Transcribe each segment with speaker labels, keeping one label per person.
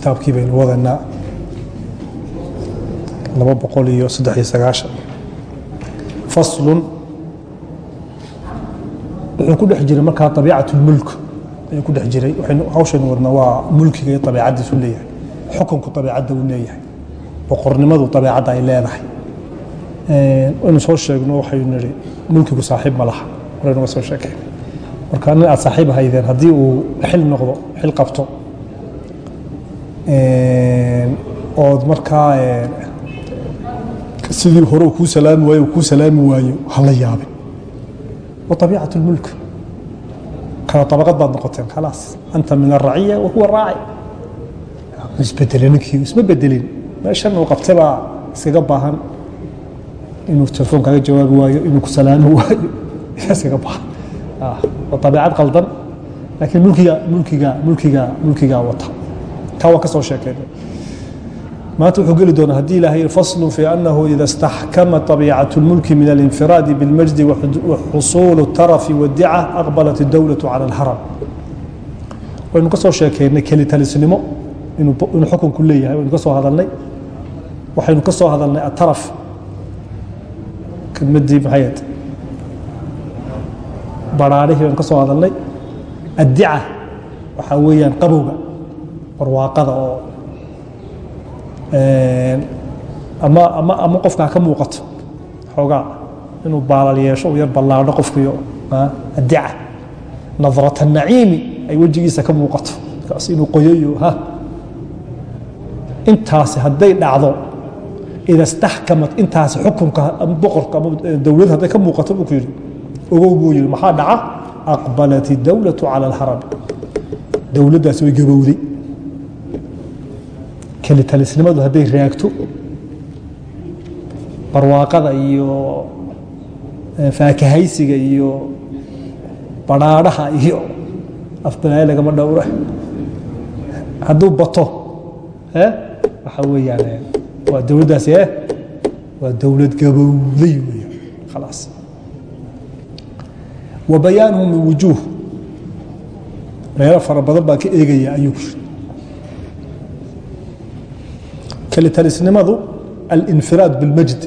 Speaker 1: kitaabkii baynu wadanaa laba boqol iyo saddex iyo sagaashan. Faslun wuxuu ku dhex jiray markaa abiicat اlmulk ayuu ku dhex jiray. Hawshaynu wadna waa mulkiga iyo abiicaddiisu leeyahay xukunku abiicadda uu leeyahay boqornimadu abiicadda ay leedahay. Waynu soo sheegno waxaynu nihi mulkigu saaxiib ma laha. Horaynuga soo sheekeen marka nin aad saaxiib haydeen haddii uu xil noqdo xil qabto ood markaa sidii hore uu kuu salaami waayo uu kuu salaami waayo hala yaabin. Wa abiicat اlmulk kala abaqad baad noqoteen khalaas. Anta min araciya wa huwa raaci. Isbedele ninkii isma bedelin meeshan uu qabtay baa iskaga baahan inuu telefoon kaaga jawaabi waayo inuu ku salaami waayo. Iskaga baahan. Waa abiicad qaldan. Laakiin mulkiga mulkiga mulkiga mulkigaa wata kaa waa ka soo sheekeynay maanta wuxuu geli doonaa haddii ilahay faslu fi anahu ida staxkama طabiicaة اlmulki min alinfiraadi biاlmajdi waxusuulu الtarafi wاdica aqbalat اdowlaة calى اlharam waynu ka soo sheekeynay kelitalisnimo inuu xukunku leeyahay waynu ka soo hadalnay waxaynu ka soo hadalnay ataraf kelmadii maxayd baraarihii baynu ka soo hadalnay addica waxaa weeyaan qabowga barwaaqada oo ama ama qofkaa ka muuqato xoogaa inuu baalal yeesho u yar ballaadho qofkiyo addica. Nadrata naciimi ay wejigiisa ka muuqato. Kaas inuu qoyayo ha. Intaasi hadday dhacdo ida staxkamat intaasi xukunka boqorka ama dowlad hadday ka muuqato buu ku yidhi. Ogow buu yidhi maxaa dhaca? Aqbalat idowlatu cala alharami dowladdaasi way gabowday kelitalisnimadu hadday raagto barwaaqada iyo faakahaysiga iyo badhaadhaha iyo afbalaayo lagama dhowra. Hadduu bato waxaa weeyaan waa dowladdaasi e waa dowlad gabowday weeyaan khalaas. Wa bayaanuhu min wujuuh. Meelo fara badan baa ka eegaya ayuu ku kelitalisnimadu alinfiraad bilmajd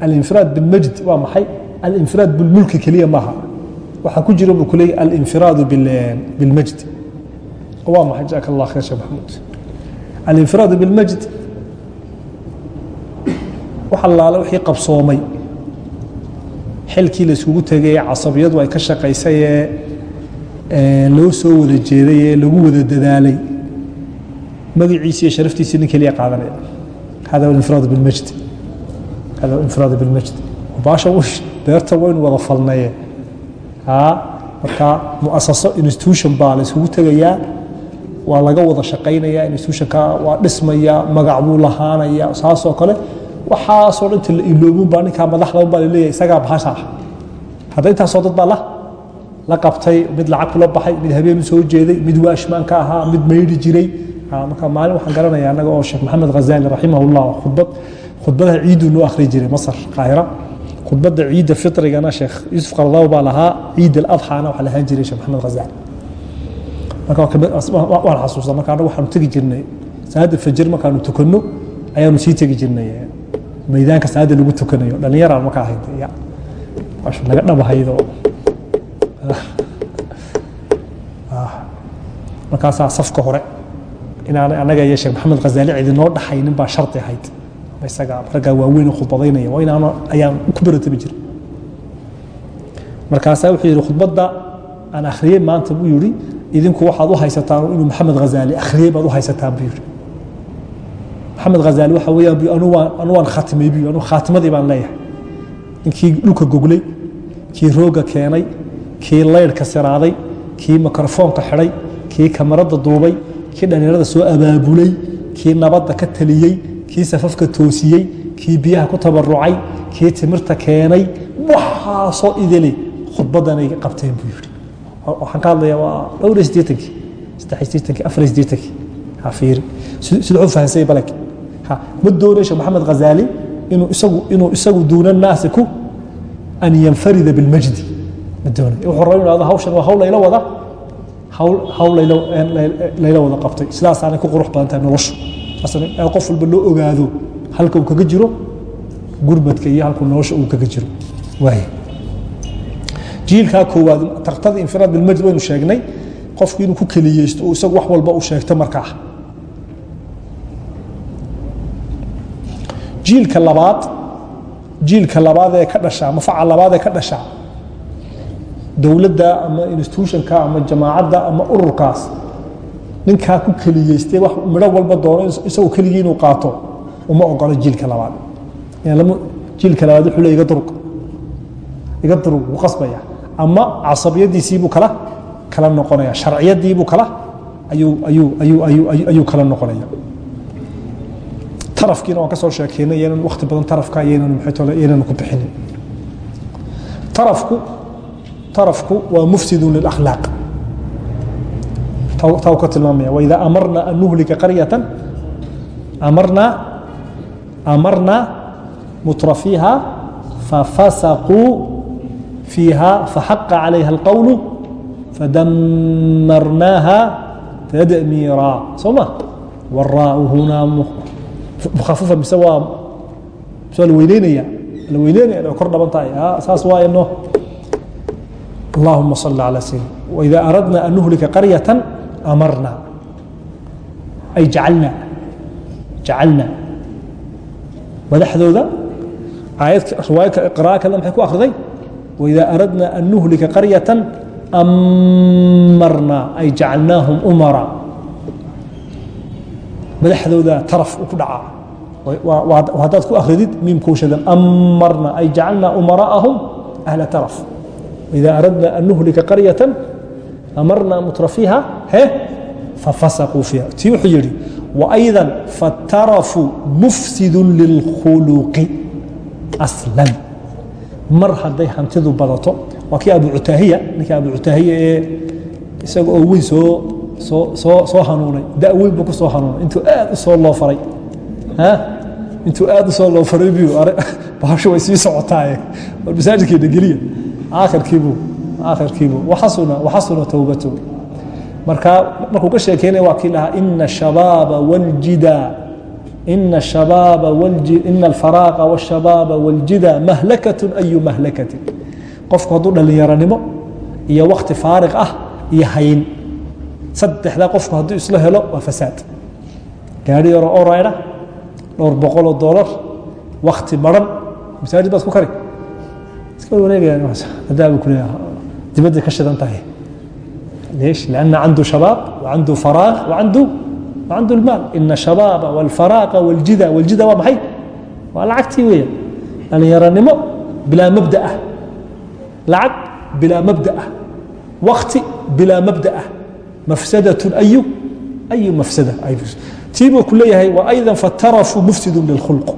Speaker 1: alinfiraad bilmajd waa maxay? Alinfiraad bilmulki keliya maaha waxaa ku jira buu ku leeyahy alinfiraadu bilmajd waa maxay? Jaak allah khayr sheekh maxamuud. Alinfiraadu bilmajd wax allaale wixii qabsoomay. Xilkii la iskugu tegay ee casabiyadu ay ka shaqaysay ee loo soo wada jeeday ee lagu wada dadaalay magaciisi iyo sharaftiisii nin keliya qaadanaya hada infiraad bilmajd hada infiraad bilmajd baasha beerta waynu wada falnaye marka muasaso institution baa la iskugu tegayaa waa laga wada shaqaynaya institutionka waa dhismaya magac buu lahaanaya saasoo kale waxaasoo dhan inta la iloobun baa ninkaa madaxda baa la leeyahay isagaa bahasha ah hadda intaasoo dad baa la la qabtay mid lacag kula baxay mid habeen u jeeday mid waashmaan ahaa mid maydhi jiray marka maalin waxaan garanaya annaga oo sheekh maxamed khazali raximahullah khudbad khudbadaha ciiduu noo akhri jiray masar qaahira. Khudbadda ciidda fitrigana sheekh yuusuf qardaw baa lahaa ciid aladxaana waxaa lahaan jiray sheekh maxamed khazali marka waan xasuusta marka annaga waxaanu tegi jirnay salaada fajir markaanu tukanno ayaanu sii tegi jirnay maydaanka salaada lagu tukanayo dhallinyaraan markaa ahayd ya waashu naga dhabahaydo markaasaa safka hore inaan anaga iyo sheekh maxamed khazali cidinoo dhaxaynin baa shardi ahayd. Isaga raggaa waaweyn khudbadaynaya waa inaan ayaan ku baratami jira markaasaa wuxuu yidhi khudbadda aan akhriyey maanta buu yidhi idinku waxaad u haysataan inuu maxamed khazali akhriyey baad u haysataan buu yidhi. Maxamed khazali waxa weeyaan bu anu waan anu waan khatimay buu anu khaatimadii baan leeyahay. Ninkii dhulka goglay kii rooga keenay kii laydhka siraaday kii mikrofoonka xidhay kii kamarada duubay kii dhallinyarada soo abaabulay kii nabadda ka taliyey kii safafka toosiyey kii biyaha ku tabarucay kii timirta keenay waxaasoo idili khudbaddanay qabteen buu yidhi. Waxaan ka hadlayaa waa dhowr iyo saddex iyo afar iyo ha fiiri. Sida fahansay balag ha ma sheekh maxamed ghazaali inuu isagu inuu isagu duuna naasi ku an yanfarida bilmajdi ma doonayo wuxuu raba inuu hawshan waa hawl layla wada hawl layla wada qabtay. Sidaasaanay ku qurux badan tahay noloshu. Qof walba loo ogaado halka uu kaga jiro gurmadka iyo halku nolosha uu kaga jiro. Jiilkaa koowaad tartada infiraad bilmajid waynu sheegnay qofku inuu ku keliyeysto uu isagu wax walba u sheegto markaa jiilka labaad jiilka labaad ee ka dhasha ama faca labaad ee ka dhasha dowladda ama institutionka ama jamaacadda ama ururkaas. Ninkaa ku keliyeystay wax midho walba doono isagoo keligii inuu qaato uma ogolo jiilka labaad. Jiilka labaad wuxuu le iga durug iga durug wuu qasbaya. Ama casabiyadiisiibuu kala kala noqonaya sharciyadiibuu kala ayuu ayuu ayuu ayuu ayuu kala noqonaya tarafkiina waan ka soo sheekeynay yaynan wakti badan tarafka yaynan maxaytole yaynan ku bixinin. Tarafku tarafku waa mufsidun lilakhlaaq taa ka tilmaamaya waidaa amarna an nuhlika qaryatan amarna amarna mutrafiiha fafasaquu fiiha faxaqa calayha alqowlu fadamarnaaha tadmiira soo ma waraau hunaa mukhafafa mise waa mise la weyneynaya la weyneynaya kor dhaban tahay saas waa ino اللهم صل على سيدنا وإذا أردنا أن نهلك قرية أمرنا أي جعلنا جعلنا madaxdooda aayad riwaayadka iqraa kale maxay ku akhriday وإذا أردنا أن نهلك قرية أمرنا أي جعلناهم أمرا madaxdooda taraf ku dhaca haddaad ku akhridid miimkuushadan أمرنا إida aradna an nuhlika qaryata amarna mutrafiha he fafasaquu fiiha tii wuxuu yidhi waayda fatarafu mufsidu lilkhuluqi aslan mar hadday hantidu badato waa kii abu cutaahiya ninkii abu cutaahiya ee isaga oo weyn soo soo soo hanuunay daweyn buu ku soo hanuunay intuu aad u soo loo faray intuu aad u soo loo faray bu bahashu way sii socotaaye war masaajidkeeda geliya aakhirkiibuu aakhirkiibuu waxasuna ah masaajid baad ku kari wareegayadaabu ku leeyaha dibadday ka shidan tahay ليش؟ لأن عنده شباب وعنده فراغ وعنده وعنده المال إن الشباب والفراغ والجدة والجدة ومحي والعكتي ويا أنا يرى نمو بلا مبدأ لعب بلا مبدأ وقت بلا مبدأ مفسدة أي أي مفسدة أي مفسدة تيبو كلها وأيضا فالترف مفسد للخلق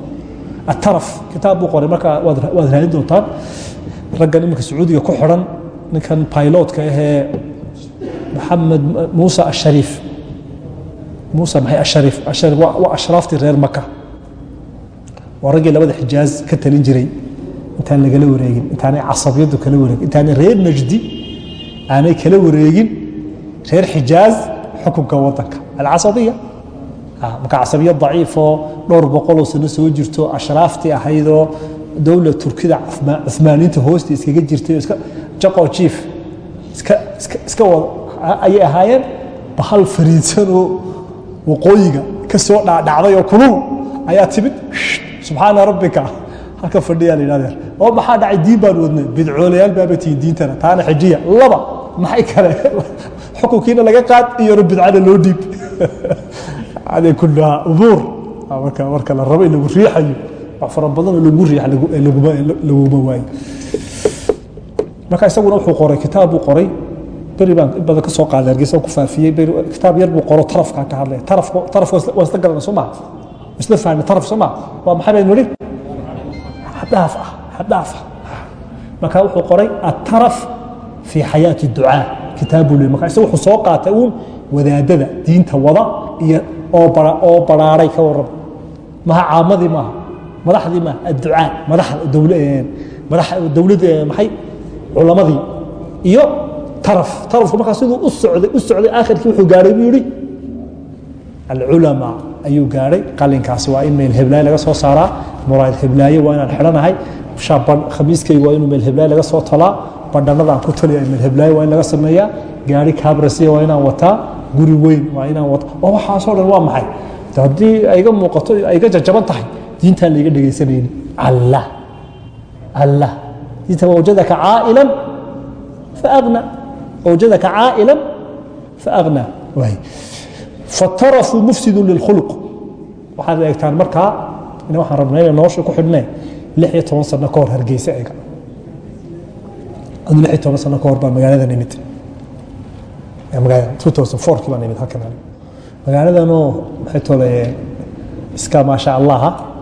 Speaker 1: الترف كتاب قري marka waad waad raadin doontaan raggan iminka sacuudiga ku xiran ninkan pilotka ahee maxamed muuse ashariif. Muuse maxay ashariif? Ashariif waa ashraaftii reer maka waa raggii labada xijaaz ka talin jiray. Intaan lagala wareegin intaanay casabiyadu kala wareegin intaanay reer najdi aanay kala wareegin reer xijaaz xukunka wadanka. Alcasabiya marka casabiya daciifoo dhowr boqoloo sano soo jirto ashraaftii ahaydoo dowla turkida cumaaniinta hoosta iskaga jirtay jaqo jiif iska ayay ahaayeen bahal fariidsanoo waqooyiga ka soo dhaadhacday oo kulul ayaa timid subxaana rabbika. Halka fadhiyaa layidhahdeen oo maxaa dhacay? Diin baan wadnay bidcoolayaal baabatihiin diintana taana xijiya. Laba maxay kale? Xukunkiina laga qaad iyona bidcana loo dhiib. Yani kulaha umuur marka la rabo in lagu riixayo fara badan oo lagu riix laguma waayo. Marka isaguna wuxuu qoray kitaab buu qoray. Beri baan in badan ka soo qaaday hargeysa ku faafiyey. Kitaab yar buu qoro tarafka ka hadlaya tarafka taraf waa isla garana soo maa isla fahmi? Taraf soo maa waa maxay baynu nidhi xadaaf ah xadaaf ah. Marka wuxuu qoray ataraf fi xayaati ducaa. Kitaabu le marka isaga wuxuu soo qaatay uun wadaadada diinta wada iyo oo baraaray ka warrama. Maha caamadii maaha madaxdii maaha adducaa madaxda dowladda maxay? Culamadii iyo taraf tarafku markaa siduu u socday u socday aakhirkii wuxuu gaadhay buu yidhi alculamaa ayuu gaadhay qalinkaasi waa in meel heblaaye laga soo saaraa. Muraayad heblaaye waa inaan xidhanahay. Khamiiskaygu waa inuu meel heblaaye laga soo talaa. Badhanadaan ku taliya meel heblaaye waa in laga sameeyaa. Gaari kabrasiya waa inaan wataa. Guri weyn waa inaan wata oo waxaasoo dhan waa maxay? Haddii ayga muuqato ayga jajaban tahay diintaan layga dhegaysanayni allah. Allah. Diinta wajadaka caa'ilan faagna wajadaka caa'ilan faagna waay fatarafu lilkhuluq waxaad eegtaan markaa in waxaan rabnaa inay nolosha ku xidhnee lix iyo toban sano ka hor hargeysa eega. Adu lix iyo toban sano ka hor baa magaalada nimid. Magaalada two maxay tole iska maasha allaha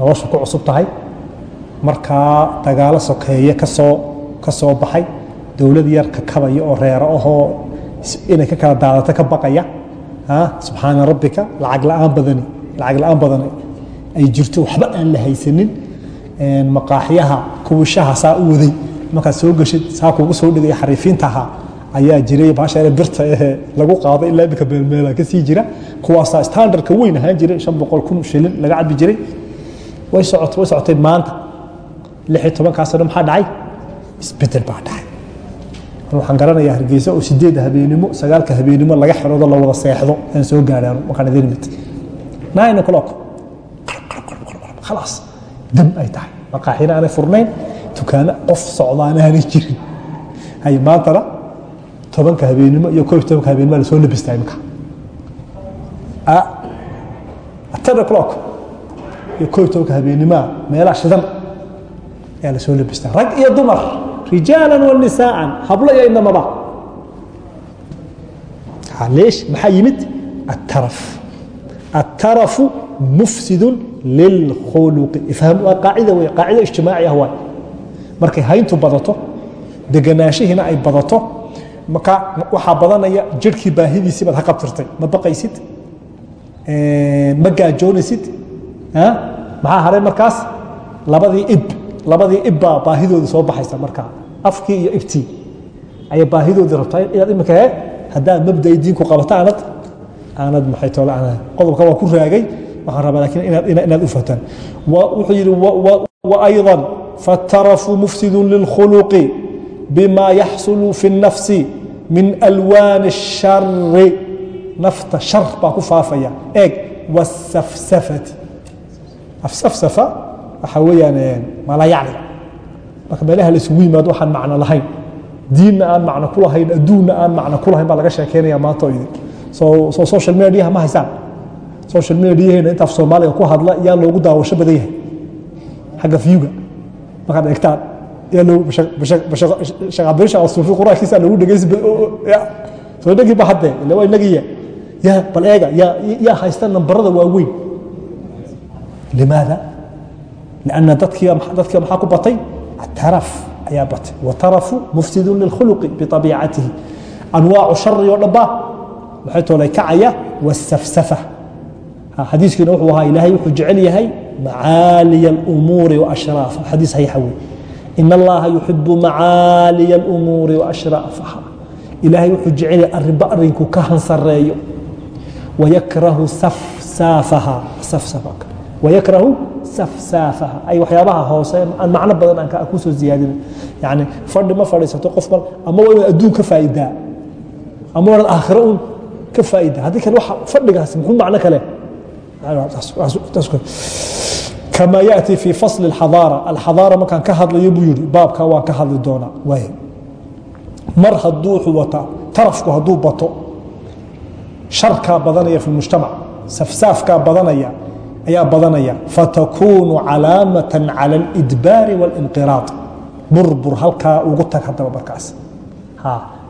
Speaker 1: nolosha ku cusub tahay. Markaa dagaalo sokeeye ka soo ka soo baxay dowlad yar kakabaya oo reero ahoo inay ka kala daadato ka baqaya subxaana rabbika lacag la'aan badani lacag la'aan badan ay jirto waxba aan la haysanin. Maqaaxyaha kuwishaha saa u waday markaad soo geshid saa kuugu soo dhigaya xariifiinta ahaa ayaa jiray baasha birta ee lagu qaado ilaa imika meelmeela ka jira. Kuwaasaa standardka weyn ahaan jiray shan boqol kun shilin laga cabi jiray way socotay maanta. Lix iyo tobankaasoo dhan maxaa dhacay? Isbedel baa dhacay. Waxaan garanayaa hargeysa oo sideedda habeenimo sagaalka habeenimo laga xiroodo la wada seexdo aan soo gaadhaan markaan idin imid nine o'clock. Khalaas. Dam ay tahay. Maqaaxina aanay furnayn. Dukaano qof socdaana aanay jirin. Hay maantana tobanka habeenimo iyo koob tobanka habeenimo la soo labistaa imika ten o'clock iyo koob tobanka habeenimoa meelaha shidan ayaa la soo labistaa rag iyo dumar rijaala wanisaaan hablo iyo inamaba leesh maxaa yimid? Ataraf atarafu mufsidu lilkhuluqi. Ifham waa qaacida wey qaacida ijtimaaci ah waay. Markay hayntu badato deganaanshihiina ay badato marka waxaa badanaya jirhkii baahidiisii baad ha qabtirtay. Ma baqaysid? Ma gaajoonaysid maxaa haray markaas labadii ib labadii ibbaa baahidooda soo baxaysa markaa afkii iyo ibtii ayay baahidoodii rabtaa inaad imika he haddaad mabda'i diinku qabato aanad aanad maxay toole aanad qodobka waa ku raagay waxaan rabaa laakiin inaad inaad u fahtaan wuxuu yidhi wa ayضا faالtarafu mufsidu lilkhuluqi bima yaxsulu fi الnafsi min alwaan الshari nafta shar baa ku faafaya eeg wالsafsafati afsafsafa waxaa weeyaan mala marka meelaha la isugu yimaado waxaan macno lahayn. Diinna aan macno ku lahayn adduunna aan macno ku lahayn baa laga sheekeynaya maanta oo idin soo soo social mediaha ma haysaan. Social mediaheena intaaf soomaaliga ku hadla yaa loogu daawasho badan yahay. Xagga viewga. Markaad eegtaan yaa bal eega yaa haysta nambarada waaweyn limaada لأن dadkii dadkii maxaa ku batay الtaraf ayaa batay وtarafu mufsidu lilkhuluqi biطabiicatihi anwaacu shari oo dhan ba maxay toolay kacaya wالsafsafa xadiiskiina wuxuu ahaa ilaahay wuxuu jecel yahay macaaliya الأmuuri وأshraafa xadiis saxiixa wey in اllaha yuxibu macaaliya الأmuuri وأshraafaha ilaahay wuxuu jecel yahay arrinba arrinku ka hansareeyo wayakrahu safsaafaha safsafaka wayakrahu safsaafaha ay waxyaabaha hoose aan macno badan aan kusoo ziyaadin yani fadhi ma fadhiisato qof mar ama waa inaad adduun ka faa'idaa ama waa inaad aakhiro uun ka faa'idaa haddii kale waxa fadhigaasi muxuu macno kale kama yaأti fi fasl الxadaara alxadaara markaan ka hadlayo buu yihi baabka waan ka hadli doonaa waay mar hadduu wuxuu wataa tarafku hadduu bato sharkaa badanaya fi mujtamac safsaafkaa badanaya ayaa badanaya fatakunu calaamata calى اlidbaari wاlinqiraad burbur halkaa ugu tag haddaba markaas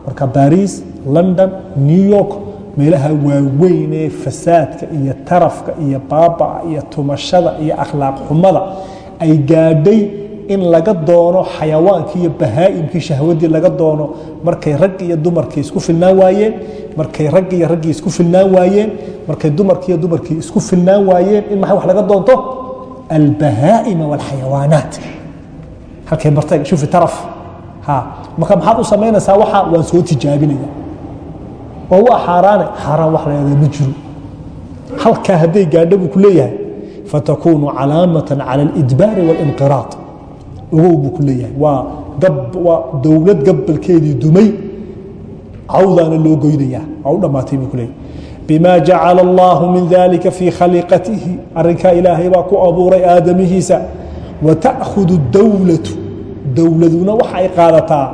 Speaker 1: marka baris london new york meelaha waaweyn ee fasaadka iyo tarafka iyo baabaa iyo tumashada iyo akhlaaq xumada ay gaadhay in laga doono xayawaankii iyo bahaa'imkii laga doono. Markay rag iyo dumarkii isku filnaan waayeen markay rag iyo raggii isku filnaan waayeen markay dumarkii iyo dumarkii isku filnaan waayeen in maxay wax laga doonto? Albahaa'ima waalxayawaanaat halkay martay shufi taraf. Marka maxaad u samaynaysaa waxa? Waan soo tijaabinaya. Oo waa xaaraane xaaraan wax laada ma jiro. Halkaa hadday gaadho buu ku leeyahay fatakuunu calaamatan cala alidbaari walinqiraad ogow buu ku leeyahay. Waa waa dowlad gabalkeedii dumay. Cawdaana loo goynayaa. Waa u dhammaatay buu ku leeyahay. Bima jacala allahu min dalika fii khaliiqatihi arrinkaa ilaahay baa ku abuuray aadamihiisa. Wata'khudu dowlatu dowladuna waxa qaadataa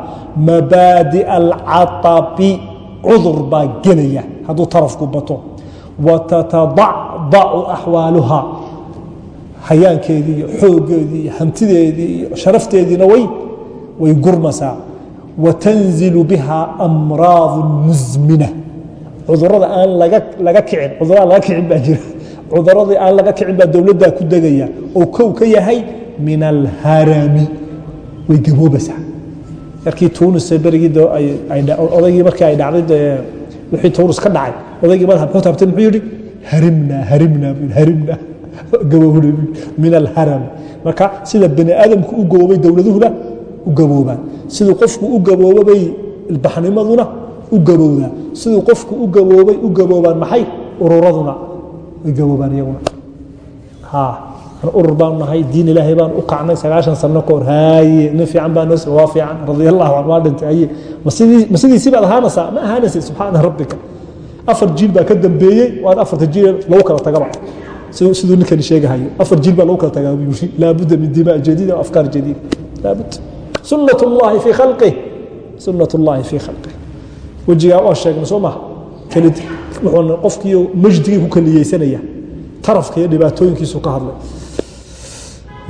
Speaker 1: mabaadi'a alcatabi cudur baa gelaya hadduu tarafku bato. Watatadacdacu axwaaluha hayaankeedii iyo xooggeedii iyo hantideedii iyo sharafteediina way way gurmasaa. Watanzilu biha amraadu musmina cudurrada aan laga kicin cudurrada laga kicin baa jira. Cuduradii aan laga kicin baa dowladdaa ku degaya. Oo kow ka yahay min alharami way gaboobaysaa markii tunis berigii odaygii markii ay dhacday wixii tunis ka dhacay odaygii madaxa muxuu taabtay muxuu yidhi harimna harimna harimna gaboobna min alharam. Marka sida bani aadamku u gaboobay dowladuhuna u gaboobaan siduu qofku u gaboobabay ilbaxnimaduna u gabowdaa siduu qofku u gaboobay u gaboobaan maxay? Ururaduna way gaboobaan iyaguna. Urur baanu nahay diin ilaahay baan u kacnay sagaashan sano ka hor. Haaye nin fiican baa noo waa fiican radia allahu can waa dhintay. Haye ma sidiisii baad ahaanaysaa ma ahaanaysa subxaana rabbika. Afar jiil baa ka dambeeyey waad afarta jiil lagu kala tagaba siduu ninkani sheegahayo afar jiil baa lagu kala tagaa buu yiri laabudda min dimaa jadiida wa afkaar jadiida laabud. Sunnat ullahi fii khalqih. Sunnat ullahi fii khalqih. Wejigaa waa sheegnay soo maha keli wuxuuna qofkii majdigii ku kaliyeysanaya tarafka iyo dhibaatooyinkiisu ka hadlay.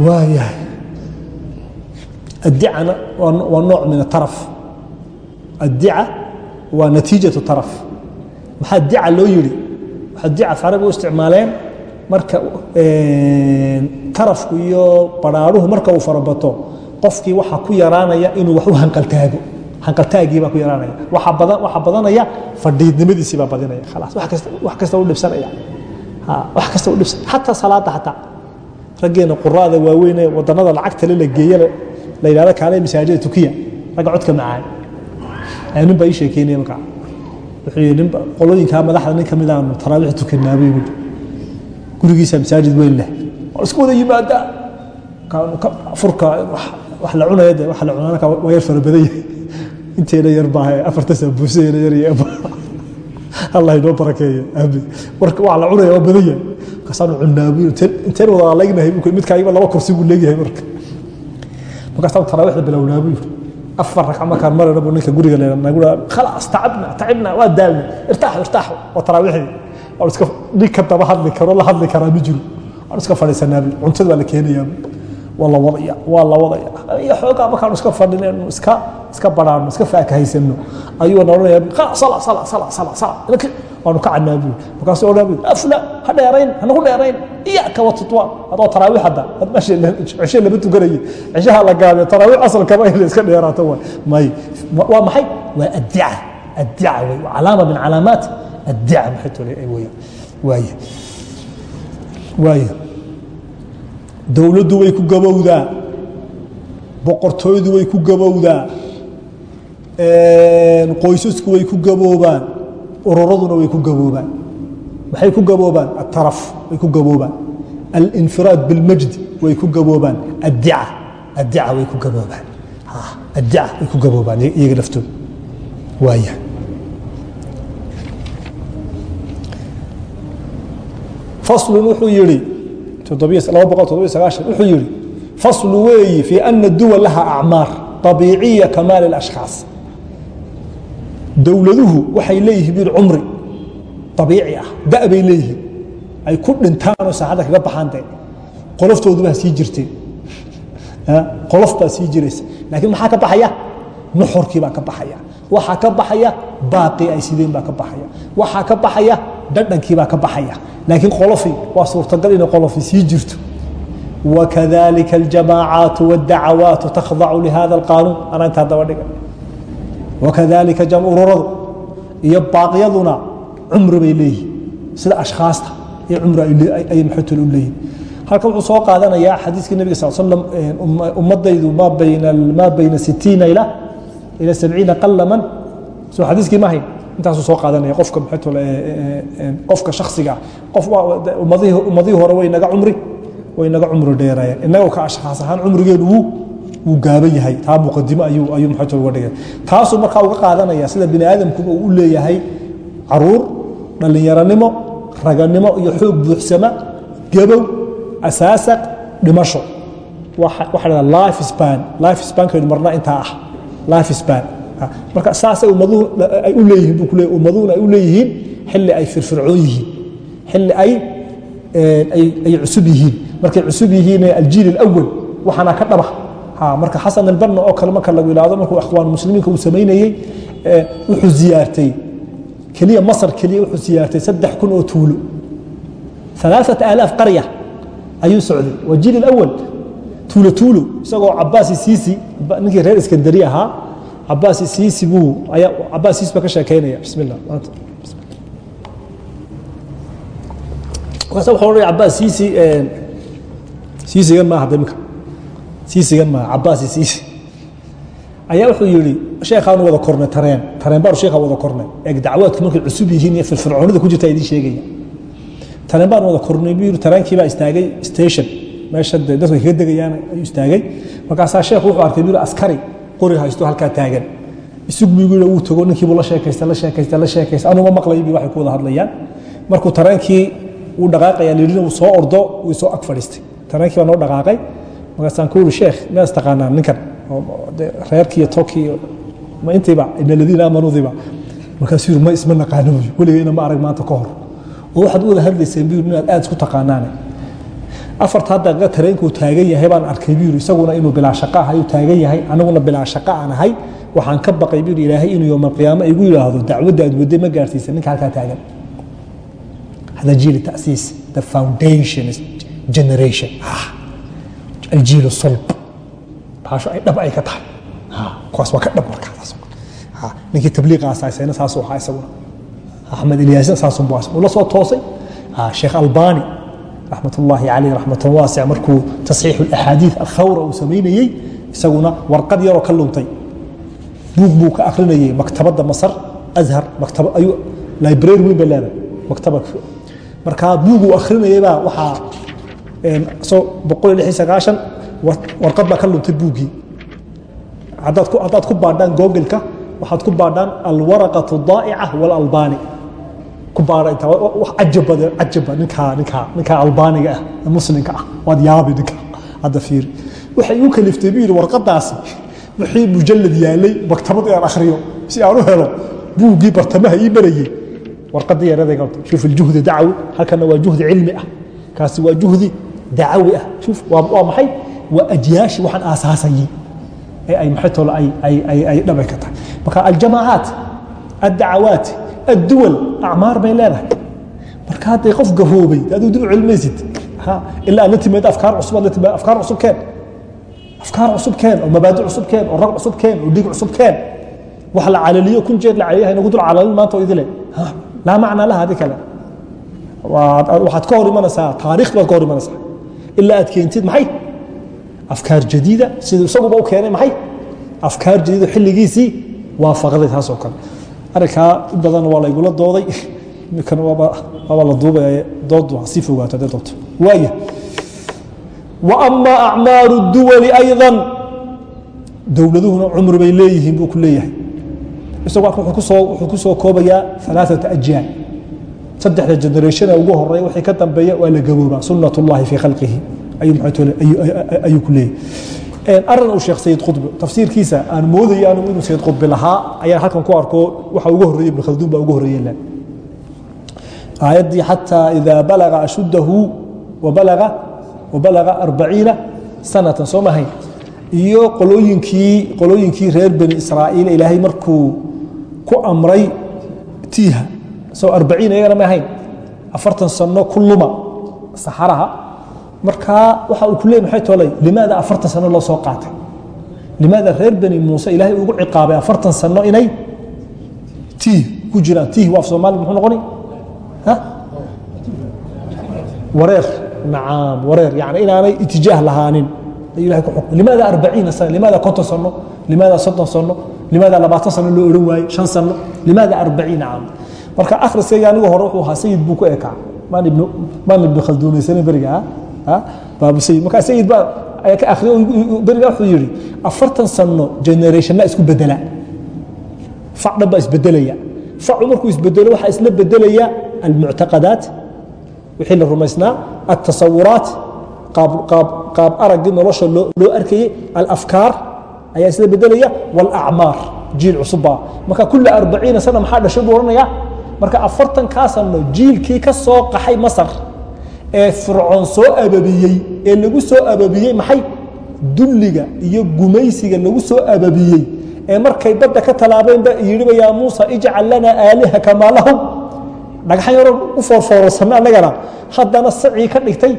Speaker 1: Waayahay. Addicana waa nooc min ataraf addica waa natiijatu taraf. Maxaa dica loo yidhi? Waxaa dica af carabi u isticmaaleen marka tarafku iyo barhaaruhu marka uu farabato qofkii waxaa ku yaraanaya inuu wax u hanqaltaago. Hanqaltaagii baa ku yaraanaya. Waxaa badanaya fadhiidnimadiisii baa badinaya. Khalaas. Wax kasta u dhibsanaya. Wax kasta u dhibsan. Xataa salaada xataa raggeena quraada waaweyn ee wadanada lacagtale la geeye la yidhahdo kaale masaajida tukiya. Ragga codka macaan nin baa ii sheekeynaya markaa. Wuxuu yidhi qolooyinkaa madaxda nin ka mid aanu taraawiix tukanaa buu yimid gurigiisa masaajid weyn leh. Waa isku wada yimaadaa furka wax la cunaya de wax la cunaanaka waa yar fara yahay. Inteena yar baa afarta yar iyo allah inoo barakeeyo warka waa la cunaya waa badan yahay. Markaasaanu cunnaa buu inteen wada alegnahay midkaagiba laba kursi buu leegyahay marka markaasaanu taraawiixda bilownaa buu yidhi. Afar ragca markaan marayna buu ninka guriga leena nagu khalaas tacabna tacibna waa daalna. Irtaaxu irtaaxu waa taraawiixdii nin ka daba hadli karo la hadli karaa ma jiro. Waan iska fadhiisanaa cuntada waa la keenayaa. Waa la wadaya waa la wadaya iyo xoogaa markaanu iska fadhinayno iska iska baraarno iska faakahaysano ayuu khalaas sala sala sala sala sala. Waanu ka cannaa buu markaasuu odhanaa buu afla ha dheerayn hanagu dheerayn. Iyaka watutwaan adoo taraawiix hadda had meesha cishe lama tukanaya cishaha la gaabiyo taraawiix asalkaba in la iska dheeraato waay. May waa maxay? Waa addica addica wey calaama min calaamaat tole weya waaya waaya dowladdu way ku gabowdaa boqortooyadu way ku gabowdaa qoysasku way ku gaboobaan ururaduna way ku gaboobaan maxay ku gaboobaan ataraf way ku gaboobaan alinfiraad bilmajdi way ku gaboobaan addica addica way ku gaboobaan addica way ku gaboobaan iyaga laftooda waaya faslun wuxuu yidhi wuxuu yidhi faslu weeyi fii ana duwal laha acmaar abiiciya kamaal اashkhaas dowladuhu waxay leeyihiin cumri abiici ah da bay leeyihiin. Ay ku dhintaanoo saacadda kaga baxaan de qoloftoodu baa sii jirteen qolof baa sii jiraysa. Laakiin maxaa ka baxaya? Nuxurkii baa ka baxaya. Waxaa ka baxaya? Baaqii ay sideen baa ka baxaya. Waxaa ka baxaya? Dhadhankii baa ka baxaya laakiin qolofi waa suurtagal inay qolofi sii jirto. Wakadalika aljamaacaatu wاdacawaatu takhdacu lihada اlqaanuun anaa intaa daba dhiga. Wakadalika ururadu iyo baaqyaduna cumri bay leeyihiin sida ashkhaasta iyo cumri ay maxootol u leeyihiin halkan wuxuu soo qaadanayaa xadiiskii nebiga sal slam ummadaydu maa bayna sitiina ila sabciina qalaman soo xadiiskii ma hayn intaasuu soo qaadanaya qofka qofka shaksiga ummadihii hore way naga cumri way naga cumri dheerayeen innagoo ka ashkhaas ahaan cumrigeenu wuu gaaban yahay. Taa muqadimo ayuu uga dhigay. Taasuu markaa uga qaadanaya sida bini aadamkuba uu u leeyahay carruur dhallinyaranimo raganimo iyo xoog buuxsama gabow asaasaq dhimasho. Waxa life span. Life spankeedu marna intaa ah. Life span marka saasay ay u leeyihiin buu kuleeyahy ummaduhuna ay u leeyihiin xilli ay firfircoon yihiin xilli ay ay cusub yihiin. Markay cusub yihiin aljiil alawal waxaana ka dhaba. Marka xasan albanna oo kale marka lagu ilaado markuu akhwaan muslimiinka uu samaynayey wuxuu ziyaartay. Keliya masar keliya wuxuu siyaartay saddex kun oo tuulo. Alaaثat aalaaf qarya ayuu socday. Waa jiil اlawal tuulo tuulo isagoo cabaasi siisi ninkii reer iskandari ahaa cabaasi siisi buu ayaa cabaas siisi baa ka sheekeynaya bismi اllah maanta markaasa wuxuu odhanaya cabaas siisi siisigan maaha damika siisigan maaha cabaasi siisi ayaa wuxuu yihi sheekhaanu wada kornay tareen tareen baanu sheekha wada kornay eeg dacwaadku markay cusub yihiin iyo firfircoonida ku jirta idiin sheegaya tareen baanu wada kornay buu yihi tareenkii baa istaagay station. Meesha dee dadku kaga degayaan ayuu istaagay markaasaa sheekhu wuxuu arkay buu yihi askari qori haysto halkaa taagan. Isug buu yihi wuu tago ninkiibuu la sheekaysta la sheekaysta la sheekaysta anuma maqlayo bi waxay ku wada hadlayaan. Markuu tareenkii uu dhaqaaqaya lidhina uu soo ordo wuu soo ag fadhiistay. Tareenkii baa noo dhaqaaqay. Markaasaan ku yihi sheekh miyaad istaqaanaan ninkan reerkii iyo tolkii ma intiiba in aladiina aamanuudiiba markaasuu yiri ma isma naqaano buy weligayna ma arag maanta ka hor. Oo waxaad u wada hadlayseen buu yiri inaad aad isku taqaanaane afartaa daqiiqa tareenkuu taagan yahay baan arkay buu yiri isaguna inuu bilaa shaqo ahay uu taagan yahay aniguna bilaa shaqo aan ahay waxaan ka baqay buu yiri ilaahay inuu yowma alqiyaama igu yidhaahdo dacwadda aad wadday ma gaarsiisa ninka halkaa taagan هذا جيل التأسيس the foundation generation الجيل الصلب baasho ay dhab ay ka tahay kuwaas waa ka dhab markaas ninkii tabliiqa asaasayna saasuu ahaa isaguna axmed ilyaasina saasun buu uu la soo toosay sheekh albani raxmat ullaahi caleyh raxmatan waasic markuu tasxiixu alaxaadiid alkhawra uu samaynayey isaguna warqad yaroo ka luntay. Buug buu ka akrinayey maktabadda masar ayuu library weyn bay leedahay maktaba. Markaa buuguu akrinayay baa waxaa soo boqol lix sagaashan warqad baa ka luntay buuggii haddaad ku baadhaan googleka waxaad ku baadhaan alwaraqatu daa'ica walalbaani ninkaa albaaniga ah ee muslimka ah waad yaabi ninka hadda fiiri waxay u kaliftay buu yidhi warqadaasi wixii mujallad yaalay maktabad inaan akhriyo si aan u helo buuggii bartamaha ii marayey warqadii yaradayga shuf aljuhdi dacwi halkana waa juhdi cilmi ah kaasi waa juhdi dacawi ah shuf waa maxay? Waa ajyaashi waxaan aasaasayey ee ay maxaytolo ay dhabay ka tahay marka aljamaacaat addacawaat adduwal acmaar bay leedahay. Marka hadday qof gahoobay aduu dib u cilmaysid ilaa la timaad afkaar cusub afkaar cusub keen. Afkaar cusub keen oo mabaadi cusub keen oo rag cusub keen oo dhiig cusub keen. Wax la calaliyo kun jeer la caliyahay nagu dul calalin maanta oo idile. Laa macna laha adi kale. Waxaad ka hor imanaysaa taariikh baad ka hor imanaysaa. Ilaa aad keentid maxay? Afkaar jadiida siduu isaguba u keenay maxay? Afkaar jadiida xilligiisii waafaqday taas oo kale arrinkaa in badan waa laygula dooday. Iminkana waaba la duubaya dood waa sii fogaato haddii doonto waaya wa ama acmaaru duwali aydan. Dowladuhuna cumri bay leeyihiin buu ku leeyahay. Isagu halkan wuxuu wuxuu ku soo koobayaa alaaثata ajyaal saddexda generation ee ugu horreeya wixii ka dambeeya waa la gaboobaa sunat اllahi fii khalqihi. Ayuu ku leeyahay arrin uu sheekh sayid qudbi tafsiirkiisa aan moodaya anigu inuu sayid qudbi lahaa ayaan halkan ku arko waxa ugu horreeyey ibn khalduun baa ugu horreeyey lan aayaddii xataa idaa balaga ashuddahu wabalaga wabalaga arbaciina sanatan soo mahayn iyo qolooyinkii qolooyinkii reer bani israa'iil ilaahay markuu ku amray tiiha. Soo arbaciin iyagana ma ahayn. Afartan sano ku luma saxaraha markaa waxa uu ku leey maxay tolay limaada afartan sano loo soo qaatay. Limaada reer bani muuse ilaahay ugu ciqaabay afartan sano inay tiih ku jiraan. Tiih waa af soomaali muxuu noqoni? Wareer. Nacaam wareer. Yani inaanay itijaah lahaanin. Ayuu ilahay ku xukmay limaada arbaciina sana limaada konton sano limaada soddon sano limaada labaatan sano loo odhan waaye shan sano limaada arbaciina caam. Marka akhriskayga anigu hore wuxuu ahaa sayid buu ku ekaa. Maan ibnu khalduunaysana beriga ah beriga wuxuu yidhi afartan sano generationna isku bedela fac dhan baa isbedelaya facu markuu isbedelo waxaa isla bedelaya almuctaqadaat wixii la rumaysnaa altasawuraat qaab araggii nolosha loo arkayey alafkaar ayaa isla bedelaya wاlacmaar jiil cusubbaa marka kula arbaciina sana maxaa dhashay buu ohanaya marka afartankaa sano jiilkii ka soo qaxay masar ee fircoon soo ababiyey ee lagu soo ababiyey maxay? Dulliga iyo gumaysiga lagu soo ababiyey. Ee markay badda ka tallaabeenba yidhiba yaa muusa ijcal lanaa aaliha kamaa lahum. Dhagxan yaroo u foorfoorosame annagana haddana sacii ka dhigtay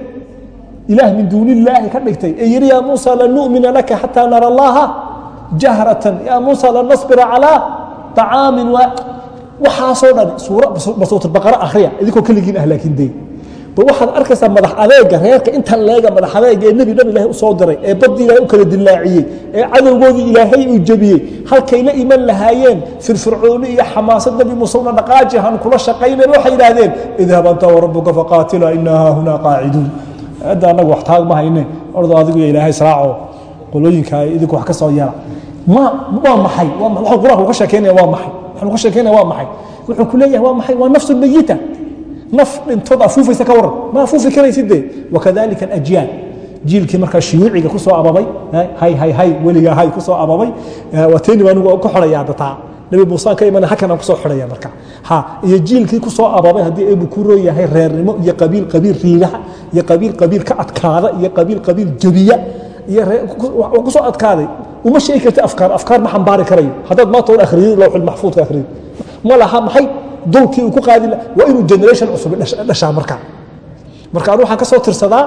Speaker 1: ilaah min duuni illaahi ka dhigtay. Ee yidhi yaa muusa lan nu'mina laka xataa nara allaha jahratan. Yaa muusa lan nasbira calaa طacaamin waxaasoo dhan basuutulbaqara akhriya idinkoo keligiin ah laakiin day ba waxaad arkaysaa madax adeega reerka intan leega madax adeega ee nebi dhan ilaahay u soo diray ee baddii ilaahay u kala dilaaciyey ee cadowgoodii ilaahay uu jebiyey halkay la iman lahaayeen firfircooni iyo xamaasad nebi muusena dhaqaaji han kula shaqaynayn waxay yidhaahdeen idhab anta warabuka faqaatila inaa haahunaa qaaciduun. Hadda annagu wax taag ma hayne ordo adigu iyo ilaahay israaco. Qolooyinka idinku wax ka soo yara ma waa maxay? Waxuu qur'aanku ka sheekeynaya waa maxay? Waxaanu ka sheekeynaya waa maxay? Wuxuu ku leeyahay waa maxay? Waa nafsu mayita naf dhintood afuufaysa ka waran. Ma afuufi karaysid dee wakadalika alajyaal jiilkii markaa shuyuuciga ku soo ababay hay hay hay weligaa hay ku soo ababay waa teeni baa anigu ku xidhaya dataa nabi muusaan ka imana hakan aan ku soo xidhaya marka ha iyo jiilkii ku soo ababay haddii eebu yahay reernimo iyo qabiil qabiil riigaha iyo qabiil qabiil ka adkaada iyo qabiil qabiil jebiya iyo ku soo adkaaday. Uma sheegi karta afkaar afkaar ma xambaari karayo. Haddaad maanta un akhriyid lowxul maxfuudka akhriyid ma laha maxay dulkii uu ku qaadi waa inuu generation cusub dhashaa markaa marka anu waxaan ka soo tirsadaa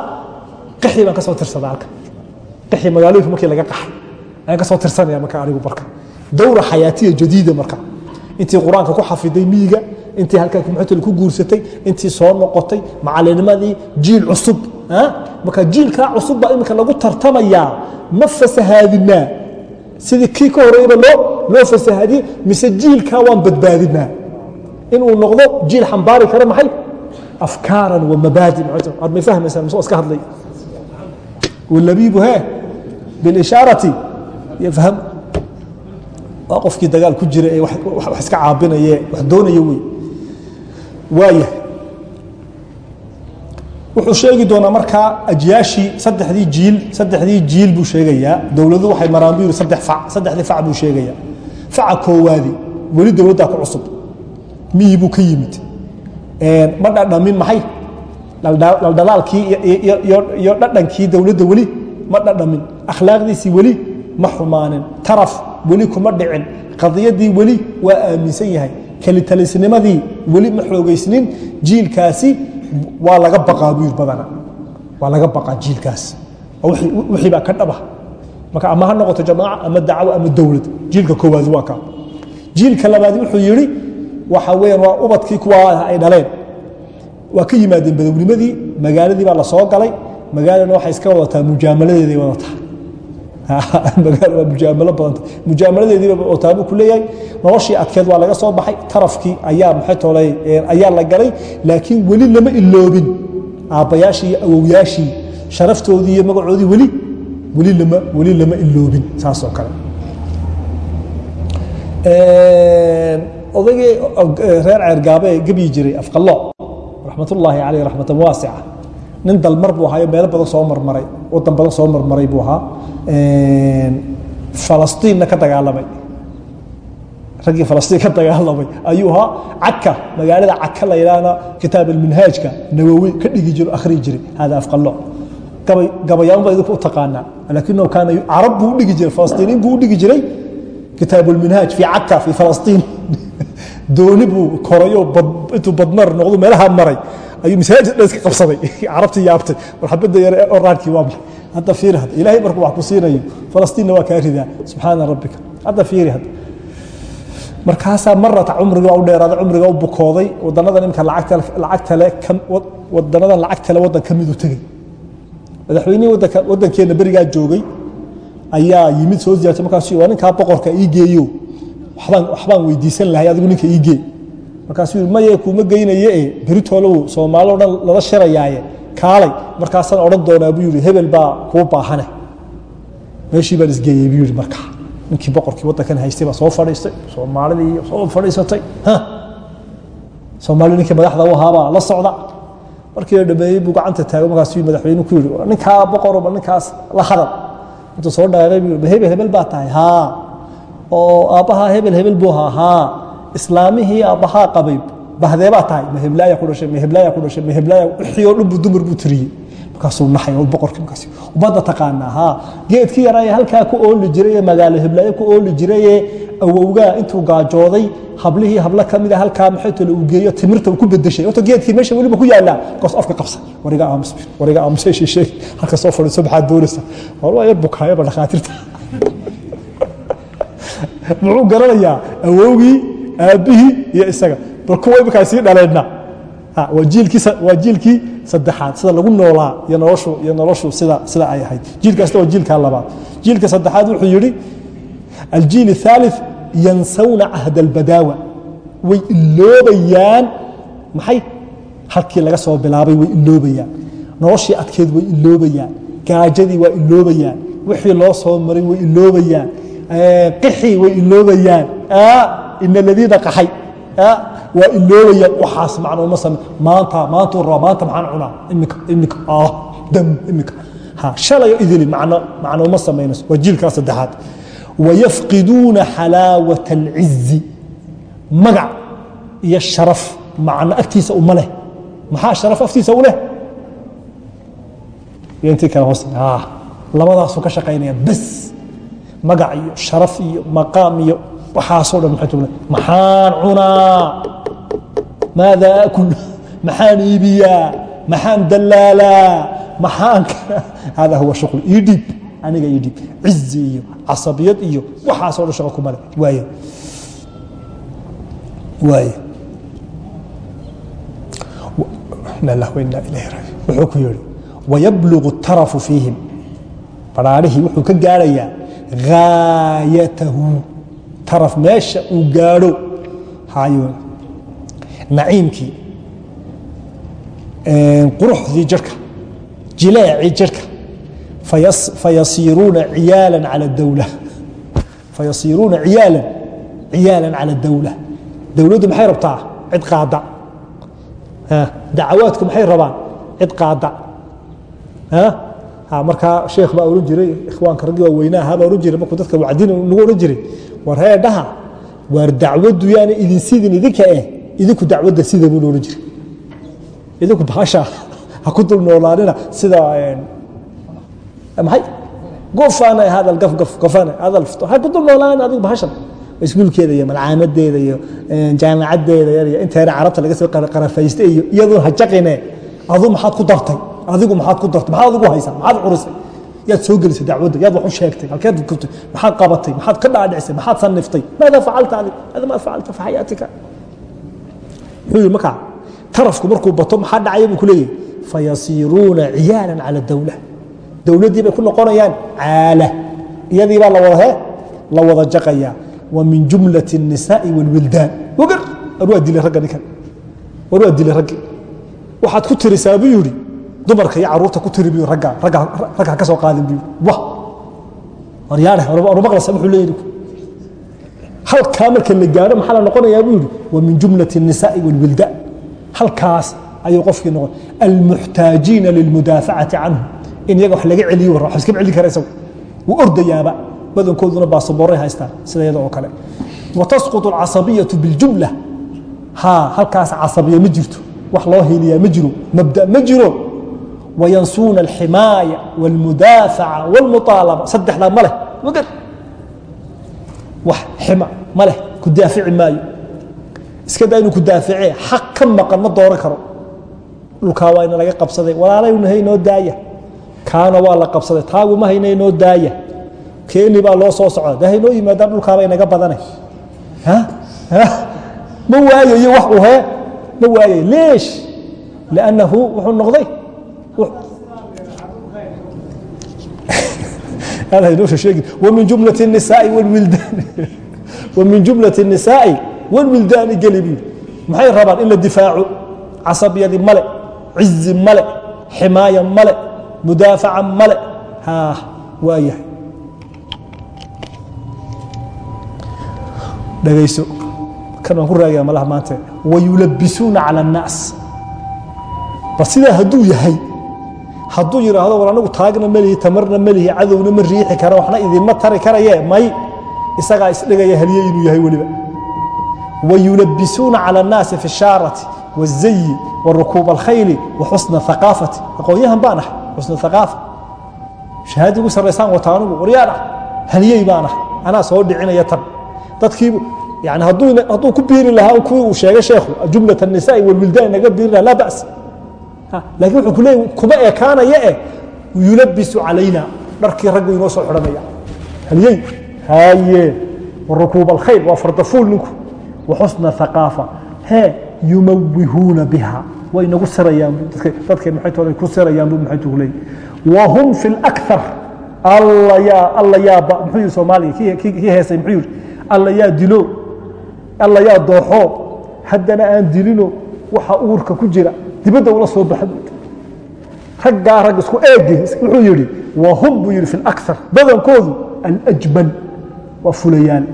Speaker 1: qaxi baan ka soo tirsadaa halka. Qaxi magaalooyinka markii laga qaxay ayaan ka soo tirsanaya marka anigu marka. Dawra xayaatiya jadiida marka. Intii qur'aanka ku xafiday miyiga intii halkaa muxutul ku guursatay intii soo noqotay macalinimadii jiil cusub marka jiilkaa cusub baa iminka lagu tartamayaa ma fasahaadinaa. Sidii kii ka horeeyaba loo loo fasahaadiyey mise jiilkaa waan badbaadinaa inuu noqdo jiil xambaari kara maxay? Afkaaran wa mabaadi ad may fahmaysaa mise iska hadlay. Walabiibu he bilishaarati yafham. Waa qofkii dagaal ku jira ee wax iska caabinaye wax doonaya wey. Waayahay wuxuu sheegi doonaa markaa ajyaashii saddexdii jiil saddexdii jiil buu sheegayaa. Dowladu waxay maraan buu yidhi saddex fac saddexdii fac buu sheegayaa. Faca koowaadi weli dowladdaa ku cusub miyi buu ka yimid ma dhadhamin maxay dhaldhalaalkii iyo dhadhankii dowladda weli ma dhadhamin akhlaaqdiisii weli ma xumaanin taraf weli kuma dhicin qadiyadii weli waa aaminsan yahay. Kelitalisnimadii weli ma xoogaysnin jiilkaasi waa laga baqaa buu badana. Waa laga baqaa jiilkaas wixii baa ka dhaba marka ama ha noqoto jamaaca ama dacwo ama dowlad jiilka koowaadi waa kaa jiilka labaad wuxuu yidhi waxa weeyaan waa ubadkii kuwa ay dhaleen. Waa ka yimaadeen badownimadii magaaladii baa la galay magaaladana waxay iska wadataa mujaamaladeeday wadataa. Mujaamalo badanta mujaamaladeediiba wadataa buu ku leeyahay. Noloshii adkeed waa laga soo baxay. Tarafkii ayaa toolay ayaa la galay. Laakiin weli lama iloobin. Aabbayaashii iyo awowyaashii sharaftoodii iyo magacoodii weli weli lama iloobin. Saas oo kale odaygii reer ceergaabe ee gebyi jiray afqallo raxmatullaahi caleyh raxmatan waasica. Nin dalmar buu ahaayo meelo badan soo marmaray wadan badan soo marmaray buu ahaa. Falastiinna ka dagaalamay. Raggii falastiin ka dagaalamay. Ayuu ahaa caka magaalada caka la yidhaahna kitaab alminhaajka nawowi ka dhigi jiro akhrii jiray hada afqallo. Gabay gabayaan baa idinku u taqaanaa kaana carab buu u dhigi jiray falastiiniin buu u dhigi jiray kitaab alminhaaj fi caka fi falastiin dooni buu korayo intuu badmar noqdo meelaha maray ayuu masaajid dhan iska qabsaday. Carabtii yaabtay war xabadda yare oo raarkii waa maxay? Hadda fiiri hadda ilaahay markuu wax ku siinayo falastiinna waa kaa ridaa. Subxaana rabbika. Hadda fiiri hadda markaasaa marata cumriga u dheeraaday cumriga u bukooday wadanadan imika lacagtale wadanadan lacagtale waddan ka midu tegey. Madaxweynihii waddankeenna berigaa joogay ayaa yimid soo ziyaartay. Markaas waa ninkaa boqorka ii geeyo waxbaan weydiisan lahay adigu ninka ii gee. Markaasuu maye kuuma geynaye beritoolow soomaali o dhan lala shirayaaye kaalay. Markaasaan odhan doonaa buu yihi hebel baa kuu baahane. Meeshii baan isgeeyey buu yihi markaa. Ninkii boqorkii waddankan haystay baa soo fadhiistay. Soomaalidii soo fadhiisatay. Soomaali ninkii madaxda u ahaabaa la socda. Markii la dhameeyey buu gacanta taago markaasuu madaxweyne ku yihi ninkaa boqoroba ninkaas la hadal. Intuu soo dhaaqay buu hebel hebel baa tahay. Haa oo aabbahaa hebel hebel buu ahaa. Haa islaamihii aabbahaa qabay bahdeebaa tahay maheblaayaa ku dhashay maheblaayaa ku dhashay maheblaayaa wixii oo dhan buu dumar buu tiriyey. Markaasuu naxay oo boqorkii markaas ummadda taqaanaa haa geedkii yaraa ee halkaa ku ooli jiray ee magaalo heblaayo ku ooli jiray ee awowgaa intuu gaajooday hablihii hablo ka mida halkaa maxay tole uu geeyo timirta uu ku bedeshay horta geedkii meesha weliba ku yaallaa markaasuu afka qabsan wariga aamus wariga aamusay sheesheeg halka soo fadhiiso maxaad doonaysaa? War waa yar bukaayaba dhakhaatiirta muxuu garanayaa awowgii aabbihii iyo isaga bal kuwa iminkaa sii dhaleedna waa jiilkii waa jiilkii saddexaad sida lagu noolaa iyo noloshu iyo noloshu sida sida ay ahayd jiilkaasna waa jiilkaa labaad jiilka saddexaad wuxuu yidhi aljiil الثالث yansawna cahd اlbadaawa way iloobayaan maxay halkii laga soo bilaabay way iloobayaan noloshii adkeed way iloobayaan gaajadii waa iloobayaan wixii loo soo maray way iloobayaan qixii way iloobayaan ina ladiina qaxay waa iloobayaan waxaas macno uma same maanta maantuu rabaa maanta maxaan cunaa? Imika imika ah dam imika. Ha shalayo idili macno macno uma samaynayso waa jiilkaa saddexaad. Wayafqiduuna xalaawat alcizi magac iyo sharaf macno agtiisa uma leh. Maxaa sharaf aftiisa u leh? Intii kale hoose labadaasuu ka shaqaynaya bas magac iyo sharaf iyo maqaam iyo waxaasoo dhan maxay tugna maxaan cunaa? Maada akul maxaan iibiyaa? Maxaan dallaalaa? Maxaan hada huwa shuql ii dhiib aniga ii dhiib cizi iyo casabiyad iyo waxaasoo dhan shaqo kumale ilayhi raaji wuxuu ku yihi wayablugu الtarafu fiihim. Baraarihii wuxuu ka gaarayaa gaayatahu taraf meesha uu gaadho naciimkii quruxdii jirka jileecii jirka fayasiiruuna ciyaala calى dawla fayasiiruuna ciyaala ciyaala calى dawla dowladdu maxay rabtaa cid qaada dacawaadku maxay rabaan cid qaada markaa sheekh baa ohan jiray ikhwaanka raggii waa weynaa ahaa baa ohan jiray markuu dadka wacdin nagu ohan jiray. War heedhaha waar dacwaddu yaana idin sidin idinka eh idinku dacwadda sida buu ohan jiray. Idinku bahasha ha ku dul noolaanina sida maxay gofana hadal gaf gaf gofana hadal ha ku dul noolaan adigu bahashan. Iskuulkeeda iyo malcaamadeeda iyo jaamacadeeda iyo inteena carabta laga soo qarafayste iyo iyadoo hajaqine adu maxaad ku dartay adigu maxaad ku dartay maxaad adigu haysaa maxaad curisay yaad soo gelisay dacwadda yaad wax u sheegtay halkeed gubtay maxaad qabatay maxaad ka dhaadhicisay maxaad saniftay maada facalta adig ada maa facalta fi xayaatika muxuu yihi markaa tarafku markuu bato maxaa dhacaya buu ku leeyahay fayasiiruuna ciyaalan cala dawla dowladdii bay ku noqonayaan caala iyadii baa la wada he la wada jaqayaa wa min jumlaة الnisaaءi wاlwildaan wagar war waa dilay ragga ninkan war waa dilay raggi waxaad ku tirisaa buu yihi dumarka iyo caruurta ku tiri buu ragga ragga ragga ka soo qaadin buu wah war yaadhe war maqlasa wuxuu leeyahy halkaa marka la gaadho maxaa la noqonayaa buu yihi wa min jumlaة الnisaaءi wاlwildaan halkaas ayuu qofkii noqon almuxtaajiina lilmudaafacati canhu in iyaga wax laga celiyo war wax iskama celin kara isagu wuu ordayaaba badankooduna baasaboorray haystaan sida iyada oo kale watasquط اlcaصabiyaةu biاljumla ha halkaas casabiya ma jirto wax loo heliyaa ma jiro mabda ma jiro wayansuuna alximaaya wاlmudaafaca wاlmuaalaba saddexdaa ma leh wax xima ma ku daafici maayo iska daa inuu ku daaficee xaq ka maqan ma dooran karo dhulkaa waa ina laga qabsaday walaalaynaha inoo daaya kaana waa la qabsaday taaguma hayna inoo daaya keeni baa loo soo socda de haynoo yimaadaan dhulkaaba inaga badanay ma waayayo wax uhe ma waayay leesh liannahu wuxuu noqday min jumlati الnisaaءi wاlwildaan wa min jumlati الnisaa'i wاlwildaani geli buu maxay rabaan in la difaaco casabiyadi male cizi male ximaaya male mudaafaca male ha waa yahay dhagayso kan waan ku raagaya malaha maanta wayulabisuuna calى الnaas bal sidaa hadduu yahay hadduu yidhaahdo war anagu taagna melihi tamarna melihi cadowna ma riixi kara waxna idinma tari karaye may isagaa isdhigaya haliye inuu yahay weliba wayulabisuuna calى الnaasi fi الshaarati والzayi وarukuub اlkhayli waxusna ثaqaafati aqoonyahan baan ahay xusna ثaqaafa shahaadii ugu sarraysaan wata anugu waryaan ah haliyey baan ahay anaa soo dhicinaya tan dadkiibu yani hadduu ku biiri lahaa kuwii uu sheegay sheekhu jumlaة الnisaai wاlwildaan naga biiri laha laa ba's laakiin wuxuu ku leey kuma ekaanaya eh yulabisu calayna. Dharkii raggu inoo soo xidhanaya haliyey haye warukuub alkhayr waa fardafuul ninku. Waxusna ثaqaafa hee yumawihuuna biha. Way nagu sirayaan dadkay maxay toona ku sirayaan buu maxay tugu leey wahum fi اlakthar alla yaa alla yaa ba muxuu yihi soomaaliya kii heesay muxuu yihi alla yaa dilo alla yaa dooxo haddana aan dilino waxa uurka ku jira dibadda ula soo baxa raggaa rag isku eegi wuxuu yidhi wahum buu yidhi fi اlakthar badankoodu alajban waa fulayaan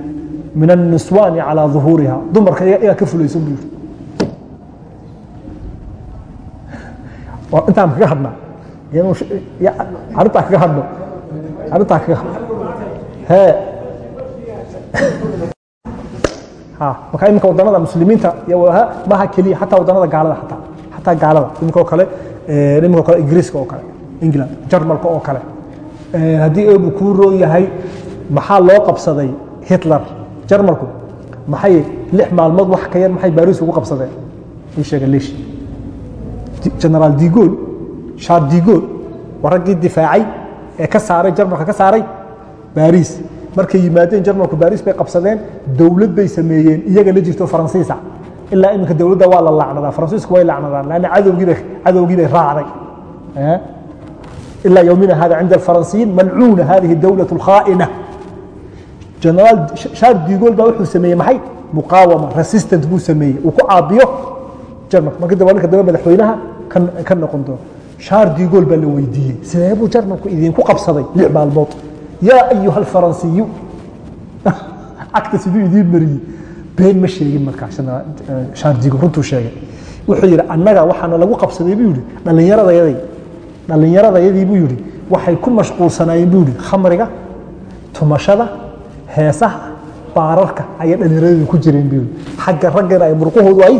Speaker 1: min الniswaani calىa ظuhuuriha dumarka iyaa ka fulaysan buu yidhi intaan kaga hadna arintaa kaga hadno arintaa kaga hadno he marka iminka wadanada muslimiinta maha keliya xataa wadanada gaalada ataa xataa gaalada iminka oo kale iminka o kale ingiriiska oo kale england jarmalka oo kale. Haddii ebu kuu roo yahay maxaa loo qabsaday hitler? Jarmalku maxay lix maalmood wax ka yar maxay baris ugu qabsadeen? Ii sheega lish genaraal digol shar digol waa raggii difaacay ee ka saaray jarmalka ka saaray baris markay yimaadeen jarmalku baris bay qabsadeen dowlad bay sameeyeen iyaga la jirto faransiisa ilaa iminka dowladda waa la lacnadaa. Faransiisku way lacnadaan lanna cadowgiiba cadowgii bay raacday ilaa yowmina hada cinda alfaransiyiin malcuuna hadihi dowlaة اlkhaa'ina genaraal shar digol baa wuxuu sameeyey maxay? Muqaawama resistant buu sameeyey. Uu ku caabiyo jarmalka marka daba ninka dambe madaxweynaha ka noqon doono shar digol baa la weydiiyey. Sidee buu jarmalku idinku qabsaday? Lix maalmood. Yaa ayuha alfaransiyu cagta siduu idiin mariyey been ma sheegin markaa shar digol runtuu sheegay. Wuxuu yidhi annaga waxaana lagu qabsaday buu yidhi. Dhallinyaradayadii dhallinyaradayadii buu yidhi. Waxay ku mashquulsanaayeen buu yidhi. Khamriga tumashada heesaha baararka ayay dhallinyaradoodu ku jireen buu yidhi. Xagga raggana ay murqahoodu ay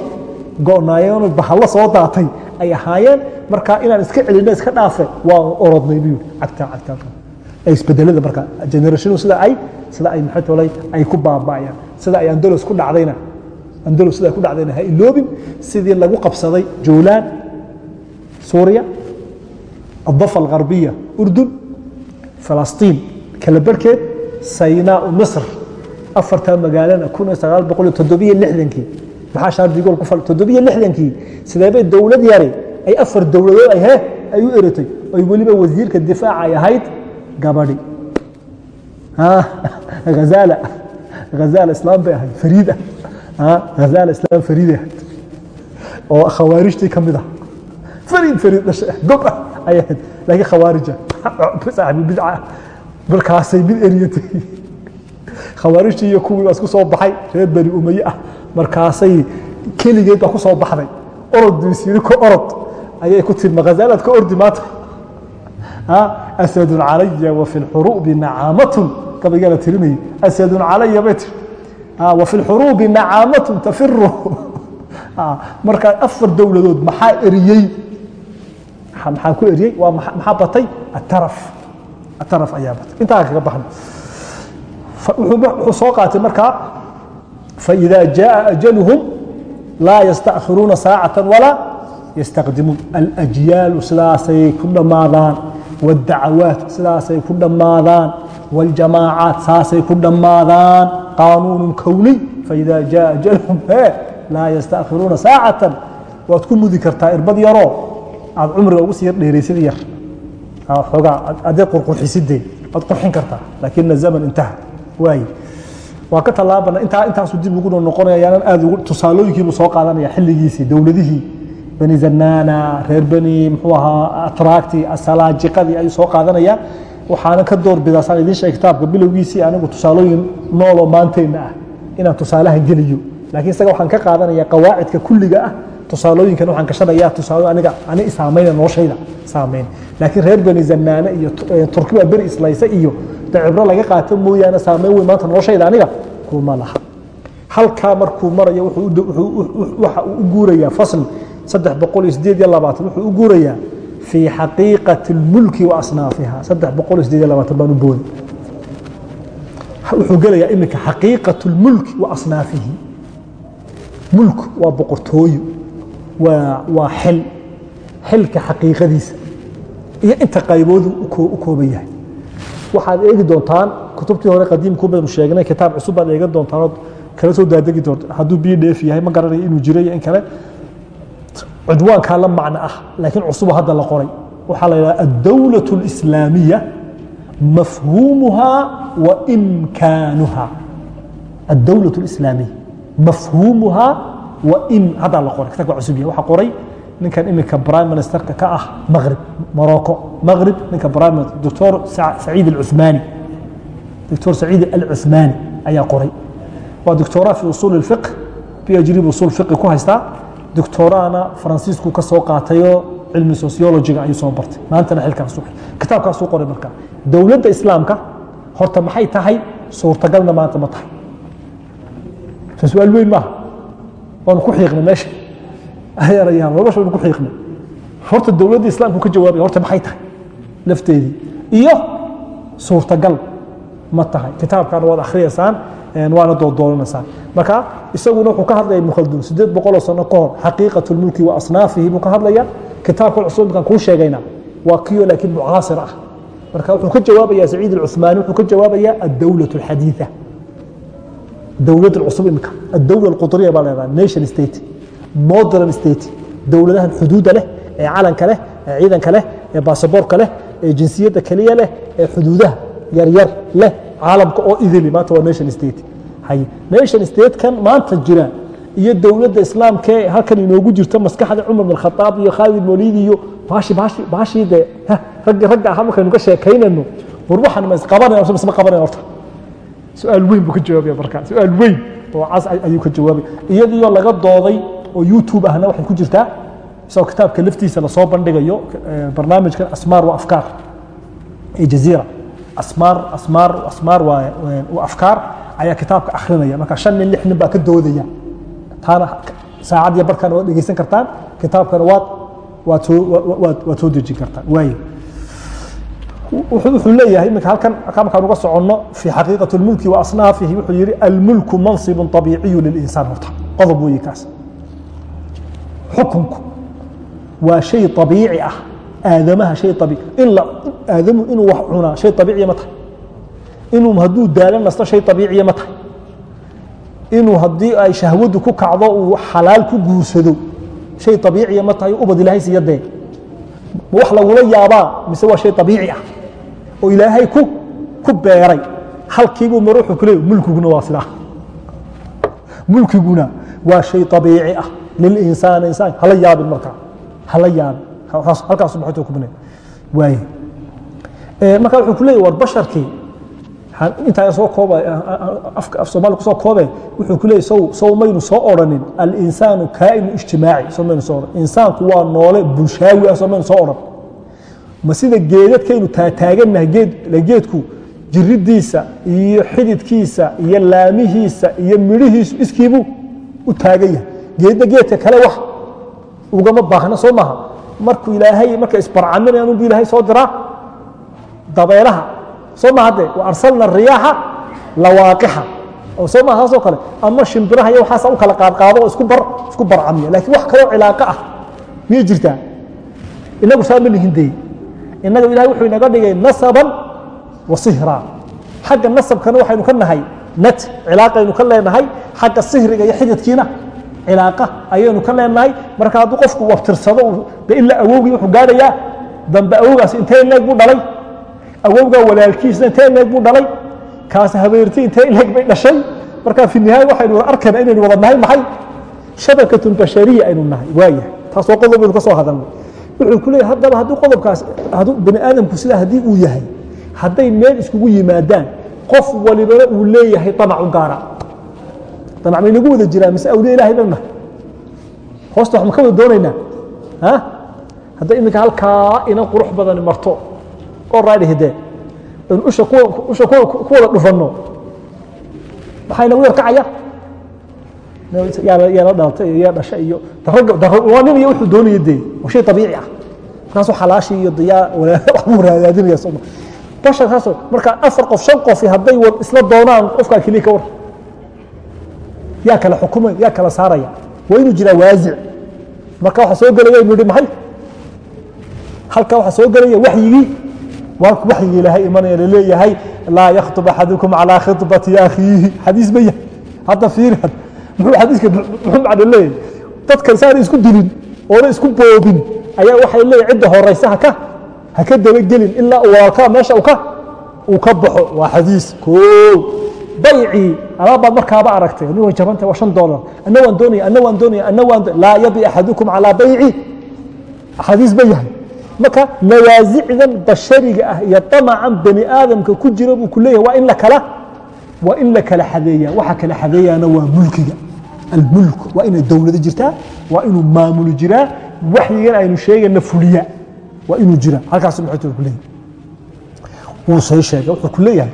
Speaker 1: go'naayeenoo bahallo soo daatay ay ahaayeen. Markaa inaan iska celinno iska dhaafe waa orodnay buu yidhi. Cagtaa cagtaa isbedelada marka generationu sida ay sida ay maxatolay ay ku baaba'ayaan sida ay andalos ku dhacdayna andalos sida ay ku dhacdayna ha iloobin sidii lagu qabsaday juulaan suuriya addafa algharbiya urdun falastiin kala barhkeed saynaau misr afartaa magaalana kun iyo sagaal boqol iyo toddobiyo lixdankii maxaa shaardigool ku fal toddobiyo lixdankii sideebay dowlad yare ay afar dowladood ay he ay u eratay ay weliba wasiirka difaaca ay ahayd gabadhi. Hazala hazala islaam bay ahayd fariida hazala islaam fariid ahayd oo khawaarijtii ka mid ah. Fariid fariid dhashay gob ah ay ahayd. Laakiin khawaarija saaxibi bidca markaasay mid eryatay khawaarijtii iyo kuwii baa isku soo baxay reer bani umaye ah markaasay keligeed baa ku soo baxday. Oroddiisiiri ka orod ayay ku tiri makazaalaad ka ordi maanta asadu calaya wafi lxuruubi nacaamatun gabaygala tirinay. Asadu calaya bay tir. Wafi lxuruubi nacaamatun tafiru markaa afar dowladood maxaa eriyey? Maxaa ku eriyey? Waa maxaa batay? Ataraf. Ataraf ayaa batay. Intaa kaga baxna wuxuu soo qaatay markaa faida jaa ajaluhum laa yastaakhiruuna saacata walaa yastaqdimuun. Aljyaalu sidaasay ku dhammaadaan. wاdacawaat sidaasay ku dhammaadaan wاljamaacaat saasay ku dhammaadaan qaanuun kowniy faإida jaءa ajaluhum he laa yastakhiruuna saacata waad ku mudi kartaa irbad yaroo aad cumriga ugu sii yar dheeraysid yar xoogaa adee qurqurxisidee waad qurxin kartaa laakina zaman intaha waay waa ka tallaabana intaa intaasu dib ugu noqonaya yaanan aad ugu tusaalooyinkiibuu soo qaadanaya xilligiisii dowladihii bani zanana reer bani muxuu ahaa atraacti asalaajiqadii ayuu soo qaadanaya. Waxaana ka door bidaa saan idiin sheegay kitaabka bilowgiisii anigu tusaalooyin nooloo maanteenna ah inaan tusaalahan geliyo. Laakiin isaga waxaan ka qaadanaya qawaacidka kulliga ah tusaalooyinkan waxaan gashanaya tusaalo aniga ani saamayna noloshayda saameyn. Laakiin reer bani zanaane iyo turki waa beri islaysa iyo de cibro laga qaato mooyaane saameyn weyn maanta noloshayda aniga kuma laha. Halkaa markuu marayo waxa uu u guurayaa fasl saddex boqol iyo sideed iyo labaatan wuxuu u guurayaa fii xaqiiqati اlmulki wa saddex boqol iyo sideed iyo labaatan baan u wuxuu gelayaa iminka xaqiiqat اlmulki wa asnaafihi. Mulk waa boqortooyo waa waa xil xilka xaqiiqadiisa iyo inta qayboodu u kooban yahay. Waxaad eegi doontaan kutubtii hore qadiimku baynu sheegnay kitaab cusub baad eegan doontaan ood kala soo daadegi doonta. Hadduu b d f yahay ma garanayo inuu jiro iyo in kale cudwaankaa la macno ah laakiin cusubo hadda la qoray waxaa la yidhaha addawlaة اlislaamiya mafhuumuha wa imkaanuha addawlaة اlislaamiya mafhuumuha wa in haddaa la qoray kitabka cusub yahay waxaa qoray ninkan iminka prime ministerka ka ah maghrib morocco maghrib ninka prime minister doctor saciid alcuthmani doctor saciid alcuthmani ayaa qoray waa doctora fi usuul اlfiqh phd bu usul fiqi ku haystaa doctorana faransiisku ka soo qaatayoo cilmi sociologiga ayuu soo bartay. Maantana xilkaasuu kitaabkaasuu qoray marka dowladda islaamka horta maxay tahay? Suurtagalna maanta ma tahay. So su'aal weyn maaha. Waanu ku xiiqnay meesha. Ayaan nolosha waynu ku xiiqnay. Horta dowladda islaamku ka jawaabaya horta maxay tahay? Lafteedii. Iyo suurtagal ma tahay. Kitaabkan waad akhriyaysaan waana dooddoolanaysaan marka isaguna wuxuu ka hadlaya ibnu khaldun sideed boqoloo sano ka hor xaqiiqat lmulki wa asnaafihi buu ka hadlaya kitaabkan cusub imkaan kuu sheegayna waa kiyo laakiin mucaasir ah. Marka wuxuu ka jawaabaya saciid alcuthmaani wuxuu ka jawaabaya addawlaة alxadiiثa dowladda cusub imika addawla alqudriya baa leedaha nation state modern state dowladahan xuduudda leh ee calanka leh ee ciidanka leh ee baasaboorka leh ee jinsiyadda keliya leh ee xuduudaha yaryar leh caalamka oo idili maanta waa nation state. Hay nation state-kan maanta jira iyo dowladda islaamkee halkan inoogu jirta maskaxda cumar bin khataab iyo khaalid moliidi iyo baashi baashi baashii dee raggi ragga ahaa markaynu ka sheekaynayno war waxaan ma isqabanaya mise isma qabanaya horta. Su'aal weyn buu ka jawaabaya marka su'aal weyn oo cas ayuu ka jawaabay. Iyadiyo laga dooday oo youtube ahna waxay ku jirtaa isagoo kitaabka laftiisa la soo bandhigayo barnaamijkan asmaar wa afkaar ee jaziira asmaar asmaar asmaar waa waa afkaar ayaa kitaabka akhrinaya marka shan nin lix nin baa ka doodaya taana saacad iyo barkana waad dhegeysan kartaan kitaabkana waad waad soo waad waad soo dejin kartaan waaye wuxuu leeyahay iminka halkan markaan uga soconno fi xaqiiqati اlmulki wa asnaafihi wuxuu yihi almulku manصib طabiiciyu lilinsaan horta qodob weeye kaas xukunku waa shay طabiici ah aadamaha shay abiici in aadamu inuu wax cunaa shay abiiciya ma tahay. Inuu hadduu daalo nasto shay abiiciya ma tahay. Inuu haddii ay shahwadu ku kacdo uu xalaal ku guursado shay abiiciya ma tahay ubad ilaahay siiya dee. Ma wax lagula yaabaa mise waa shay abiici ah. Oo ilaahay ku beeray. Halkiibuu mar wuxuu ku leey mulkiguna waa sidaa. Mulkiguna waa shay abiici ah. Lilinsaani insaan hala yaabin markaa. Hala yaabin marka wuxuu ku leeyay war basharkii intaa soo kooba af soomaali ku soo koobe wuxuu ku sow sow maynu soo odhanin alinsaanu kaa'inu ijtimaaci soo maynu soo odhan insaanku waa noole bulshaawi ah soo maynu soo odhan ma sida geedadkaynu taataagannahay geed geedku jiridiisa iyo xididkiisa iyo laamihiisa iyo midhihiisu iskiibuu u taagan yahay. Geedna geedka kale wax ugama baahna soo maaha markuu ilaahay marka isbarcaminayaan unbu ilaahay soo diraa dabeelaha. Soo maha de wa arsalna riyaaxa lawaaqixa oo soo maha saasoo kale ama shimbiraha iyo waxaasa u kala qaadqaado oo isku bar isku barcamiya laakiin wax kaloo cilaaqo ah. Miyay jirtaa? Inagu saa ma lihin dee. Innaga ilahay wuxuu inaga dhigay nasaban wa sihraa xagga nasabkana waxaynu ka nahay net cilaaqaynu ka leenahay xagga sihriga iyo xididkiina cilaaqa ayaynu ka leenahay marka hadduu qofku wabtirsado de awowgii wuxuu gaadhayaa dambe awowgaas intee leeg buu dhalay. Awowgaa walaalkiisna intee leeg buu dhalay. Kaas habeerti intee leeg bay dhashay. Marka fi nihaaya waxaynu arkayna inaynu wada nahay maxay? Shabakatun bashariya aynu nahay. Waayahay taas waa qodob baynu ka soo hadalnay wuxuu ku leeyahay haddaba hadduu qodobkaas hadduu bani aadamku sidaa haddii uu yahay hadday meel iskugu yimaadaan qof walibana uu leeyahay damac gaara damac may nagu wada jiraan mise awliya ilahay baynu nahay hoosta waxma ka wada doonaynaa ha? Hadda iminka halkaa inan qurux badani marto oo raadhihidee in usha usha ku wada dhufanno. Maxay nagu yar kacaya? Yaala dhaltay iyo yaa dhasha iyo waa nin iyo wuxuu doonaya dee waa shay abiici ah. Markaasuu xalaashii iyo diyaa waxbuu raadaadinaya soma bashar kaasoo marka afar qof shan qofi hadday isla doonaan qofkaa keliya ka war yaa kala xukumay yaa kala saaraya waa inuu jiraa waasic marka waxaa soo gelaya inu yihi maxay? Halkaa waxaa soo gelaya waxyigii. Waxyigii ilaahay imanaya la leeyahay laa yakhtub axadukum calaa khibati akhiihi. Xadiis ma yahay. Hadda fiiri muxuu xadiiska muxuu macno leeyahay? Dadkan saana isku dilin oona isku boobin ayaa waxay leeyahay cidda horaysa haka ha ka dabagelin ilaa walaalkaa meesha uka uu ka baxo. Waa xadiis koo baycii alaabaad markaaba aragtay anigu way jabantay waa shan doolar anna waan doonaya anna waan doonaya anna waan laa yabi axadukum calaa bayci. Xadiis ba yahay. Marka lawaasicdan bashariga ah iyo damacan bani aadamka ku jira buu ku leeyahay waa in la kala waa in la kala xadeeya waxa kala xadeeyaana waa mulkiga. Almulk waa inay dowlado jirtaa waa inuu maamulo jiraa. Waxyigan aynu sheegayna fuliya waa inuu jira halkaas muxuu ku leeyahay? Wuu soo sheegay wuxuu ku leeyahay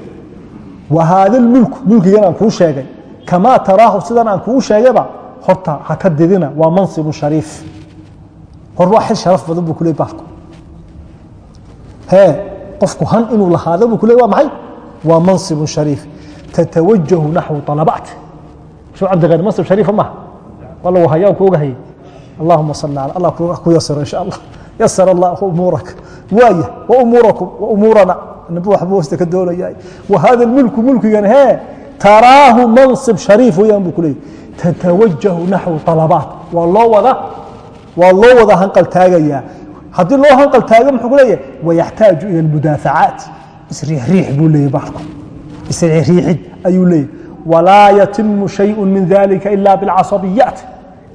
Speaker 1: wa haada lmulku mulkigan aan kuu sheegay. Kamaa taraahu? Sidan aan kuu sheegayba horta ha ka didina. Waa mansibu shariif. Hor waa xil sharaf badan buu ku leeyahy baalku qofku han inuu lahaado buu ku waa maxay? Waa mansibu shariif. Tatawajahu naxwu طalabaat shuu cabdiqani mansib shariifa maaha walla waa hayaa ku ogahayay allahuma salli ala allah ku yasiro insha allah. Yasar allah umuurak waaya wa umuurakum wa umuurana nabi waxbuu hoosta ka doonayaa wa hada mulku mulkigan hee taraahu mansib shariif weeyaan buu ku leeyahy tatawajahu naxwu طalabaat waa loo wada waa loo wada hanqal taagayaa. Haddii loo hanqal taago muxuu ku leeyahay? Wayaxtaaju ila almudaafacaat. Isriixriix buu leeyahy baalku isriixriixid ayuu leeyahy walaa yatimu shayu min dalika ila bilcasabiyaat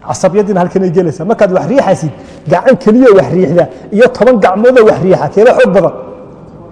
Speaker 1: casabiyadiina halkanay gelaysaa. Markaad wax riixaysid gacan keliya wax riixda iyo toban gacmooda wax riixa keeba xoog badan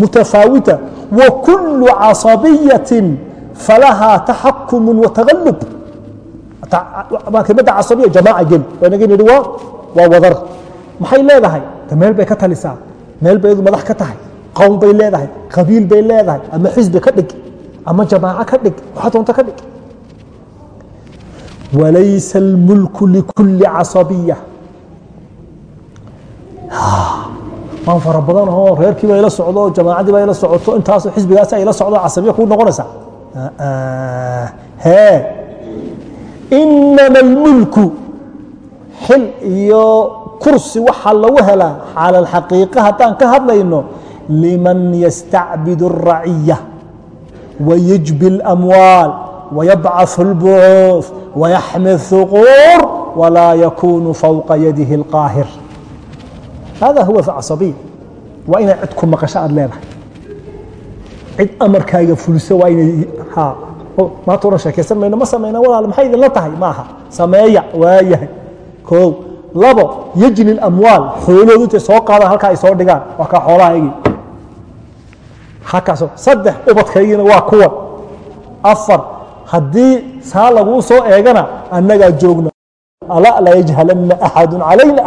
Speaker 1: mutafaawita wa kulu casabiyatin falahaa taxakumu wataqalub kelmadda casabiya jamaaca gel waa inaga nidhi waa waa wadar maxay leedahay ta meel bay ka talisaa meel bay yadu madax ka tahay qowl bay leedahay qabiil bay leedahay ama xisbi ka dhig ama jamaaco ka dhig waxaa doonta ka dhig walaysa almulku likulli casabiya waan fara badan oo reerkii baa ila socdo jamaacadii baa ila socoto intaasoo xisbigaasi ay la socdo casabiya kuu noqonaysaa hee inama اlmulku xil iyo kursi waxaa lagu helaa xaala alxaqiiqa haddaan ka hadlayno liman yastacbid الraciya wayajbi اlamwaal wayabcaث اlbucuuث wayaxmi الhuquur walaa yakunu fowqa yadihi اlqaahir hada huwa casabiya waa inay cid ku maqasho aad leedahay cid amarkaaga fuliso waa inay maanta oran sheekaysan mayno ma samayna walaal maxay idinla tahay maaha sameeya waayahay koow labo yejni amwaal xooloodu intay soo qaadaan halkaa ay soo dhigaan waa kaa xoolahaygii halkaas saddex ubadkaygiina waa kuwan afar haddii saa laguu soo eegana annagaa joogna ala la yajhalanna axadu calayna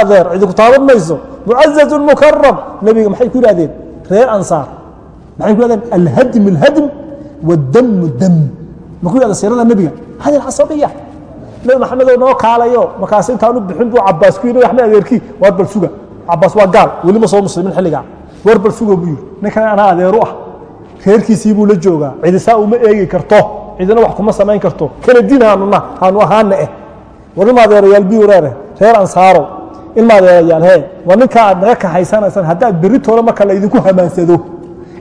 Speaker 1: adeer cidi ku taaban mayso mucazazun mukaram nebiga maxay ku yihahdeen reer ansaar maxay ku yihahdeen alhadm alhadm wadamu dam ma ku yihahda siirada nebiga hadi casabiya nabi maxamed oo noo kaalayo markaas intaanu bixin buu cabaas ku yidhi axmed adeerkii waar bal suga cabaas waa gaal weli ma soo muslimin xilligaa waar bal suga buu yidhi ninkan anaa adeeru ah reerkiisii buu la joogaa cidisaa uma eegi karto cidina wax kuma samayn karto kala diin haanuna haanu ahaana eh war ilmaadeerayaal biureere reer ansaaro. Ilmaadeerayaal hee war ninkaa aad naga kaxaysanaysaan haddaad berritooda marka laydinku hamaansado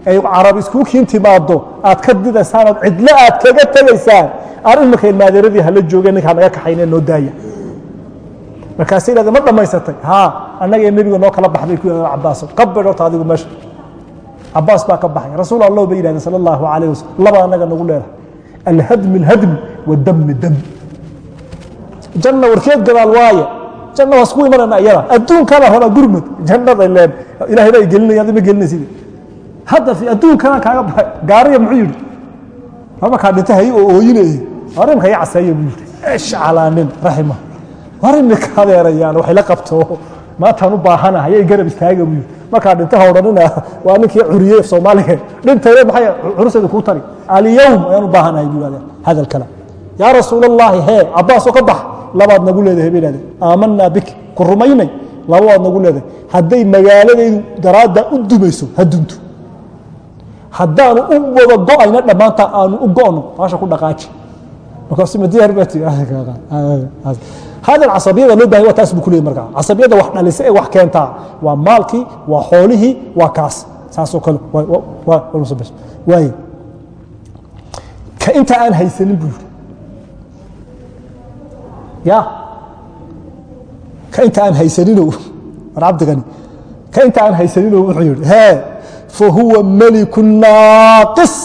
Speaker 1: ay carab iskuu kiin timaado aad ka didaysaan ood cidlo aad kaga tegaysaan aan iminka ilmaadeeradii hala joogeen ninkaa naga kaxaynee noo daaya. Markaasay yidhahdeen ma dhammaysatay? Haa annaga nebiga noo kala baxday ku yidhahdeen cabaaso qabir horta adigu meesha. Cabaas baa ka baxay. Rasuul allah bay yidhahdeen sala allahu calayh wasalam laba annaga nagu leedahay alhadmi alhadm wadami dam janna warkeed gadaal waaye janna waa isku imanayna iyada. Adduunkana hora gurmud. Jannaday leen ilahay baa gelinaya adi ma gelinaysid hadda adduunkana kaaga baxay gaariya muxuu yidhi? Markaa dhinta hay oo ooyinayay arrimka i caseeya buu yidhi. Esh calaa nin raxima. War imika adeerayaan waxay la qabto. Maantaan u baahanahay ay garab istaaga buu yidhi. Markaa dhintaha odhanina waa ninkii curiyey soomaaliga. Dhintayna maxay curuseeda kuu tari? Alyowm ayaan u baahanahay buu yidhahdeen hadal kale. Yaa rasuul allaahi hee cabbaasoo ka bax labaad nagu leedahay bay yidhahdeen aamanaa bik ku rumaynay labaad nagu leedahay hadday magaaladaydu daraaddaa u dumayso ha dunto haddaanu u wada go'ayna dhammaantaa aanu u go'no baasha ku dhaqaaji markaasu madiyaar baa tii hada casabiyada loo bahay wa taas buu ku markaa casabiyada wax dhalisa ee wax keentaa waa maalkii waa xoolihii waa kaas saasoo kale waaye ka inta aan haysanin buu yidhi ya. Ka inta aan haysanino war cabdigani ka inta aan haysanino wuxuu yidhi hee fahuwa meliku naaqis.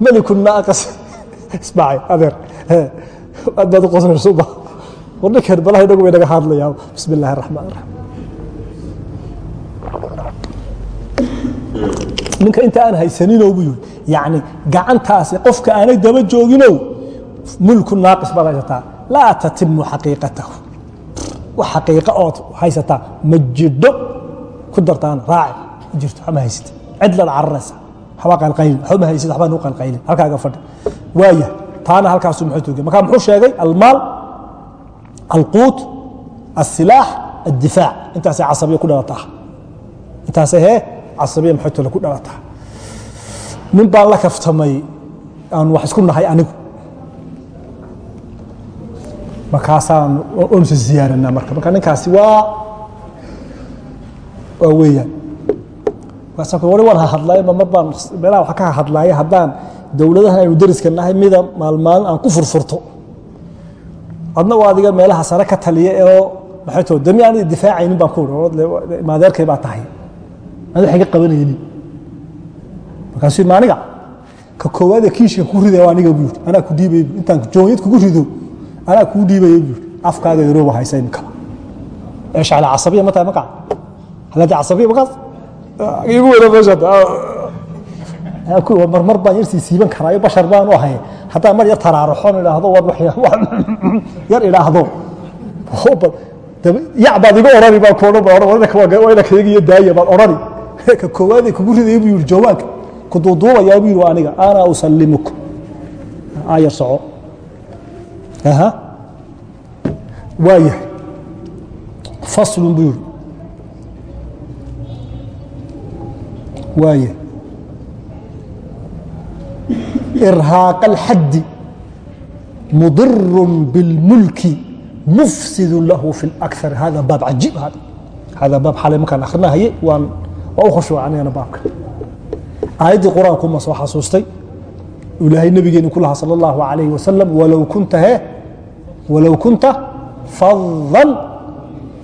Speaker 1: Meliku naaqis. Ismacay adeer. Aad baad u qoslaysuba war ninkan balaha inagu bay naga hadlayaa bismi illaahi araxmaan iraxiim ninka inta aan haysaninow buu yidhi yacni gacantaasi qofka aanay daba jooginow mulku naaqis baad haysataa. Laa tatimu xaqiiqatahu. Wax xaqiiqa ood haysataa ma jidho ku dartaana raaci. Ma jirto waxba haysata cidlaad cararaysa. Waxba qalqaylin waxba ma haysata waxbaa nuu qalqaylin halkaaga fadhi. Waaya taana halkaasu muxuu toogay marka muxuu sheegay almaal alquut alsilaax addifaac. Intaasay casabiya ku dhalataa. Intaasay hee casabiya maxaytole ku dhalataa. Nin baan la kaftamay aan wax isku nahay anigu markaasaan onusa ziyaaranaa marka. Marka ninkaasi waa waa weeyaan. Wari waan hadlaayo ma mar baan meelaha wax ka hadlaaya haddaan dowladahan aynu dariska nahay mida maalmaalin aan ku furfurto. Adna waa adiga meelaha sare ka taliya oo maxay too dami aan difaacaynin baan ku uri maadeerkay baa tahay. Aan wax iga qabanaynin. Markaasuu ma aniga? Ka koowaadee kiishka ku waa aniga buu yidhi anaa ku dhiibay intaan joonyad kugu rido anaa kuu dhiibaya yidhi afkaaga yarooba haysa imikaba eesh calaa casabiya ma tahay maka haladi casabiya makaas igu weyna meesha marmar baan yarsii siiban karaayo bashar baan u ahay. Haddaan mar yar taraaraxon idhaahdo yar idhaahdo. Yac baad iga orani baan kuodhan kaygiyo daaya baad orani. Ka koowaadee kugu ridaya buu yidhi joowaanka ku duuduubayaa buu yidhi waa aniga ana usallimuk ayar soco waayahay. Faslun buu yihi waayahay. Irhaaqa alxaddi mudirun biاlmulki mufsidu lahu fi اlakar hada baab cajiib ah. hada hada baab xalay markaan akrinahaye waan waa u khashuwa baabka. Aayaddii qur'aanku ma soo xasuustay? حسوستي إلهي النبي كلها صلى الله عليه وسلم ولو كنت هي ولو كنت فظا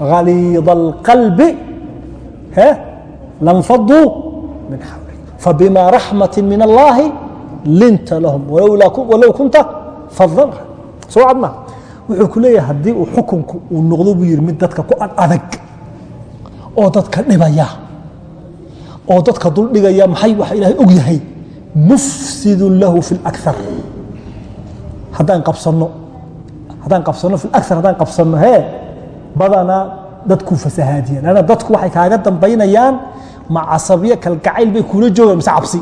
Speaker 1: غليظ القلب ها لانفضوا من حولك فبما رحمة من الله linta lahum walow kunta fadan soo cadma wuxuu ku leeyahay haddii uu xukunku uu noqdo buu yidhi mid dadka ku adag oo dadka dhibaya oo dadka duldhigaya maxay wax ilaahay og yahay Mufsidun lahu fi اlakar haddaan qabsanno haddaan qabsanno fi lakar haddaan qabsanno hee badanaa dadkuu fasahaadiyaan. Lanna dadku waxay kaaga dambaynayaan ma casabiyo kalgacayl bay kuula joogaan mise cabsi.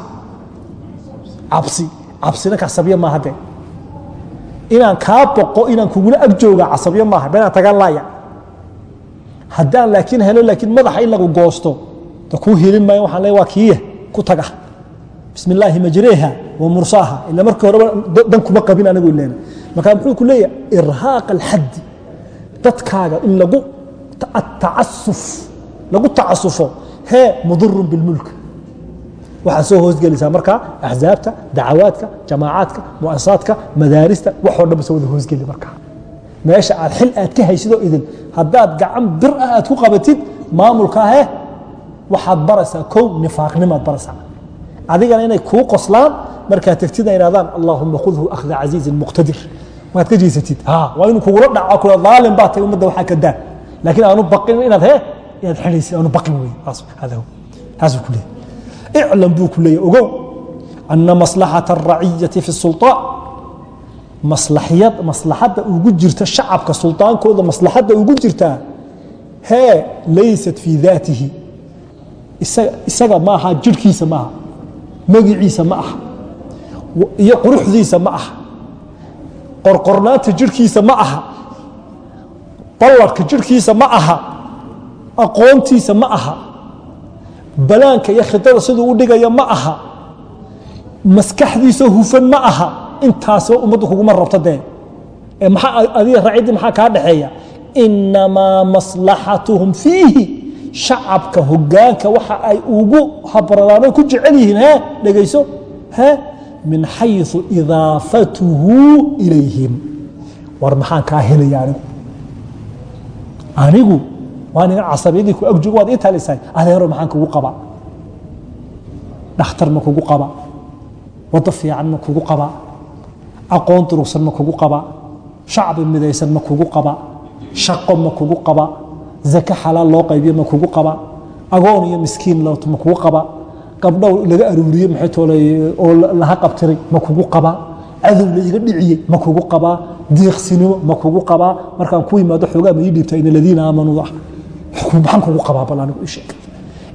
Speaker 1: Cabsi cabsina casabiye maaha de inaan kaa boqo inaan kugula ag jooga casabiye maaha beenaan tagaan laaya. Haddaan laakiin helo laakiin madaxa in lagu goosto de kuu helin maayo waxaan leeya waa kiiya ku taga bismi illaahi wa mursaaha. Ila markii horeba dan kuma qabin anigu ileena markaa muxuu ku leeyahay irhaaq alxaddi dadkaaga in lagu atacasuf lagu tacasufo hee mudirun bilmulk. Waxaa soo hoosgelaysaa markaa axzaabta dacawaadka jamaacaadka muasasaadka madaarista waxoo dhan ba soo wada hoosgeli markaa meesha aad xil aad ka haysidoo idin haddaad gacan bir ah aad ku qabatid maamulka he waxaad baraysaa kow nifaaqnimaad baraysaa adigana inay kuu qoslaan markaad tegtid ay idhahdaan allahuma khudhu akhda casiizin muqtadir. Maad ka jeesatid waa inuu kugula dhaco kula daalim baa tahay ummadda waxaa ka daa laakiin aanu baqin inaad he inaad xidhaysid aanu baqin wey taasuu ku leeyahy iclam buu ku leeyahy ogow ana maslaxata alraciyati fi sulطaan maslaxadda ugu jirta shacabka sulطaankooda maslaxadda ugu jirtaa hee laysat fii daatihi. Isaga ma aha jirhkiisa ma aha magiciisa ma aha. Iyo quruxdiisa ma aha. Qorqornaanta jirhkiisa ma aha. Ballarka jirhkiisa ma aha. Aqoontiisa ma aha. Balaanka iyo khidada siduu u dhigaya ma aha. Maskaxdiisa hufan ma aha. Intaasba ummaddu kuguma rabto dee. Maxaa adiga raaciddii maxaa kaa dhexeeya? Inamaa maslaxatuhum fiihi shacabka hogaanka waxa ay ugu habradaan oo ku jecel yihiin he dhegayso. He min xayu idaafatuhu ilayhim. War maxaan kaa helaya anigu? Anigu waa niga casabiyadii ku agjoog waad ii talisahay. Adeero maxaan kugu qabaa dhakhtar ma kugu qabaa waddo fiican ma kugu qabaa aqoon durugsan ma kugu qabaa shacbi midaysan ma kugu qabaa shaqo ma kugu qabaa zake xalaal loo qaybiyo ma kugu qabaa agoon iyo miskiin ma kugu qabaa gabdhow laga aruuriye oo laha qabtiray ma kugu qabaa cadow la dhiciyey ma kugu qabaa diiqsinimo ma kugu qabaa markaan ku yimaado xoogaa ma ii dhiibta in aladiina aamanuu ah maxaan kugu qabaa bal anigu ii sheeg.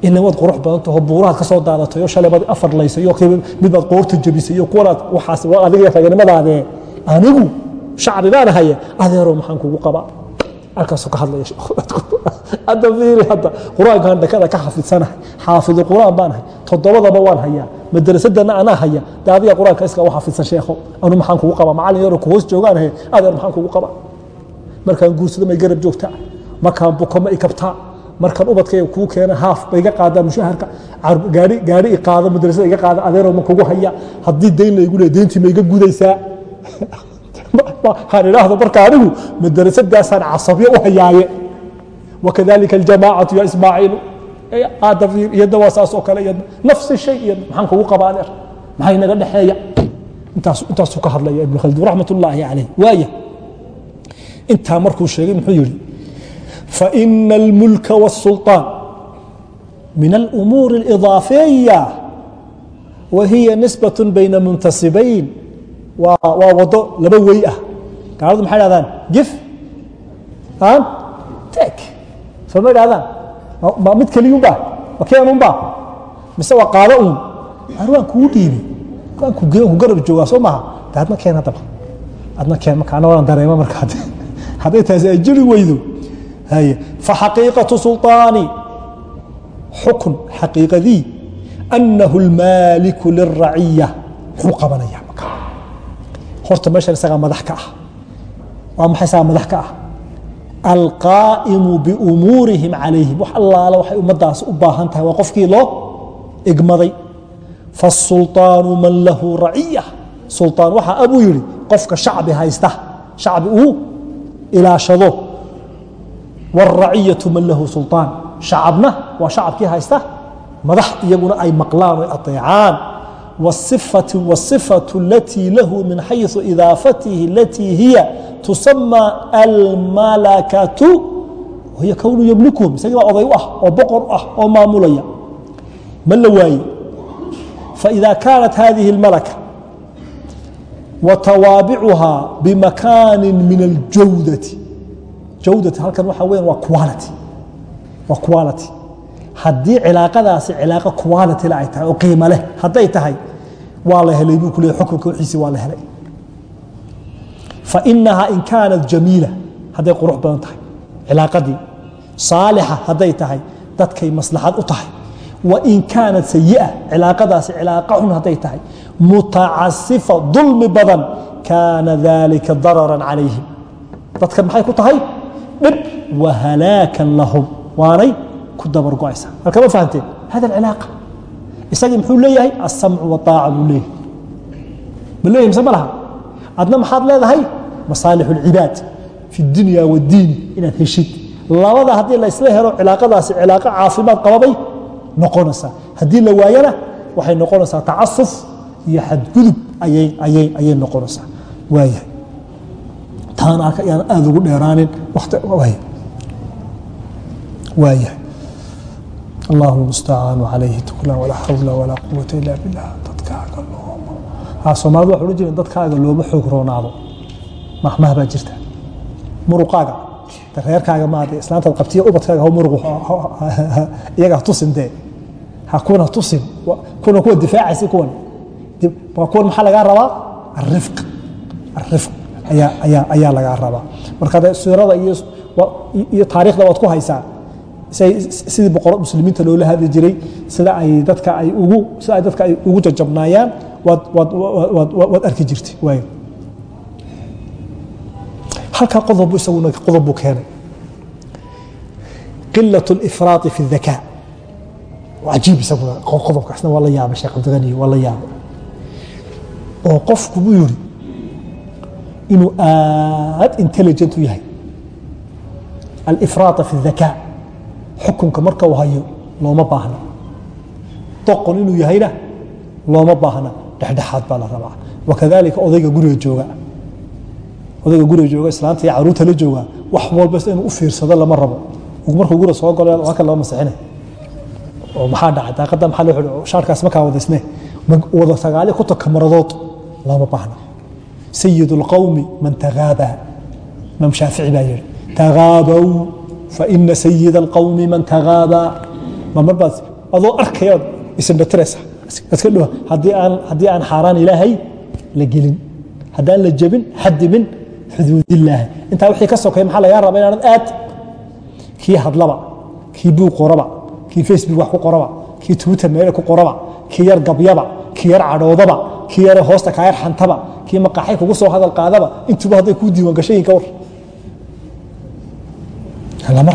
Speaker 1: Ila qurux badan taho buurahaad ka soo daadatay oo shalay baad afar laysay oo mid baad qoorta jabisay iyo kuwanaad waxaas waa adiga anigu shacbi baan haye adeero maxaan kugu qabaa halkaasuu ka hadlaya hadda fiiri hadda qur'aankan dhakada ka xafidsanahay xaafidu qur'aan baan ahay toddobadaba waan hayaa madrasadana anaa haya de qur'aanka iska u xafidsan sheekho anu maxaan kugu qabaa macallin yaro ku hoos joogaan ahay adeer maxaan kugu qabaa. Markaan guursado may garab joogtaa markaan buko ma ikabtaa markaan ubadkayga kuu keena haaf ba iga qaadaa mushaharka gaari gaari i madrasada iga qaada adeero ma kugu haya haddii dayn laygu leey dayntii ma iga gudaysaa waxaan idhaahdo marka anigu madrasadaasaan casabyo u hayaaye wakadalika aljamaacatu ya ismaaciilu aada fiir iyadna waa saas oo kale iyadna nafsi shay iyadna maxaan kugu qabaa adeer maxaa inaga dhexeeya intaas intaasuu ka hadlaya ibnu khaldun raxmat ullaahi calayh waaya intaa markuu sheegay muxuu yidhi faina almulka wاsulطaan min alumuur اlidaafiya wa hiya nisbaة bayna muntasibayn waa wado laba wey ah. Gaaladu maxay dhahdaan gif? Tek sooma dhahdaan ma mid keliyunba ma keenunba mise waa qaado uun ar waan kuu dhiibi. Waan ku garab joogaa soo maaha de keen haddaba adma keen marka ana waan dareema marka hadday taasi ay jeli weydo. Haye. Faxaqiiqatu sulطaani xukun xaqiiqadii anahu اlmaaliku liraciya wuxuu qabanaya horta meeshan isagaa madax ka ah. Waa maxay isagaa madax ka ah? Alqaa'imu biumuurihim calayhim. Wax allaala waxay ummaddaas u baahan tahay. Waa qofkii loo igmaday. Fasulطaanu man lahu raciya sulaan waxaa abuu yidhi qofka shacbi haysta. Shacbi uu ilaashado. Wاlraciyatu man lahu sulaan shacabna waa shacabkii haysta. Madax iyaguna ay maqlaan o ateecaan. والصفة التي له من حيث إضاafته التي هي تسمى الملكة وهي كون يملكهم isagii baa oday u ah oo boqor ah oo maamulaya ma la waaye فإذا كانت هذه الملكة وتواaبعها بمكان من الجودة jawdة halkan waxa weya waa quality waa quality haddii cilaaqadaasi cilaaqo quality ay tahay oo qiimo leh hadday tahay waa la helay buu ku xukunka wixiisi waa la helay. Fainahaa in kaanat jamiila hadday qurux badan tahay cilaaqadii. Saalixa hadday tahay dadkay maslaxad u tahay. Wain kaanat sayi'a cilaaqadaasi cilaaqa xun hadday tahay. Mutacasifa dulmi badan kaana dalika dararan calayhim. Dadkan maxay ku tahay? Dhib wahalaakan lahum. Waanay ku dabargoaysa markama fahamteen hada alcilaaqa isagii muxuu leeyahay asamcu waaaca buu leeyahay. Ma leeyahy mise ma laha? Adna maxaad leedahay? Masaalix اlcibaad fi dunya wadiini inaad heshid. Labada haddii laysla helo cilaaqadaasi cilaaqo caafimaad qababay noqonaysaa. Haddii la waayana waxay noqonaysaa tacasuf iyo xadgudub ayay noqonaysaa. Waayahay. Taana ayaan aada ugu dheeraanin. Waayahay allah mustacaan calayhi tuklan walaa xawla walaa quwata ila billah dadkaaga looma soomaalida waxa odhan jireen dadkaaga looma xoog roonaado mahmah baa jirta muruqaaga reerkaaga maade islaantaad qabtiya ubadkaaga ha muruq iyaga ha tusin dee ha kuwan ha tusin kuwan kuwa difaacaysa kuwan kuwan maxaa lagaa rabaa arifq arifq ayaa ayaa ayaa lagaa rabaa marka siirada iyo iyo taariikhda waad ku haysaa sidii boqorad muslimiinta loola hadli jiray sida ay dadka ay ugu sida ay dadka ay ugu jajabnaayaan waad waad waad waad arki jirtay waayo halkaa qodob isaguna qodob buu keenay qilaة اlifraaطi fi الذakaa cajiib isaguna qodobkaasna waa la yaabay sheekh cabdiganiy waa la yaabay oo qofku buu yidhi inuu aad intelligent u yahay alifraaطa fi الذakaa xukunka marka uu hayo looma baahna. Doqon inuu yahayna looma baahna. Dhexdhexaad baa la rabaa. Wakadalika odayga guriga jooga. Odayga guriga jooga islaanta iyo carruurta la jooga wax walba inuu u fiirsado lama rabo. Markuu guriga soo galo halka lama masixine. Oo maxaa dhacay? Daaqada maxaa loo shaarkaas markaa wadaysne wada sagaaliyo ku takamaradood lama baahna. Sayid اlqowmi man tagaaba. Imaam shaafici baa yihi tagaabow faina sayid اlqowmi man tagaaba ma marbaad adoo arkayaad isindhatiraysa iska dhowa haddii aan xaaraan ilaahay la gelin haddaan la jebin xadimin xuduudillaahi intaa wixii ka sokay maxaa lagaa raba inaanad aad kii hadlaba kii buug qoraba kii facebook wax ku qoraba kii twitter meel ku qoraba kii yar gabyaba kii yar cadhoodaba kii yar hoosta kaa yar xantaba kii maqaxay kugu soo hadal qaadaba intuba hadday kuu diiwaan gashayin ka war lama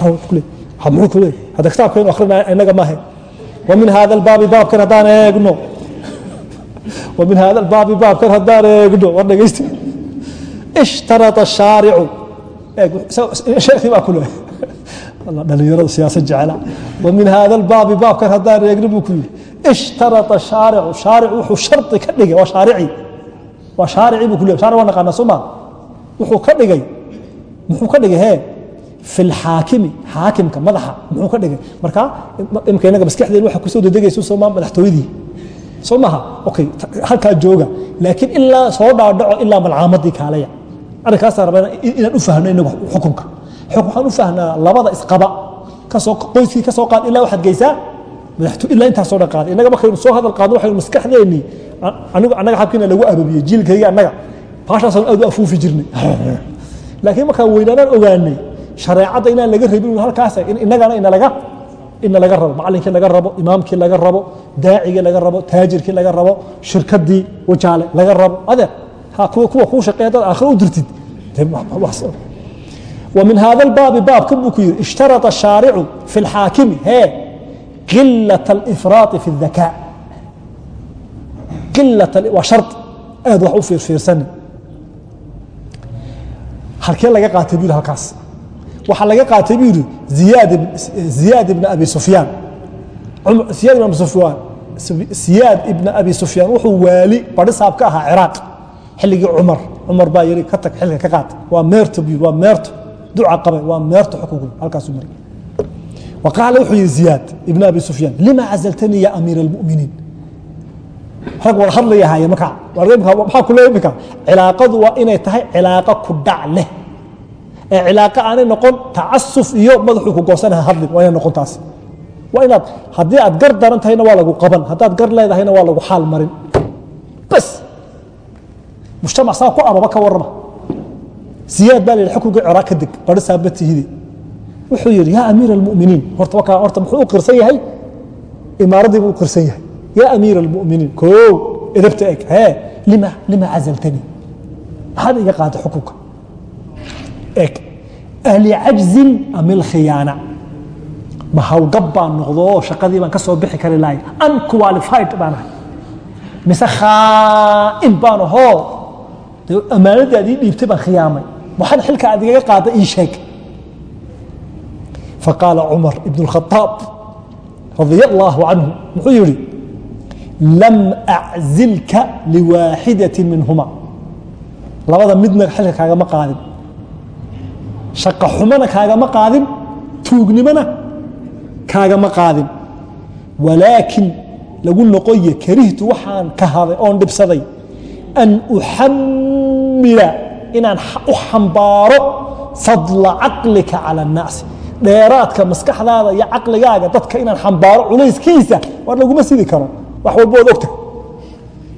Speaker 1: muxuu ka dhigay. Waa fi lxaakimi xaakimka madaxa muxuu ka dhigay? Marka inaga maskaxdeen waxa ku soo dedegaysa soomaa madaxtooyadii soo maha? Okay halkaa jooga. Laakiin ilaa soo dhaadhaco ilaa malcaamadii kaalaya. Arrinkaasaa rabaa inaan u fahno inagu xukunka. Waxaan u fahnaa labada isqaba. Kasoo qoyskii ka qaad ilaa waxaad geysaa ilaa intaasoo dhan qaada innaga markaynu soo hadal qaadno waxaynu maskaxdeennii anigu annaga xabkiina lagu ababiyey jiilkayga annaga. Baashaasaan aad u afuufi jirnay. Laakiin markaan weynaanaan ogaanay shareecadda inaan laga rabin halkaas innagana inalaga ina laga rabo macalinkii laga rabo imaamkii laga rabo daacigii laga rabo taajirkii laga rabo shirkadii wajaale laga rabo adeer kuwa kuu shaqeeya dad aakhiro u dirtid ومن هذا الباب باب كم بكير اشترط الشارع في الحاكم هي قلة الإفراط في الذكاء قلة وشرط aad wax u fiirfiirsani halkee laga qaatay buu halkaas waxaa laga qaatay buu yidhi iyaad ibna abi sufyaan. Siyaad ibna abi sufyaan wuxuu waali barisaab ka ahaa ciraaq. Xilligii cumar cumar baa yii ka tag xilka ka qaata waa meerto bu waa meerto duca qaba waa meerto xukunku halkaasuu maray wa wuxuu yihi ziyaad ibna abi sufyaan lima cazaltanii ya amiira almuminiin? Rag wada hadlaya haya markaa. Maxaa kuleeya imika cilaaqadu waa inay tahay cilaaqa ku dhac leh ee cilaaqo aanay noqon tacasuf iyo madaxuu ku goosanaha hadlin waa inay noqon taas waa inaad haddii aad gar daran tahayna waa lagu qaban haddaad gar leedahayna waa lagu xaal marin. Bas! Mujtamac saa ku ababa ka warrama. Siyaad baa la yidhi xukunka ciraaq ka deg bari saabatihiide wuxuu yidhi yaa amiira almu'miniin. Horta wakaa horta muxuu u qirsan yahay? Imaaradii buu qirsan yahay. Yaa amiira almuminiin koo edabta eg hee lima lima cazaltanii maxaad iga qaatay xukunka eg alicajzin am ilkhiyaana ma hawlgab baan noqdo oo shaqadii baan ka soo bixi kari lahay. Unqualified baan ahay. Mise khaa'in baan ahoo dee ammaanadii aad ii dhiibtay baan khiyaamay. Waxaad xilka aad igaga qaada ii sheeg. Faqaala cumar ibn اlkhaaab radia allaahu canhu muxuu yihi lam aczilka liwaaxidatin minhuma. Labada midna xilka kaagama qaadin shaqa xumana kaagama qaadin tuugnimona kaagama qaadin. Walaakin lagu noqoye karihtu waxaan kahaday oon dhibsaday an uxamila inaan u xambaaro fadla caqlika cala الnaasi dheeraadka maskaxdaada iyo caqligaaga dadka inaan xambaaro culayskiisa war laguma sidi karo. Wax walba ood ogtahay.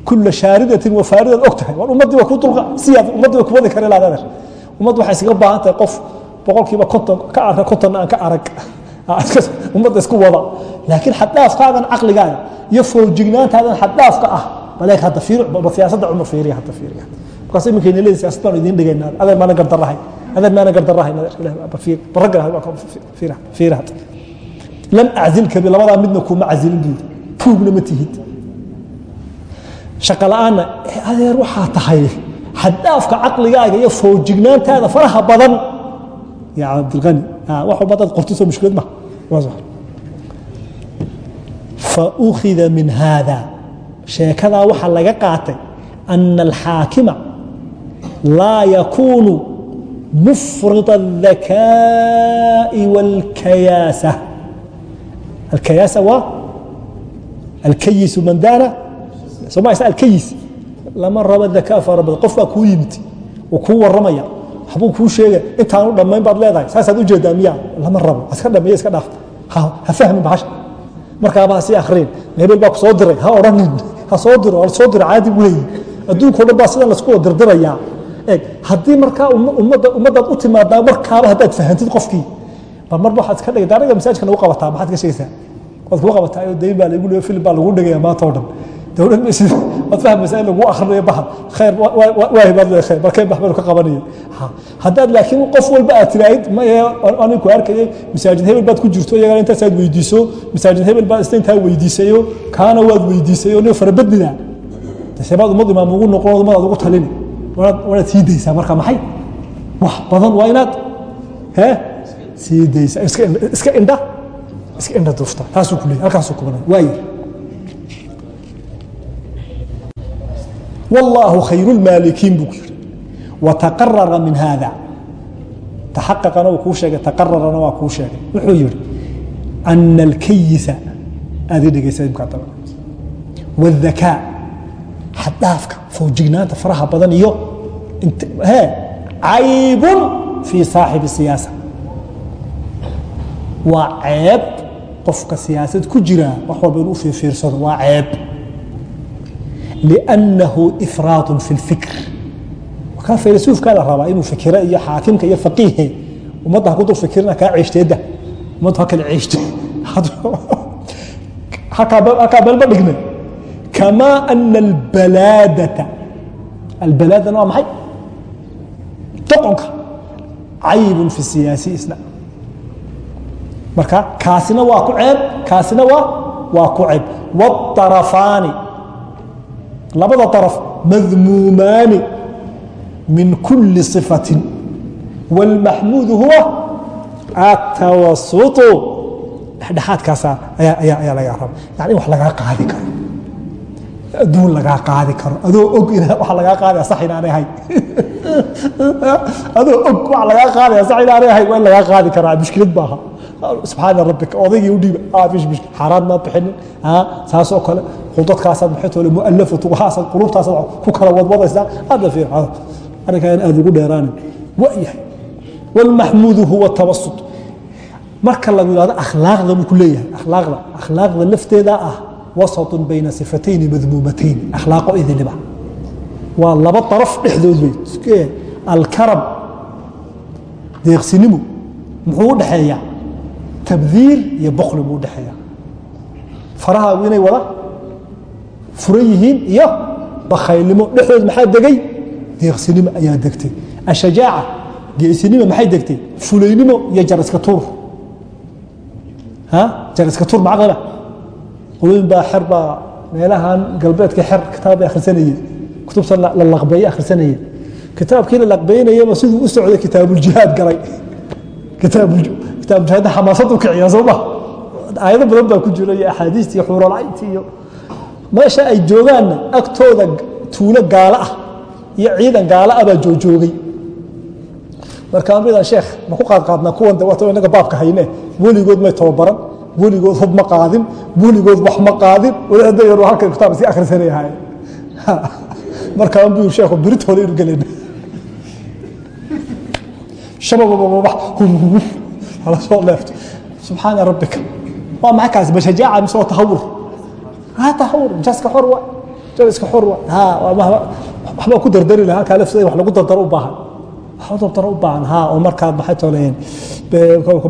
Speaker 1: Kula shaaridatin wafaaridaad og tahay war ummaddii waa ku dulqa siyaad ummaddii way kuwadi kari lahaad adeer ummaddu waxay iskaga baahan tahay qof boqolkiiba konton ka arka kontonna aan ka arag. Ummadda isku wada. Laakiin xaddhaafkaadan caqligaaga iyo foojignaantaadan xaddhaafka ah baleeg hadda fiir siyaasadda cumar fiiriya hadda fiiriya markaas iminkayna leedahay siyaasad baanu idiin dhigaynaa adeer maana gardarahay adeer maana gardarahay baragga hadda lam aczilka bi labadaa midna kuma cazilin buudi tuugna ma tihid. Shaqa la'aanna adeer waxaa tahay xaddaafka caqligaaga iyo foojignaantaada faraha badan ya cabdilqani wax walba dad qortiso mushkilad ma faukhida min haada sheekadaa waxaa laga qaatay ana alxaakima laa yakuunu mufrid الذakaaءi wاlkayaasa alkayaasa waa alkayisu man daana soma alkayis lama rabo dakaa fara badan. Qof baa kuu yimid oo kuu waramaya waxbuu kuu sheega intaanu dhammayn baad leedahay. Saasaad u jeedaa miya lama rabo. Iska dhameeya iska dhaaf ha fahmin bahasha. Markaaba ha sii akriin hebel baa ku soo diray. Ha odhanin ha soo diro ha soo diro caadi weeye adduunkao dhan baa sidan la isku dirdirayaa eeg haddii markaa ummadda ummaddaad u timaadaa markaaba haddaad fahantid qofkii. Bal marba waxaad iska dhigay aniga masaajka nagu qabataa maxaad ka sheegaysaa? Waad kuu qabataa oo dayn baa lagu leeyo filim baa lagu dhigaya maanta oo dhan dowlad waad fahmaysaa in lagu akrinayo bahal khayr waahi baad leedahay khayr bax baynu ka qabanaya haddaad laakiin qof walba aad tiraahid maye aninku arkayay masaajid hebel baad ku jirto iyagana intaasaad weydiiso masaajid hebel baad isna intaa weydiisayo kaana waad weydiisayo nin farabadnida sebaad ummad imaam ugu noqon ummad aad ugu talini waanaad sii daysaa marka maxay wax badan waa inaad he sii daysaa iska indha iska indha dufta taasuu ku leeyay halkaasuu kubanay waaye wallaahu khayrulmaalikiin buu ku yidhi. Wataqarara min haada taxaqaqana uu kuu sheegay taqararana waa kuu sheegay. Wuxuu yidhi ana alkayisa aad i dhegaysa imkaa daba waاdakaa xaddhaafka foojignaanta faraha badan iyo caybun fii saaxibi siyaasa. Waa ceeb qofka siyaasad ku jiraa wax walba inuu fiirfiirsado waa ceeb. لأنه إفراط في الفكر وكان فيلسوف كذا ربا إنه فكرة إيا حاكم كي فقيه ومضى كدر فكرنا كا عيشت يده ومضى هكا عيشت هكا بالبدقنا كما أن البلادة البلادة نوع محي تقنك عيب في السياسي إسلام marka kaasina waa ku ceeb kaasina waa waa ku ceeb والطرفان labada طرف madmuumaani min kuli صifaة wاlmaxmuud huwa atawasuط dhexdhexaadkaasa ayaa laga raba yani in wax lagaa qaadi karo adduun lagaa qaadi karo adoo og waa lagaa qaadaya sax inaanay ahay adoo og waa lagaa qaadaya sax inaanay ahay waa in lagaa qaadi karaa mushkilad maaha subxaana rabbika odaygii u dhiiba aafish mushkil xaaraan maad bixinin saasoo kale khudadkaasaad maxaytoole mu'alafatu waxaasaad qulubtaasaad ku kala wadwadaysaa aadla fiir arrinkaa in aad ugu dheeraanin. Waayahay walmaxmuudu huwa tawasut marka lagu yidhahdo akhlaaqda buu ku leeyahay. Akhlaaqda akhlaaqda lafteeda ah wasatun bayna sifatayni madmuumatayni akhlaaqo idiniba waa laba daraf dhexdood wey alkaram deeqsinimu muxuu u dhexeeyaa tabdiir iyo bokli buu udhexeeya farahaagu inay wada furan yihiin iyo bakaylnimo dhexdood maxaa degay? Deeqsinimo ayaa degtay. Ashajaaca geesinimo maxay degtay? Fulaynimo iyo jariska tuur. Jariska tuur macaqaba qolooyin baa xer baa meelahan galbeedka xer kitaab bay akhrisanayeen. Kutubta la laqbeeye akhrisanayeen. Kitaabkii la laqbeynayaba siduu u socday kitaabuljihaad galay kitaabuljihaadna xamaasadu kiciya soo ma? Aayado badan baa ku jira iyo axaadiista iyo xuuralcaynti iyo meesha ay joogaanna agtooda tuulo gaalo ah iyo ciidan gaalo ah baa joojoogay markaa midaan sheekh ma ku qaadqaadnaa kuwan de waata inaga baabka hayne? Weligood may tababaran weligood hub ma qaadin weligood wax ma qaadin. Wadaada yar halkan kitaab iska akhrisanay ahaayeen markaa buu sheekhu biritooda inu gelin shababababax hala soo leefto subxaana rabbika. Waa maxay kaas bashajaaca mise waa tahawur. Ha tahawur jaska xor wa. Jawiska xor wa. Ha waxbaa ku dardari lahaa halkaa lafteeda wax lagu dardaro u baahan. Dardaro u baahan. Ha oo markaad maxay toleen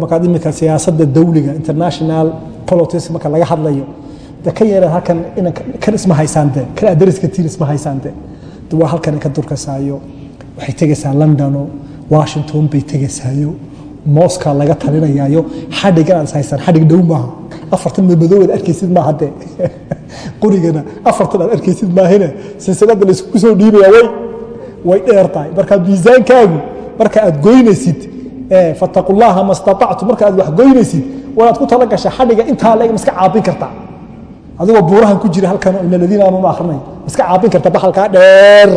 Speaker 1: markaad imika siyaasadda dawliga international politics marka laga hadlayo. De ka yeeran halkan inan kan isma haysaan de. Kan aad dariska tiin isma haysaan de. De waa halkan ka durkasaayo. Waxay tegaysaa londono washington bay tegaysaayo mooska laga talinayaayo xadhigan aad haysaan xadhig dhow maaha. Afartan madmadow aad arkaysid maaha de qurigana afartan aad arkaysid maahine. Silsilada laysku soo dhiibaya way way dheer tahay. Marka miisaankaagu marka aad goynaysid fataqu llaha ma staactu marka aad wax goynaysid wanaad ku tala gasha xadhiga intaa leeg maska caabin karta. Adigoo buurahan ku jira halkan in aladiina aamanu akrinay maska caabin karta baxalkaa dheer.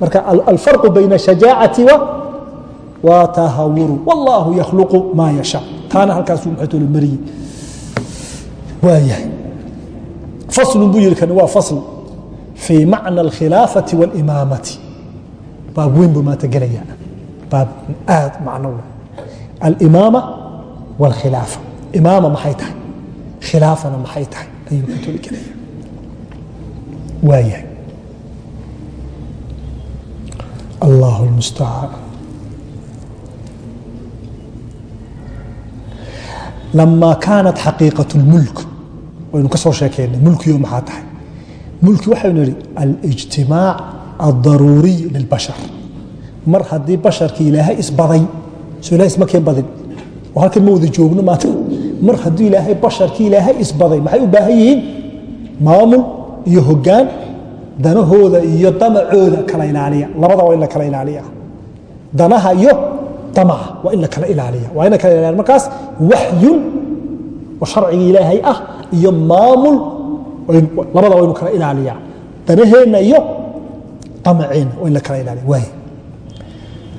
Speaker 1: Marka alfarqu bayna shajaacati tahawuru wallahu yakhluqu maa yasha taana halkaasuu maxaytolo mariyey waayahay faslun buu yihi kani waa fasl fii macna alkhilaafati wاlimaamati baab weyn buu maanta gelaya baab aad macno leh alimaama wاlkhilaafa imaama maxay tahay khilaafana maxay tahay ayuu ka toli gelaya waayahay allah اlmustacaan lama kaanat xaqiiqaة اlmulk waynu ka soo sheekeynay mulkiyo maxaa tahay mulki waxaynu idhi alijtimaac aldaruuriy lilbashar mar haddii basharkii ilaahay isbaday soo ilahay isma keen badin oo halkan ma wada joogno maanta mar hadduu ilaahay basharkii ilaahay isbaday maxay u baahan yihiin maamul iyo hoggaan danahooda iyo damacooda kala ilaaliya labada waa in la kala ilaaliya danaha iyo damaca waa in la kala ilaaliya. Waa in la kala ilaaliya. Markaas waxyun oo sharciga ilaahay ah iyo maamul labada waynu kala ilaaliya. Danaheenna iyo damaceenna waa in la kala ilaaliya. Waay.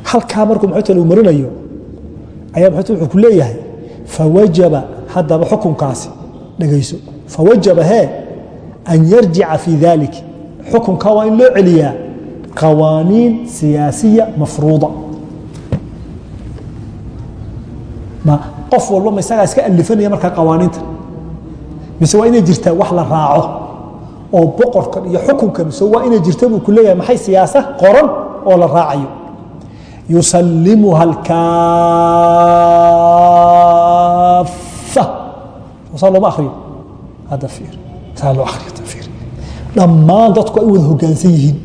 Speaker 1: Halkaa markuu maxuuta lagu marinayo ayaa maxuuta wuxuu ku leeyahay fawajaba haddaba xukunkaasi dhegayso fawajaba hee an yarjica fii dalik xukunka waa in loo celiyaa qawaaniin siyaasiya mafruuda qof walba ma isagaa iska alifanaya markaa qawaaniinta? Mise waa inay jirtaa wax la raaco oo boqorkan iyo xukunkan mise waa inay jirta buu ku leeyahay maxay siyaasa? Qoran oo la raacayo. Yusalimuha alkaafa saa looma akriyo hadda fiir. Saa loo akriyo fiir. Dhammaan dadku ay wada hoggaansan yihiin.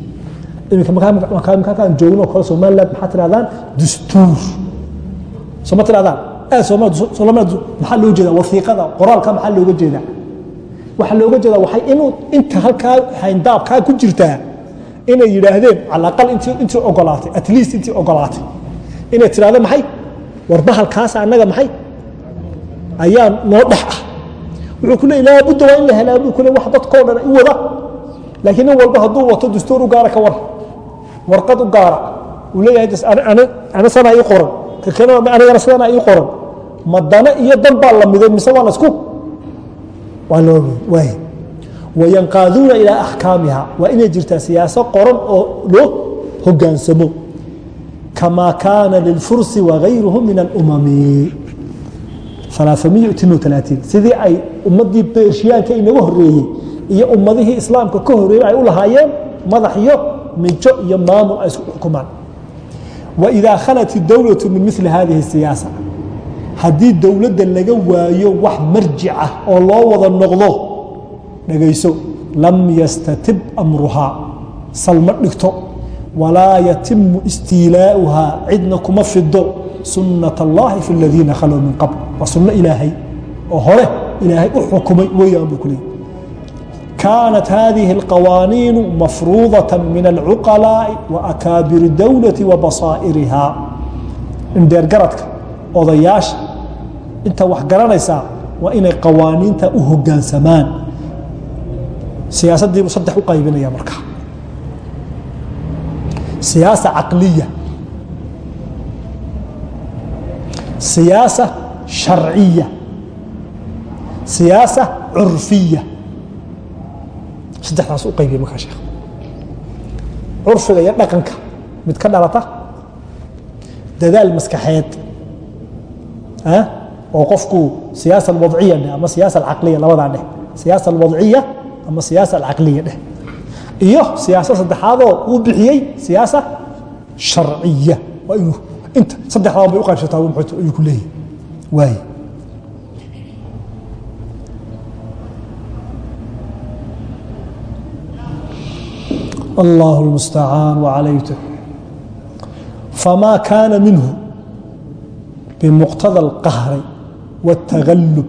Speaker 1: Iminka markaan joogno kale somaliland maxaa tirahdaan dastuur soo ma tirahdaan maxaa loo jeeda waiiqada qoraalka maxaa looga jeeda waxaa looga jeeda waxay inuu inta halkaa hayndaabkaa ku jirtaa inay yidhaahdeen cala aqal intii ogolaatay at least intii ogolaatay. Inay tidhahdo maxay? Warbahalkaas annaga maxay? Ayaa noo dhex ah. Wuxuu ku leey laabudda waa in la helaa. Buu kule wax dadkoo dhan u wada. Laakiin nin walba hadduu wato dastuur u gaara ka war warqad u gaara. Uu leeyahay ana sanaa ii qoran anigana sidana ii qoran. Ma dana iyo dan baa la miday mise waa la isku? Waa loo waay wayanqaaduuna ilaa axkaamiha waa inay jirtaa siyaaso qoran oo loo hogaansamo. Kamaa kaana lilfursi wagayruhu min alumami sidii ay ummadii beershiyaanka inaga horeeyey iyo ummadihii islaamka ka horeeyey ay u lahaayeen madax iyo mijo iyo maamul ay isku xukumaan waidaa khalat idowlatu min mili haadihi siyaasa haddii dowladda laga waayo wax marjic ah oo loo wada noqdo dhegayso lam yastatib amruhaa salma dhigto walaa yatimu istiilaauhaa cidna kuma fido sunnat allaahi fi ladiina khalow min qabl. Waa sunno ilaahay oo hore ilaahay u xukumay weeyaan buu ku leeyay kaanat hadihi alqawaaniinu mafruudata min alcuqalaa'i wa akaabiri dowlati wa basaa'irihaa indheergaradka odayaasha inta wax garanaysaa waa inay qawaaniinta u hogaansamaan siyaasaddiibuu saddex u qaybinaya marka siyaasa caqliya siyaasa sharciya siyaasa curfiya saddexdaas u qaybiya markaa sheekh curfiga iyo dhaqanka mid ka dhalata dadaal maskaxeed oo qofku siyaasa alwadciya dheh ama siyaasa alcaqliya labadaa dheh siyaasa alwadciya ama siyaasa alcaqliya dheh iyo siyaasa saddexaadoo uu bixiyey siyaasa sharciya. Waa inuu inta saddexdaan bay u qaybsataa ayuu leeyahy waay allah اlmustacaan wacalaytu famaa kaana minhu بمقتضى القهر والتغلب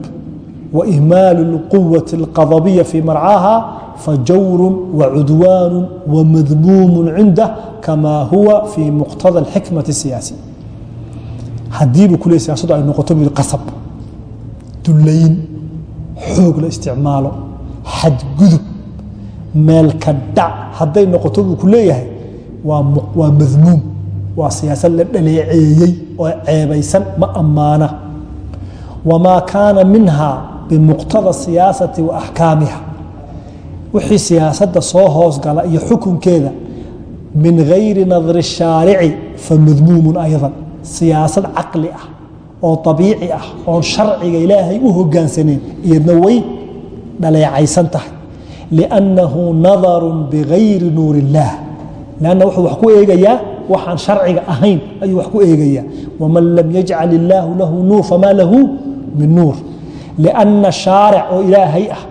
Speaker 1: وإهمال القوة القضبية في مرعاها فجور وعدوان ومذموم عنده كما هو في مقتضى الحكمة السياسية hadii bu kule siyasadu ay noqoto mid qasab dullayn xoog la isticmaalo xadgudub meelka dhac hadday noqoto buu ku leeyahay waa madmuum waa siyaasad la dhaleeceeyey oo ceebaysan ma ammaana. Wamaa kaana minha bimuqtada siyaasati wa axkaamiha. Wixii siyaasadda soo hoosgala iyo xukunkeeda min gayri nadri shaarici famadmuumun aydan. Siyaasad caqli ah oo abiici ah oon sharciga ilaahay u hogaansaneen iyadna way dhaleecaysan tahay liannahu nadarun bigayri nuur illaah lanna wuxuu wax ku eegayaa waxaan sharciga ahayn ayuu wax ku eegayaa waman lam yajcal illaahu lahu nuur famaa lahu min nuur lianna shaaric oo ilaahay ah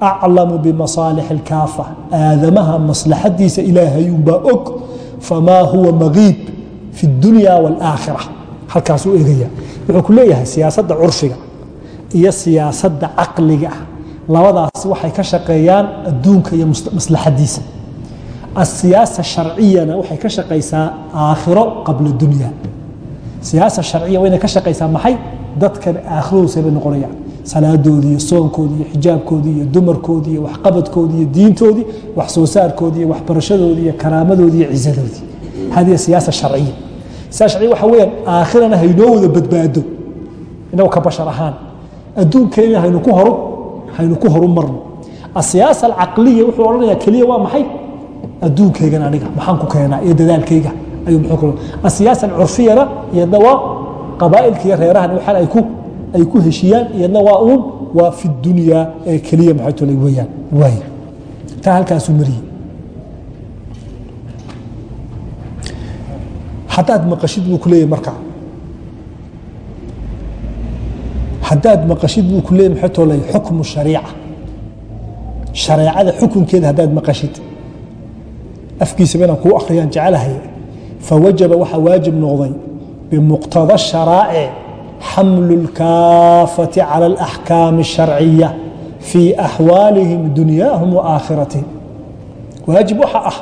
Speaker 1: aclamu bimasaalix alkaafa aadamaha maslaxadiisa ilaahayunbaa og famaa huwa magiib fi اdunya wاlaakhira halkaasuu eegaya wuxuu ku leeyahay siyaasadda curfiga iyo siyaasadda caqliga ah labadaas waxay ka shaqeeyaan adduunka iyo maslaxadiisa. Asiyaasa sharciyana waxay ka shaqaysaa aakhiro qabla dunya siyaasa sharciya waa inay ka shaqaysaa maxay? Dadkan aakhiradoosa bay noqonayaan. Salaadoodii iyo soonkoodii iyo xijaabkoodii iyo dumarkoodii iyo waxqabadkoodii iyo diintoodii wax soo saarkoodii iyo waxbarashadoodii iyo karaamadoodii iyo cizadoodii hadihi siyaasa sharciya. Siyaasa sharciya waxa weeyaan aakhirana haynoo wada badbaado. Inagu ka bashar ahaan adduunkeena haynu ku horu haynu ku horu marno asiyaasa alcaqliya wuxuu odhanayaa keliya waa maxay? Adduunkaygan aniga maxaan ku keenaa? Iyo dadaalkayga ayuu muxuu asiyaasa alcurfiyana iyadna waa qabaa'ilka iyo reerahan waxaan ay ku heshiyaan iyadna waa uun waa fi dunyaa ee keliya maxay tolay weeyaan? Waay taa halkaasuu mariyey. Haddaad maqashid buu ku leeyahy markaa haddaad maqashid buu ku leeyahy maxay tolay xukmu shariica shareecada xukunkeeda haddaad maqashid afkiisaba inaan kuu akhriyaan jecelahay fawajaba waxaa waajib noqday bimuqtada sharaa'ic xamlu اlkaafati cala alaxkaami الsharciya fii axwaalihim dunyaahum wa aakhiratihim waajib waxa ah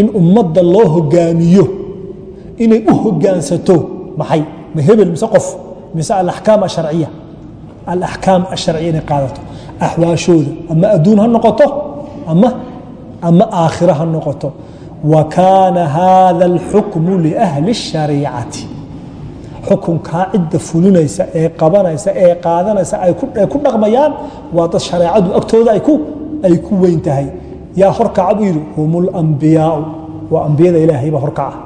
Speaker 1: in ummadda loo hogaamiyo inay u hogaansato maxay ma hebel mise qof mise alaxkaam asharciya alaxkaam asharciya inay qaadato. Axwaashooda. Ama adduun ha noqoto ama ama aakhiro ha noqoto. Wa kaana haada alxukmu liahli اshariicati xukunkaa cidda fulinaysa ee qabanaysa ee qaadanaysa ay ku dhaqmayaan waa dad shareecadu agtooda ay ku weyn tahay. Yaa horkaca buu yidhi hum اlambiyaau waa ambiyada ilaahaybaa horkaca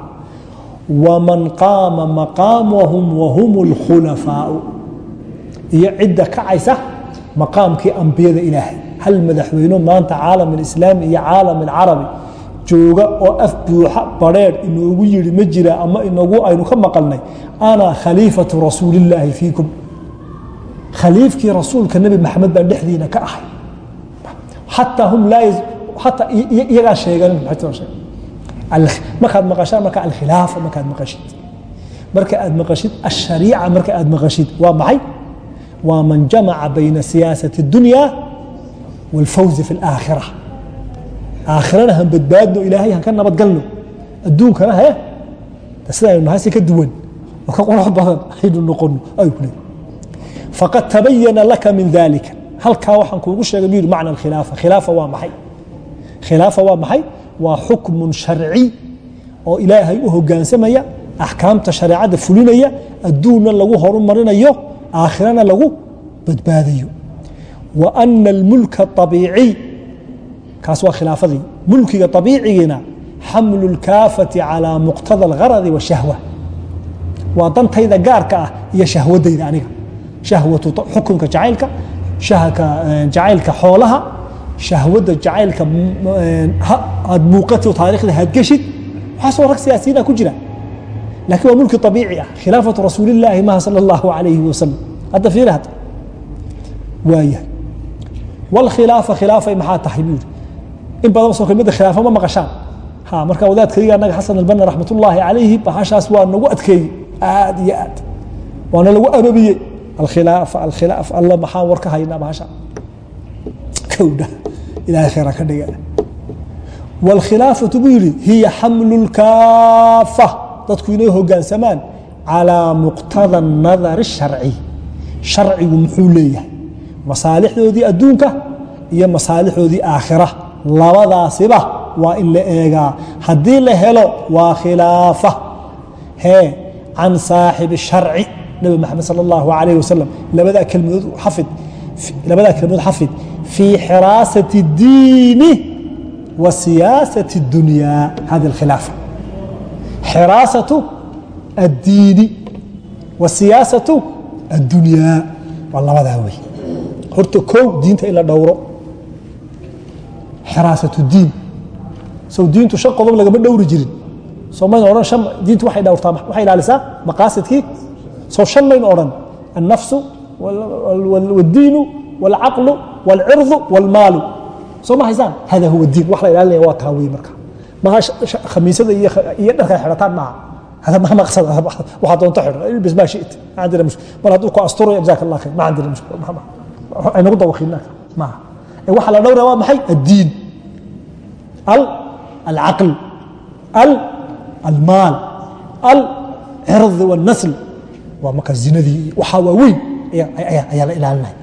Speaker 1: waman qaama maqaamahum wahum اlkhulafaau iyo cidda kacaysa maqaamkii ambiyada ilaahay. Hal madaxweyno maanta caalam alislaami iyo caalam alcarabi jooga oo af buuxa badheedh inoogu yidhi ma jira ama inagu aynu ka maqalnay ana khaliifatu rasuulillaahi fiikum. Khaliifkii rasuulka nebi maxamed baan dhexdiina ka ahay. Xataa hum laa xataa iyagaa sheegan markaad maqashaan marka alkhilaafa markaad maqashid marka aad maqashid ashariica marka aad maqashid waa maxay waa man jamaca bayna siyaasati اdunya wاlfawzi fi اlaakhira aakhirana han badbaadno ilaahay han ka nabadgalno adduunkana he sidaynu nahay si ka duwan oo ka qurux badan aynu noqono ay ku leeyihin faqad tabayana laka min dalika halkaa waxaan kuugu sheegay buu yidhi macna alkhilaafa khilaafa waa maxay khilaafa waa maxay waa xukmun sharci oo ilaahay u hogaansamaya axkaamta shareecadda fulinaya adduunna lagu horumarinayo aakhirana lagu badbaadayo. Wa ana almulka abiiciy kaas waa khilaafadii. Mulkiga abiicigiina xamlu lkaafati calaa muqtada algaradi washahwa waa dantayda gaarka ah iyo shahwadayda aniga. Shahwatu xukunka jacaylka jacaylka xoolaha shahwada jacaylka aad muuqati taarikhda haadgeshid waxaasoo rag siyaasiyiina ku jira. Lakiin waa mulki abiici ah. Khilaafatu rasuulillaahi maha sala allahu alayhi wasalam hadda fiiri hadda waayahay wاlkhilaafa khilaafay maxaa tahay buu yidhi? In badan soo kelmadda khilaafa ma maqashaan. Ha marka wadaadkayga anaga xasan albana raxmat calayhi bahashaas waa nagu adkeeyey. Aad iyo aad. Waana lagu ababiyey alkhilaafa alkhilaaf alla maxaan war ka haynaa bahasha kowdha ilahay khayra ka dhiga wاlkhilaafatu buu yidhi hiya xamlu اlkaafa dadku inay hogaansamaan calىa muqtada nadari الsharci sharcigu muxuu leeyahay masaalixdoodii adduunka iyo masaalixdoodii aakhira labadaasiba waa in la eegaa haddii la helo waa khilaafa hee can saaxibi الsharci nabi maxamed salى اllahu alayh wasalam labadaa kelmadood xafid labadaa kelmadood xafid fii xiraasati الdiini wa siyaasati الdunya hadi اlkhilaafa xiraasatu الdiini wa siyaasatu الdunyaa waa labadaa wey horta kow diinta in la dhowro xiraasat diin sow diintu shan qodob lagama dhowri jirin soo mayna odhan shan diintu waxay dhowrtaa waxay ilaalisaa maqaasidkii sow shan mayna odhan الnafsu والdiinu والcaqlu والcirضu والmaalu soo ma haysaan hada huwa diin wax la ilaalinaya waa taa wey marka maha khamiisada iyo dharkaa xidhataan maaha hada ma maqsad waxaa doonto xidho ilbis maa shi'it ma candina mushkil mar hadduu ku asturayo jazaak allah khayr ma candina mushkil aynagu dawakiinaka maaha waxaa la dhowraya waa maxay addiin alcaql almaal alcirdi wاlnasl waa marka zinadii waxaa waaweyn ayaa la ilaalinaya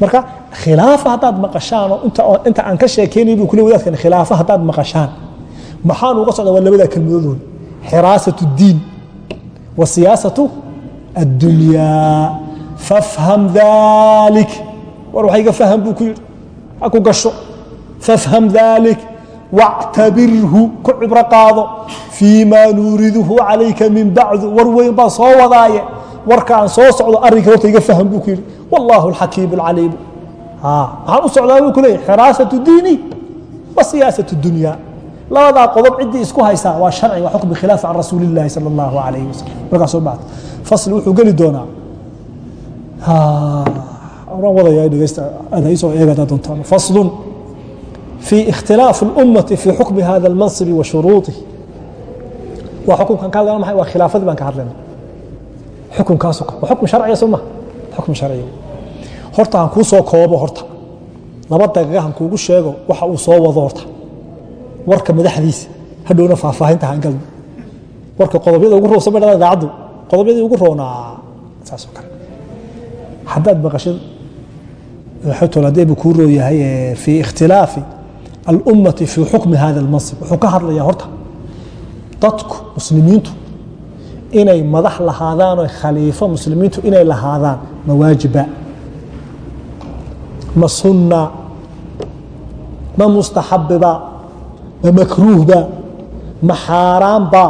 Speaker 1: marka khilaafo haddaad maqashaanoo inta aan ka sheekeynay buu kule wadaadkan khilaafo haddaad maqashaan maxaanu uga socda waa labada kelmadoodoon xiraasat اddiin wa siyaasatu addunyaa fafham dalik war waxayga faham buu ku yidhi. Ha ku gasho. Fafham dalik wactabirhu ku cibro qaado. Fii maa nuuriduhu calayka min bacdu. War warka aan soo socdo arinka horta iga fahm buu ku yidhi wallaahu alxakiim alcaliimu maxaan u socdaa buu ku leeyay xiraasatu diini wa siyaasat dunyaa labadaa qodob ciddii isku haysaa waa sharci waa xukmi khilaaf can rasuuli illaahi sala allahu alayhi wasalam markaa soo fasli wuxuu geli doonaa. Waan wadaya dhegeysta aada isoo eegada doontaan faslun fi ikhtilaafi اlummati fi xukmi hada almansibi wa waa xukumkan ka hadlana maxay? Waa khilaafadii baan ka hadlaynay xukunkaas waa xukm sharciya soo ma xukm sharciya horta han kuu soo koobo horta. Laba daqiiqa han kuugu sheego waxa uu soo wado horta. Warka madaxdiisa. Hadhowna faahfaahinta han galno. Warka qodobyada ugu roonsan bay dhada idaacaddu qodobyadii ugu roonaa saasoo kale. Haddaad maqashid haddii buu kuu roo yahay fii ikhtilaafi alummati fii xukmi hada almansib wuxuu ka hadlayaa horta dadku muslimiintu inay madax lahaadaan oo khaliifo muslimiintu inay lahaadaan ma waajiba ma sunna ma mustaxabiba ma makruuhba ma xaaraanba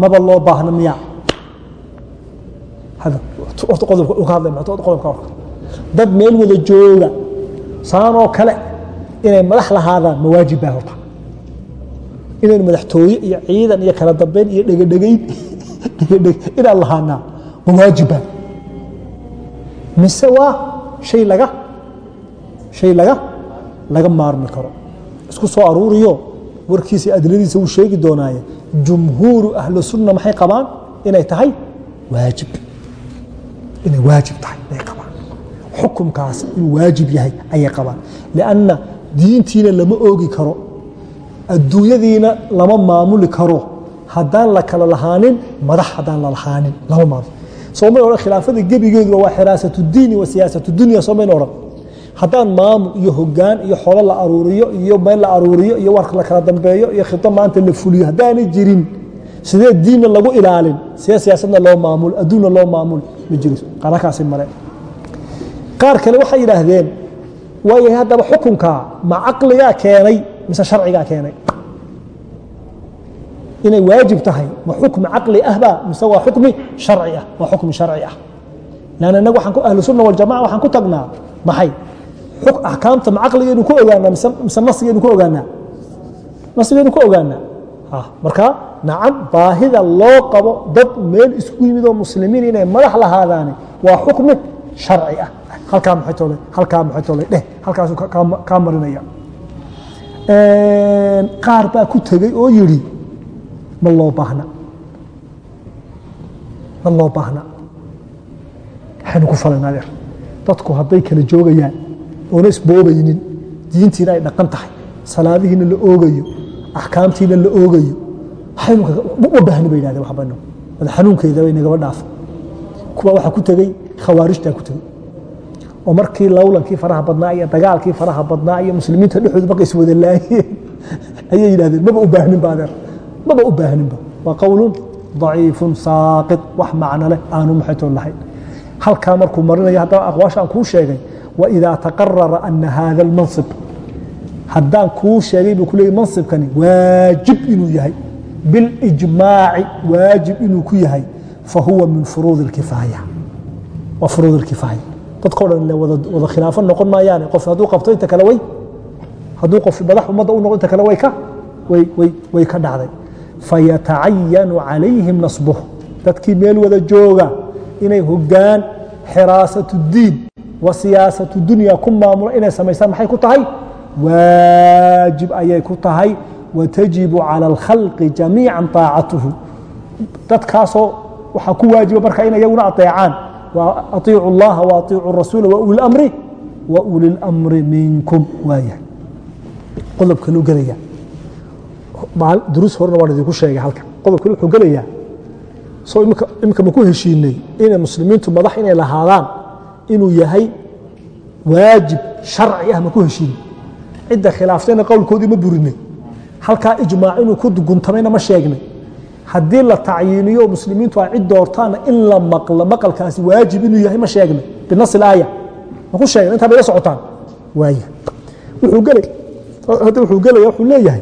Speaker 1: maba loo baahna miya. Dad meel wada jooga saanoo kale inay madax lahaadaan ma waajibba horta. Inaynu madaxtooye iyo ciidan iyo kala dambeyn iyo dhegedhegeyn inaan lahaanaa ma waajiba mise waa hay laga shay laga diintiina lama oogi karo. Adduunyadiina lama maamuli karo haddaan la kala lahaanin madax haddaan la lahaanin lama maamul soomay odhan khilaafada gebigeeduba waa xiraasatu diini wa siyaasatu dunya soomayna odhan haddaan maamul iyo hogaan iyo xolo la aruuriyo iyo meel la aruuriyo iyo warka la kala dambeeyo iyo khito maanta la fuliyo haddaanay jirin sidee diinna lagu ilaalin? Sidee siyaasadna loo maamul? Adduunna loo maamul? Ma jiro qalakaasi mare qaar kale waxay yidhaahdeen waayahay haddaba xukunkaa ma caqligaa keenay mise sharcigaa keenay inay waajib tahay. Ma xukmi caqli ahba mise waa xukmi sharci ah? Waa xukmi sharci ah. Lanna inagu waxaan ahlu sunna waljamaca waxaan ku tagnaa. Maxay? Axkaamta ma caqligaynu ku ogaanaa mise nasigaynu ku ogaanaa? Nasigaynu ku ogaanaa. Marka nacam baahida loo qabo dad meel isku yimid oo muslimiin inay madax lahaadaani waa xukmi sharci ah. Halkaa maxay toole halkaa maxay toole? Dheh halkaasuu kaa marinaya. Qaar baa ku tegey oo yidhi ma loo baahna? Ma loo baahna? Waxaynu ku falayna adeer dadku hadday kala joogayaan oona isboobaynin diintiina ay dhaqan tahay salaadihiina la oogayo axkaamtiina la oogayo ma baahni ba yidhahdeen mada xanuunkeeda bay nagaba dhaafa kuwa waxaa ku tegey khawaarijtaa ku tegey oo markii lowlankii faraha badnaa iyo dagaalkii faraha badnaa iyo muslimiinta dhexdooda markay iswada laayeen ayay yidhahdeen maba u baahninba adeer maba u baahninba waa qowlun daciifun saaqid wax macno leh aanu maxaytoon lahayn. Halkaa markuu marinayo haddaba aqwaasha aan kuu sheegay waidaa taqarara ana hada almansib haddaan kuu sheegay buu ku mansibkani waajib inuu yahay. Bilijmaaci waajib inuu ku yahay. Fahuwa min furuud اlkifaaya waa furuud اlkifaaya dadkao dhan wada khilaafo noqon maayaane. Qof hadduu qabto inta kale way hadduu qof madax ummadda u noqo inta kale way ka way ka dhacday fayatacayanu calayhim nasbuh dadkii meel wada jooga inay hogaan xiraasatu diin wa siyaasatu dunya ku maamulo inay samaystaan maxay ku tahay waajib ayay ku tahay watajibu cala alkhalqi jamiica طaacatuhu dadkaasoo waxaa ku waajiba marka in iyaguna aطeecaan aiicu اllaha waaiicu rasuula wauli اmri wa uli اlamri minkum waaya qodobka loo gelaya duruus horena waan idinku sheegay halkan. Qodobka wuxuu gelayaa soo imika maku heshiinay inay muslimiintu madax inay lahaadaan inuu yahay waajib sharci ah maku heshiinay. Cidda khilaaftayna qowlkoodii ma burinay. Halkaa ijmaac inuu ku guntamayna ma sheegnay. Haddii la tacyiiniyo muslimiintu ay cid doortaana in la maqlo maqalkaasi waajib inuu yahay ma sheegnay. Binas ilaaya maku sheegnay intaa bay la socotaan. Waaya. Wuxuu gelay hadda wuxuu gelaya wuxuu leeyahay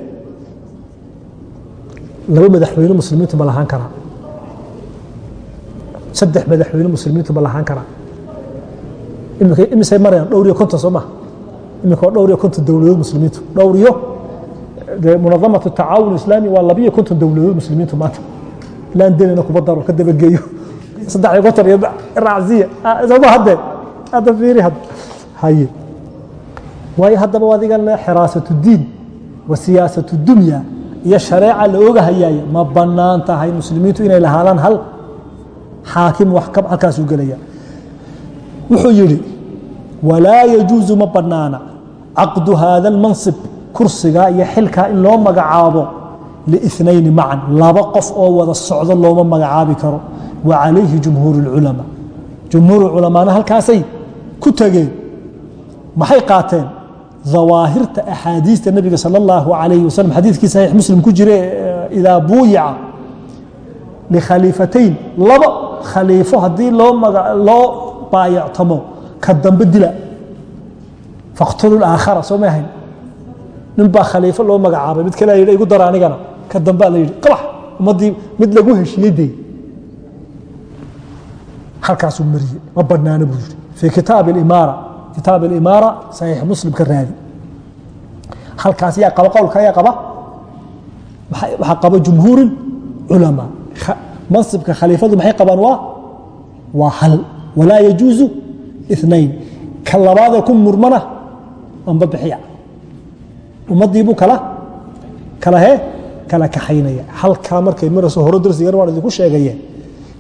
Speaker 1: laba madaxweyne muslimiintu ma lahaan karaa. Saddex madaxweyne muslimiintu ma lahaan karaa. Imisay marayaan dhowr iyo konton soo maha imika waa dhowr iyo konton dowladood muslimiintu. Dhowr iyo munadamat tacaawun islaami waa labiyo konton dowladood muslimiintu maanta. Ilaan denina kuba daro ka dabageeyo saddex iyo konton iyo raacsiya sooma haddee hadda fiiri hadda haye. Waayo haddaba adigan xiraasatu diin wa siyaasatu dunya iyo shareeca la oogahayaaye ma bannaan tahay muslimiintu inay lahaadaan hal xaakim halkaasuu gelaya. Wuxuu yidhi walaa yajuusu ma bannaana caqdu haada almansib kursigaa iyo xilkaa in loo magacaabo liinayni macan laba qof oo wada socdo looma magacaabi karo. Wa calayhi jumhuur اlculamaa jumhuur culamaana halkaasay ku tegeen maxay qaateen dawaahirta axaadiista nebiga salى اllahu alayh wasalam xadiidkii saxiix muslim ku jire idaa buuyica likhaliifatayn laba khaliifo haddii loo baayactamo ka dambe dila. Faqtulu aakhara soo ma ahayn? Nin baa khaliifo loo magacaabay mid kale yidhi igu dara anigana. Ka dambea la yidhi qabax ummaddii mid lagu heshiiyey dee. Halkaasuu mariyey ma banaano buu yidhi. Fii kitaab alimaara kitaab alimaara saxiix muslim ka raadi. Halkaas yaa qaba qowlka yaa qaba waxaa qaba jumhuur culamaa. Mansibka khaliifadu maxay qabaan waa waa hal walaa yajuuzu inayn ka labaadee ku murmana amba bixiya. Ummaddiibuu kala kala hee kala kaxaynaya. Halkaa markay marayso hore darsigan waan idinku sheegaye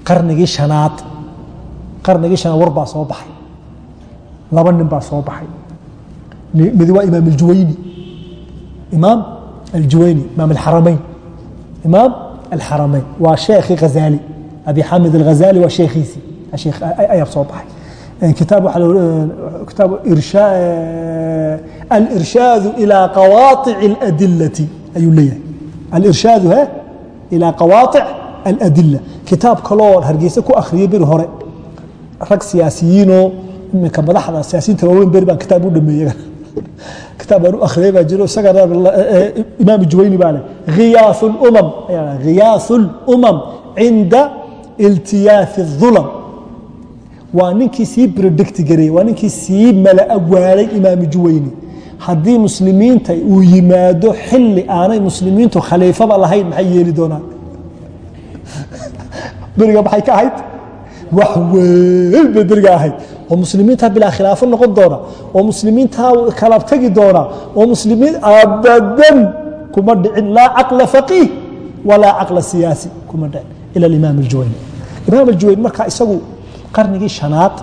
Speaker 1: qarnigii shanaad qarnigii shanaad war baa soo baxay laba nin baa soo baxay. Mid waa imaam aljuwayni imaam aljuwayni imaam alxaramayn imaam alxaramayn waa sheekhii ghazaali abi xamid alghazali waa sheekhiisii ayaa soo baxay. Kitaab kitaab alirshaadu ilaa qawaaic اladilati ayuu leeyahay. Alirshaadu he ilaa qawaaic aladila kitaab kaloo hargeysa ku akhriyey beri hore. Rag siyaasiyiinoo iminka madaxda siyaasiyiinta waaweyn beri baan kitaab u dhameeyey kitaab baan u akhriyey baa jiro isagana imaam juwayni baa leh ghiyaas اlumam ghiyaas اlumam cinda iltiyaafi الظulam waa ninkii sii bredicti gareeyey waa ninkii sii mala awaalay imaamu juwayni haddii muslimiinta uu yimaado xili aanay muslimiintu khaliifaba lahayn maxay yeeli doonaan beriga maxay ka ahayd Wax weyn bay beriga ahayd. Oo muslimiinta bilaa khilaafo noqon doona oo muslimiinta kala tegi doona oo muslimiin abadan kuma dhicin. Laa caqla faqiih walaa caqla siyaasi kuma dhicin. Ila imaam aljuwayni. Imaam aljuwayni markaa isagu qarnigii shanaad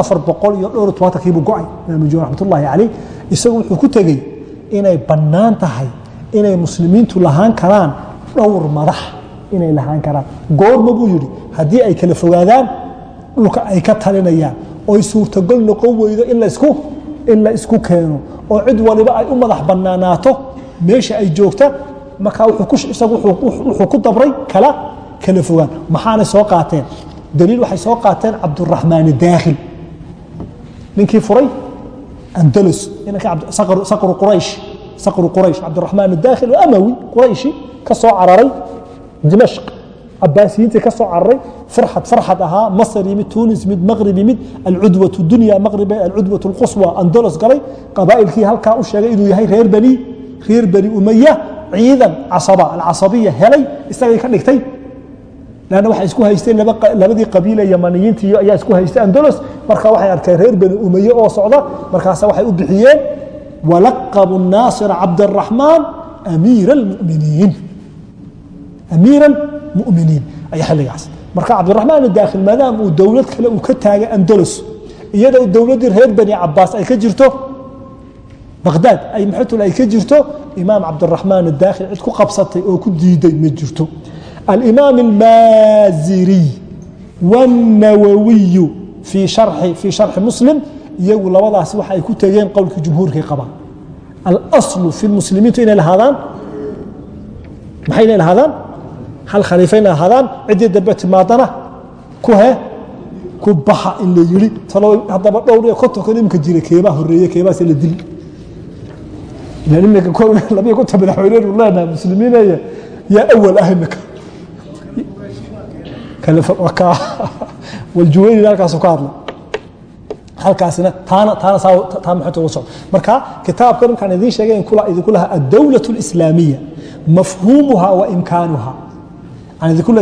Speaker 1: afar boqol iyo dhowr tobantankiibuu go'ay imaam aljuwayni raxmatullaahi caleyh isagu wuxuu ku tegey inay bannaan tahay inay muslimiintu lahaan karaan dhowr madax inay lahaan karaan. Goorma buu yidhi haddii ay kala fogaadaan dhulka ay ka talinayaan oy suurtagol noqon weydo in la isku keeno oo cid waliba ay u madax bannaanaato meesha ay joogta markaa wuxuu ku dabray kala kala fogaan. Maxaanay soo qaateen? Daliil waxay soo qaateen cabduraxmaan daakhil. Ninkii furay? Andalus. Saqru quraysh. Cabdiraxmaan daakhil oo amawi qurayshi ka soo cararay dimashq. Cabaasiyiintii ka soo cararay farxad farxad ahaa masr yimid tunis yimid maqrib yimid alcudwat dunya maqrib alcudwat lquswa andalos galay qabaa'ilkii halkaa u sheegay inuu yahay reer bani reer bani umaya ciidan casaba alcasabiya helay isagay ka dhigtay lanna waxay isku haysteen labadii qabiile yamaniyiintii ayaa isku haystay andalos marka waxay arkeen reer bani umaye oo socda markaasa waxay u bixiyeen walaqabu naasira cabdaraxmaan amiira almuminiin amiira almu'miniin ayaa xilligaas marka cabdiraxmaan daakhil maadaama uu dowlad kale uu ka taagay andalos iyadoo dowladdii reer bani cabaas ay ka jirto baqdaad ay maxatul ay ka jirto imaam cabdiraxmaan daakhil cid ku qabsatay oo ku diiday ma jirto. Alimaam almaaziri wاnawawiyu fii sharxi muslim iyagu labadaas waxa ay ku tegeen qowlkii jumhuurkay qabaan alaslu fi muslimiintu inay lahaadaan? Maxay inay lahaadaan hal khaliifa inay lahaadaan ciddii dambe timaadana ku he ku baxa in la yidhi. Talo haddaba dhowr iyo kontonkan imika jira keebaa horeeye keebaase la dili. Ilan imika labiyo konton madaxweyneenu leenahay muslimiinaya yaa awal ah imika waljuwayni halkaasu ka hadla halkaasina aan idinku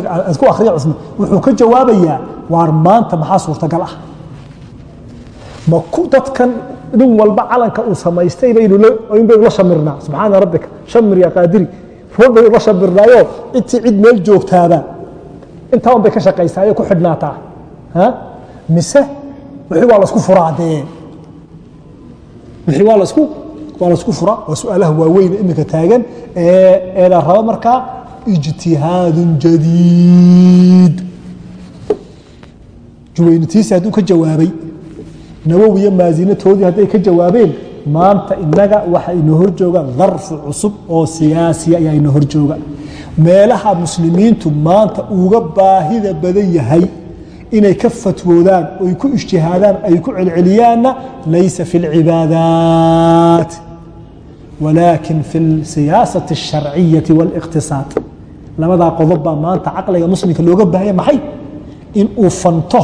Speaker 1: akhriya cusman wuxuu ka jawaabayaa waar maanta maxaa suurtagal ah? Ma ku dadkan nin walba calanka uu samaystay baynu la shamirnaa. Subxaana rabbika shamir ya qaadiri. Baynu la shamirnaayo intii cid meel joogtaaba. Intaa un bay ka shaqaysaayo ku xidhnaataa. Mise wixii waa lasku furaa dee wixii waa lasku waa lasku furaa waa su'aalaha waaweyn iminka taagan ee la rabo markaa ijtihaadun jadiid juwaynitiisi hadduu ka jawaabay nawowi iyo maasinatoodii hadday ka jawaabeen maanta inaga waxa inoo hor jooga darfu cusub oo siyaasiya ayaa inoo hor jooga meelaha muslimiintu maanta uga baahida badan yahay inay ka fatwoodaan oy ku ijtihaadaan ay ku celceliyaanna laysa fi اlcibaadaat walaakin fi اlsiyaasati الsharciyati wاliqtisaad labadaa qodob baa maanta caqliga muslimka looga baahanya maxay? In uu fanto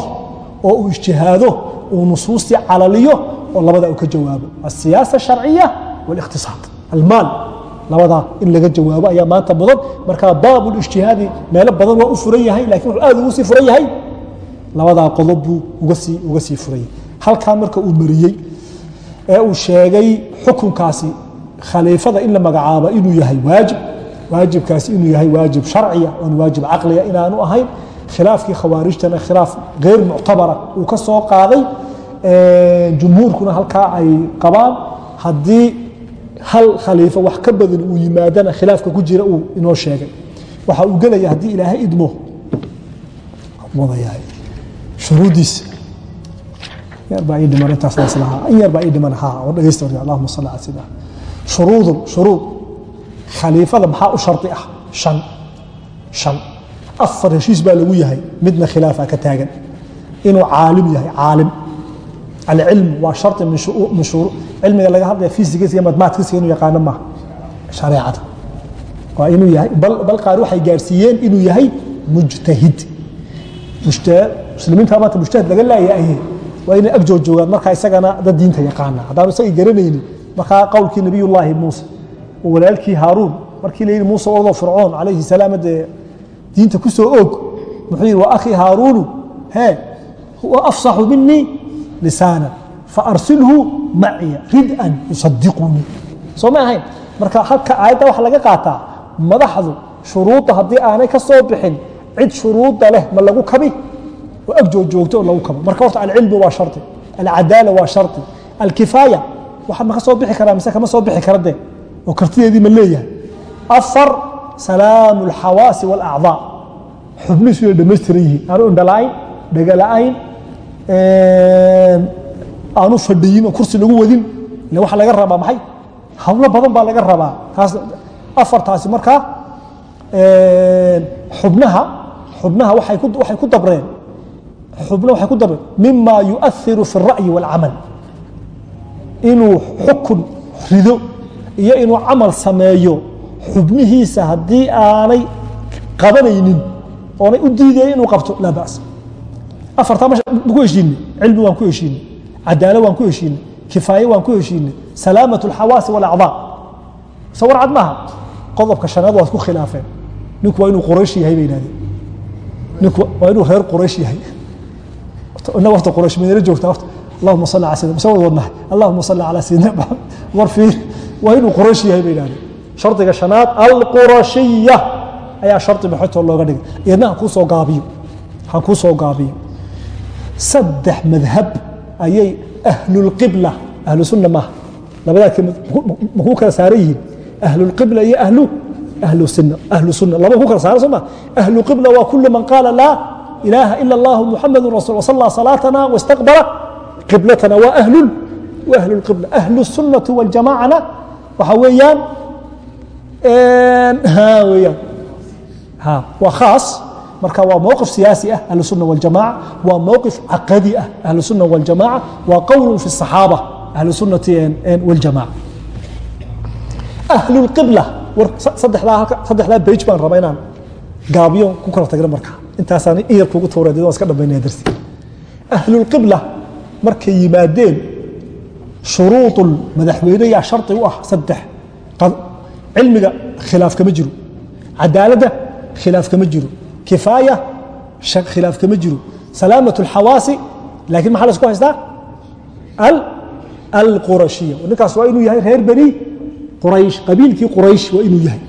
Speaker 1: oo uu ijtihaado uu nusuustii calaliyo oo labadaa uu ka jawaabo. Asiyaasa sharciya wاliqtisaad almaal labadaa in laga jawaabo ayaa maanta mudan markaa baabulijtihaadi meelo badan waa u furan yahay laakiin wuxuu aad ugu sii furan yahay. Labadaa qodob buu ugasii uga sii furan yahay halkaa marka uu mariyey ee uu sheegay xukunkaasi khaliifada in la magacaabo inuu yahay waajib waajibkaasi inuu yahay waajib sharciya oon waajib caqliya inaanu ahayn. Khilaafkii khawaarijtana khilaaf geyr muctabara uu ka soo qaaday. Jumhuurkuna halkaa ay qabaan. Haddii hal khaliifo wax ka badan uu yimaadana khilaafka ku jira uu inoo sheegay. Waxa uu gelaya haddii ilaahay idmo. Shuruudiisa yar baa ii intaas laslahaa in yar baa ii dhiman oo dhegeysta warya allahuma salli ala sayyidina shuruudun shuruud khaliifada maxaa u shardi ah? Shan. Shan. Afar heshiis baa lagu yahay midna khilaafa ka taagan. Inuu caalim yahay caalim. Alcilm waa shari min cilmiga laga hadlaya physics iyo mathematics inuu yaqaano maaha shareecada. Waa inuu yahay bal qaar waxay gaarsiiyeen inuu yahay mujtahid. Muslimiinta maanta mujtahid laga laayaye waa inay agjoog markaa isagana dad diinta yaqaana. Haddaanu isagii garanaynin markaa qowlkii nabiyullaahi muuse walaalkii haaruun markii la muuse odoo fircoon calayhi salaam dee diinta ku soo oog. Muxuu yidhi wa haaruunu hee huwa afsaxu minii lisaanan faarsilhu maciya rid-an yusadiqunii soo ma ahayn? Marka halka aayadda waxa laga qaataa madaxdu shuruudda haddii aanay ka soo bixin cid shuruudda leh ma lagu kabi? Oo agjoog joogto oo lagu kabo. Marka horta alcilmu waa shardi alcadaala waa shardi alkifaaya waxa ma ka soo bixi karaa mise kama soo bixi kara dee oo kartideedii ma leeyahay afar salaamu alxawaasi walacdaa xubnihiisu inay dhammaystiran yihiin aanu indhala-ayn dhegala-ayn aanu fadhiyin oo kursi lagu wadin ile waxa laga rabaa maxay hawlo badan baa laga rabaa taas afartaasi markaa xubnaha xubnaha waxay ku waxay ku dabreen xubna waxay ku dabreen mima yuؤahiru fi الra'yi wاlcamal inuu xukun rido iyo inuu camal sameeyo xubnihiisa haddii aanay qabanaynin oonay u diidaya inuu qabto laa bas. Afartaa ma bu ku heshiinay cilmi waan ku heshiinay cadaalo waan ku heshiinay kifaaye waan ku heshiinay salaamat اlxawaasi wاlacdaa soo warcad maaha? Qodobka shanaad waad ku khilaafeen. Ninku waa inuu quraysh yahay bay idhahdeen ninku waa inuu reer quraysh yahay. Inna wafta quraysh madayna joogta wafta allahuma salli ala sayidina mse wad wadnahay. Allahuma salli calaa sayidina maxamed war fiir waa inuu quraysh yahay bay ihahdeen shardiga shanaad alqurashiya. Ayaa shardi maxotoo looga dhigay. Iyadna han kuu soo gaabiyo. Han kuu gaabiyo. Saddex madhab ayay ahlulqibla ahlu maaha labadaa kelmad makuu kala saaran yihiin. Ahlulqibla iyo ahlu ahlu sunna laba ku kala saaran soo ma? Ahlu qibla waa kullu man qaala laa ilaaha ila allahu muxamadu rasul wasalla salaatana wastaqbala qiblatana waa ahlul lqibla ahlu sunnati waljamacana waxa weeyaan weyaan waa khaas. Marka waa mowqif siyaasi ah ahlusunna waljamaca waa mowqif caqadi ah ahlusunna waljamaca waa qowlun fi saxaaba ahlusunnati waljamaca ahlulqibla war saddexdaa bage baan raba inaan gaabiyo ku kala tagna marka. Intaasaan in yar kugu tawreed waan iska dhambaynaya darsi. Ahlulqibla markay yimaadeen shuruudul madaxweyne yaa shardi u ah saddex cilmiga khilaaf kama jiro cadaaladda khilaaf kama jiro kifaaya khilaaf kama jiro salaamat alxawaasi laakiin maxaa la isku haystaa alqurashiya ninkaas waa inuu yahay reer beni quraysh qabiilkii quraysh waa inuu yahay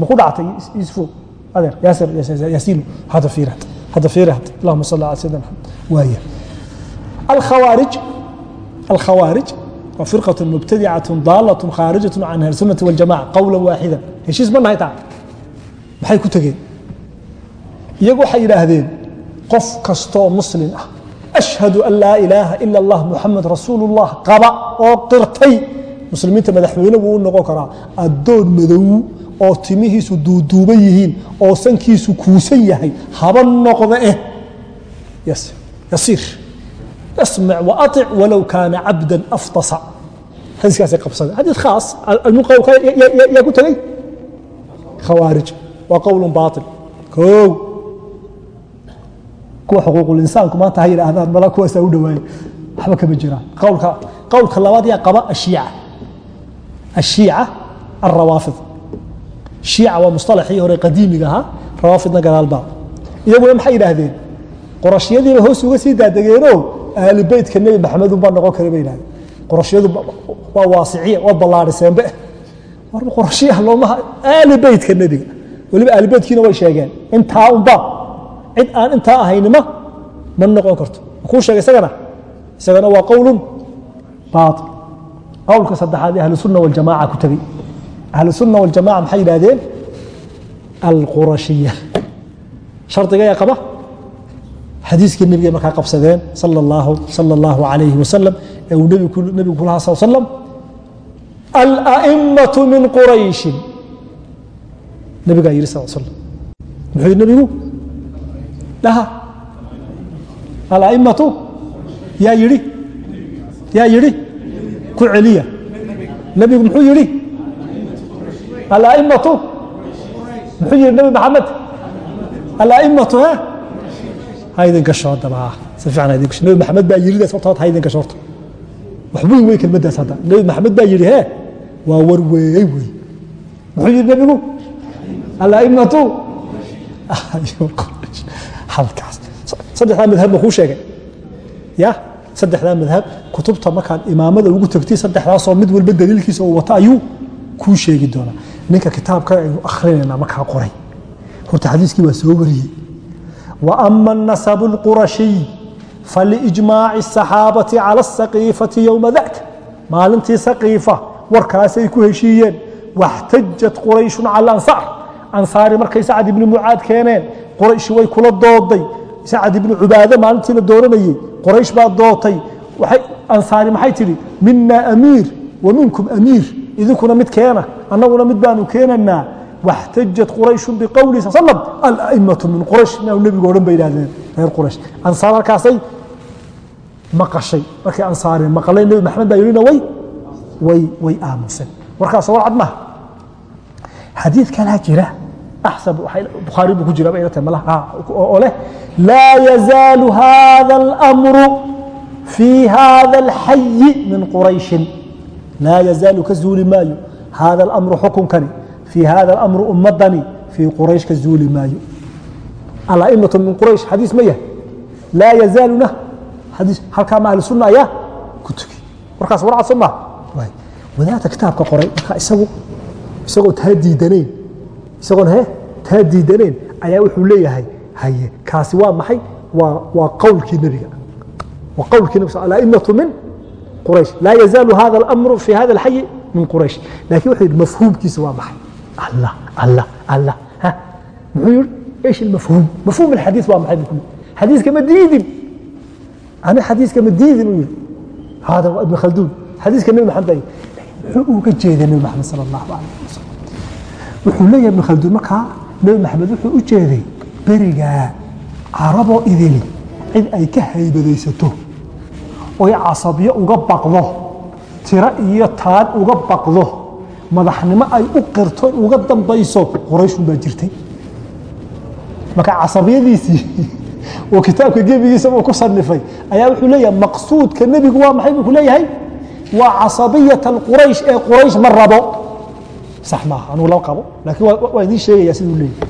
Speaker 1: ma ku dhactay isfo adeer yaasir yaasiin hadda fiira hadda fiira allahuma salli ala sayyidina maxamed waaya alkhawaarij alkhawaarij waa firqatun mubtadicatun daalatun khaarijatun can ahli sunnati waljamaca qowlan waaxida heshiis ma nahay taa maxay ku tegeen iyagu waxay yidhaahdeen qof kastoo muslim ah ashhadu an laa ilaaha ila allah muxamed rasuulu llah qaba oo qirtay muslimiinta madaxweyne wuu u noqon karaa addoon madow oo timihiisu duuduuban yihiin oo sankiisu kuusan yahay haba noqda eh yasiir asmac waaطic walow kaana cabdan aftasa xadiiskaasay qabsadeen xadiis khaas yaa ku tegey khawaarij waa qowl baaطil kow kuwa xuquuqulinsaanku maanta ha yidhaahdaan mala kuwaasaa u dhawaayay waxba kama jiraan qowlka qowlka labaad yaa qaba ashiica ashiica alrawaafid shiica waa musطalaxii hore qadiimiga ahaa rawaafidna gadaalbaa iyaguna maxay yidhaahdeen qorashiyadiiba hoos uga sii daadegeenoo ahli beytka nebi maxamed unbaa noqon kara bay yidhahdeen. Qorashiyadu waa waasiciya waa ballaadhiseenbe warba qorashiyaha loomaha ahli beytka nebiga. Weliba ahli beytkiina way sheegeen intaa unba cid aan intaa ahaynima ma noqon karto. Kuu sheegay isagana? Isagana waa qowlun baail qowlka saddexaad ee ahlusunna waljamaca ku tegey. Ahlusunna waljamaca maxay yidhahdeen alqurashiya. Shardiga ee qaba xadiiskii nebigay markaa qabsadeen sala allahu calayhi wasalam ee uu nebigu ku lahaa sal slam ala'imatu min qurayshin. Nebigaa yidhi sal slam muxuu yidhi nebigu? Dhaha ala'imatu yaa yidhi yaa yidhi ku celiya. Nebigu muxuu yidhi ala'imatu muxuu yidhi nebi maxamed? Ala'imatu he ha idin gasho haddaba si fiican ha idin gasho nebi maxamed baa yidhidaas horta ha idin gasho horta wax weyn wey kelmaddaas hadda. Nebi maxamed baa yidhi hee waa war weey wey muxuu yidhi nebigu? Ala'imatu halkaas. Saddexdaa madhab ma kuu sheegay. Ya saddexdaa madhab kutubta markaad imaamada ugu tagtay saddexdaasoo mid walba daliilkiisa uu wato ayuu kuu sheegi doonaa. Ninka kitaabka aynu akhrinayna markaa qoray. Horta xadiiskii waa soo wariyey wa ama nasabu اlqurashiy faliijmaaci الsaxaabati cala الsaqiifati yowma dak maalintii saqiifa warkaasay ku heshiiyeen waxtajat qurayshun cala ansaar ansaari markay sacad ibni mucaad keeneen qorayshi way kula dooday sacad ibni cubaade maalintii la dooranayey qoraysh baa dootay ansaari maxay tidhi mina amiir wa minkum amiir idinkuna mid keena annaguna mid baanu keenanaa waxtajat qurayshu biqowlihi sal slam alaimatu min quraysh inaanu nebigu odhan bay yidhahdeen reer quraysh ansaar halkaasay maqashay markay ansaari maqleen nebi maxamed baa yidhina way way way aaminsan warkaas war cad maha xadiid kalaa jira axsab bukhaari buu ku jira bay tahay malaha oo leh laa yazaalu hada اlamru fii hada اlxayi min qurayshin laa yazaalu ka zuuli maayo hada اlamru xukunkani fii hada اlamru ummadani fii quraysh ka zuuli maayo alaimatu min quraysh xadiis ma yahay laa yazaaluna xadiis halkaa ma ahlu sunna ayaa ku tegey warkaas war cad soo maha wadaadka kitaabka qoray markaa isagu isagoo taa diidanayn isagoon he taa diidanayn ayaa wuxuu leeyahay haye kaasi waa maxay waa waa qowlkii nebiga waa qowlkii nebiga alaimatu min quraysh laa yazaalu hada alamru fi hada alxayi min quraysh laakiin wuxuu yidhi mafhuumkiisa waa maxay allah allah allah ha muxuu yidhi ايش المفهوم مفهوم الحديث waa maxay buu xadiiska ma diidin ani xadiiska ma diidin uu yidhi hada waa ibn khalduun xadiiska nebi maxamed ay muxuu uga jeeday nebi maxamed sala allahu calayh wasalam wuxuu leeyahay ibn khalduun markaa nebi maxamed wuxuu u jeeday berigaa caraboo idili cid ay ka haybadaysato oy casabyo uga baqdo tiro iyo taan uga baqdo madaxnimo ay u qirto uga dambayso qorayshun baa jirtay. Marka casabiyadiisii oo kitaabka gebigiisa uu ku sanifay ayaa wuxuu leeyahay maqsuudka nebigu waa maxay? Buu ku leeyahay waa casabiyat alquraysh ee quraysh ma rabo. Sax maaha anugu lama qabo. Laakiin waa idiin sheegaya siduu leeyahay.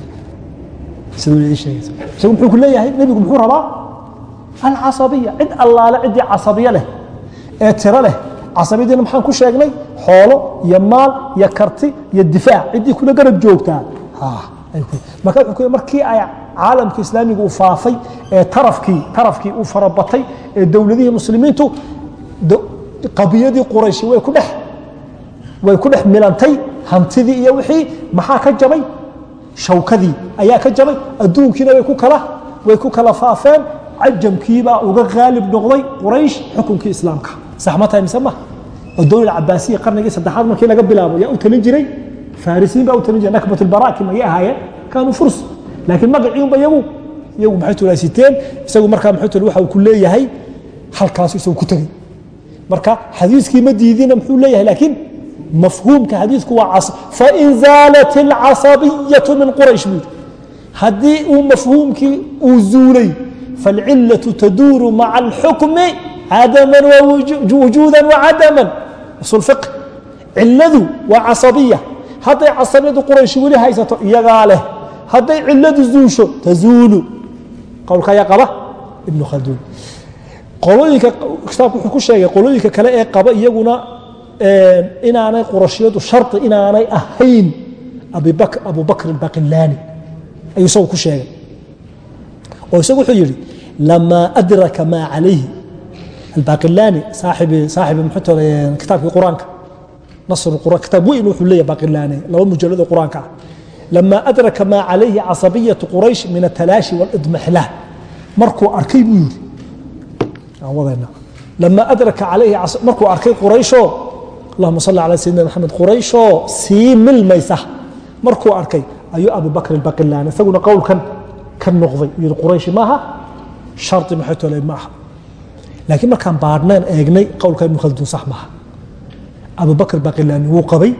Speaker 1: Siduu idiin sheegaya isagu muxuu ku leeyahay nebigu muxuu rabaa alcasabiya cid allaale ciddii casabiye leh ee tiro leh casabiyadiina maxaan ku sheegnay xoolo iyo maal iyo karti iyo difaac ciddii kula garab joogtaa marka wuxuu markii ay caalamka islaamiga uu faafay ee tarafkii tarafkii uu farabatay ee dowladihii muslimiintu qabiyadii qurayshi way ku dhex way ku dhex milantay hantidii iyo wixii maxaa ka jabay shawkadii ayaa ka jabay adduunkiina way ku kala way ku kala faafeen cajamkiibaa uga qaalib noqday quraysh xukunkii islaamka ma uu mafhuumkii uu zuulay falcilatu taduuru maca alxukmi cadaman wujuudan wacadaman usul fiq ciladu waa casabiya hadday casabiyadu qurayshi weli haysato iyagaa leh hadday ciladu zuusho tazuulu qowlka ayaa qaba ibnu khalduun qolooyinka kitaabku wuxuu ku sheegay qolooyinka kale ee qaba iyaguna inaanay qurashiyadu shardi inaanay ahayn abu bakr albaqilaani ayuu isagu ku sheegay oo isagu wuxuu yidhi lamaa adraka maa calayhi albaqilaani saaxibi saaxibi muxuu kitaabkii qur'aanka nasr quraan kitaab weyn wuxuu leeyahay baqilaani laba mujalladoo qur'aanka ah lamaa adraka maa calayhi casabiyatu quraysh min atalaashi walidmaxlaan markuu arkay buu yidhi aan wadayna lamaa adraka calayhi markuu arkay qurayshoo allahuma salli calaa sayidina maxamed qurayshoo sii milmaysa markuu arkay ayuu abu bakr isaguna qowlkan ka noqday yidhi qurayshi maaha shardi maxay tole maaha laakiin markaan baadhneen eegnay qowlka ibnu khalduun sax maaha. Abu bakr baqilaani wuu qabay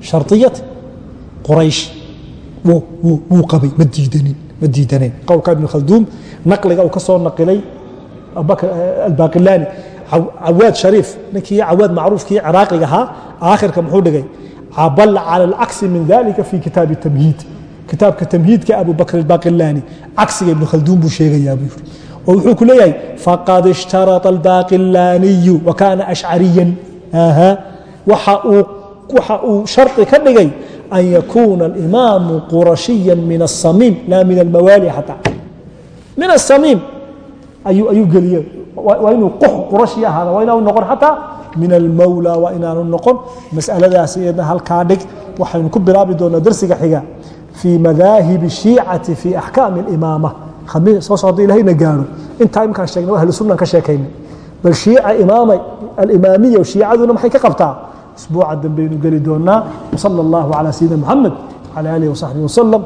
Speaker 1: shardiyat quraysh wuu qabay. Ma diidanin ma diidaneen qowlka ibnu khalduun naqliga uu ka soo naqilay abubakr albaqilaani cawaad shariif ninkii cawaad macruufkii ciraaqiga ahaa aakhirka muxuu dhigay bal cala alcagsi min dalika fi kitaabi tamhiid. Kitaabka tamhiidka abu bakr albaqilaani cagsiga ibnu khalduun buu sheegayaa buu yiri oo wuxuu ku leeyahay faqad ishtarata albaqilaaniyu wa kaana ashcariyan waxa uu shardi ka dhigay an yakuuna alimaamu qurashiya min asamiim laa min almawaali xataa min asamiim ayuu geliyey waa inuu qox qurashi ahaada waa inaanu noqon xataa min almawla waa inaanu noqon masaladaas iyadna halkaa dhig. Waxaynu ku bilaabi doonaa darsiga xiga fii madaahibi shiicati fii axkaami alimaama soo socdo ilahayna gaaro. Intaa imkaan sheegna o ahlu sunnan ka sheekayna bal shiica imaamay alimaamiya shiicaduna maxay ka qabtaa? Isbuuca dambaynu geli doonaa wasala allahu calaa sayidina moxamed calaa aalihi wasaxbihi wasalam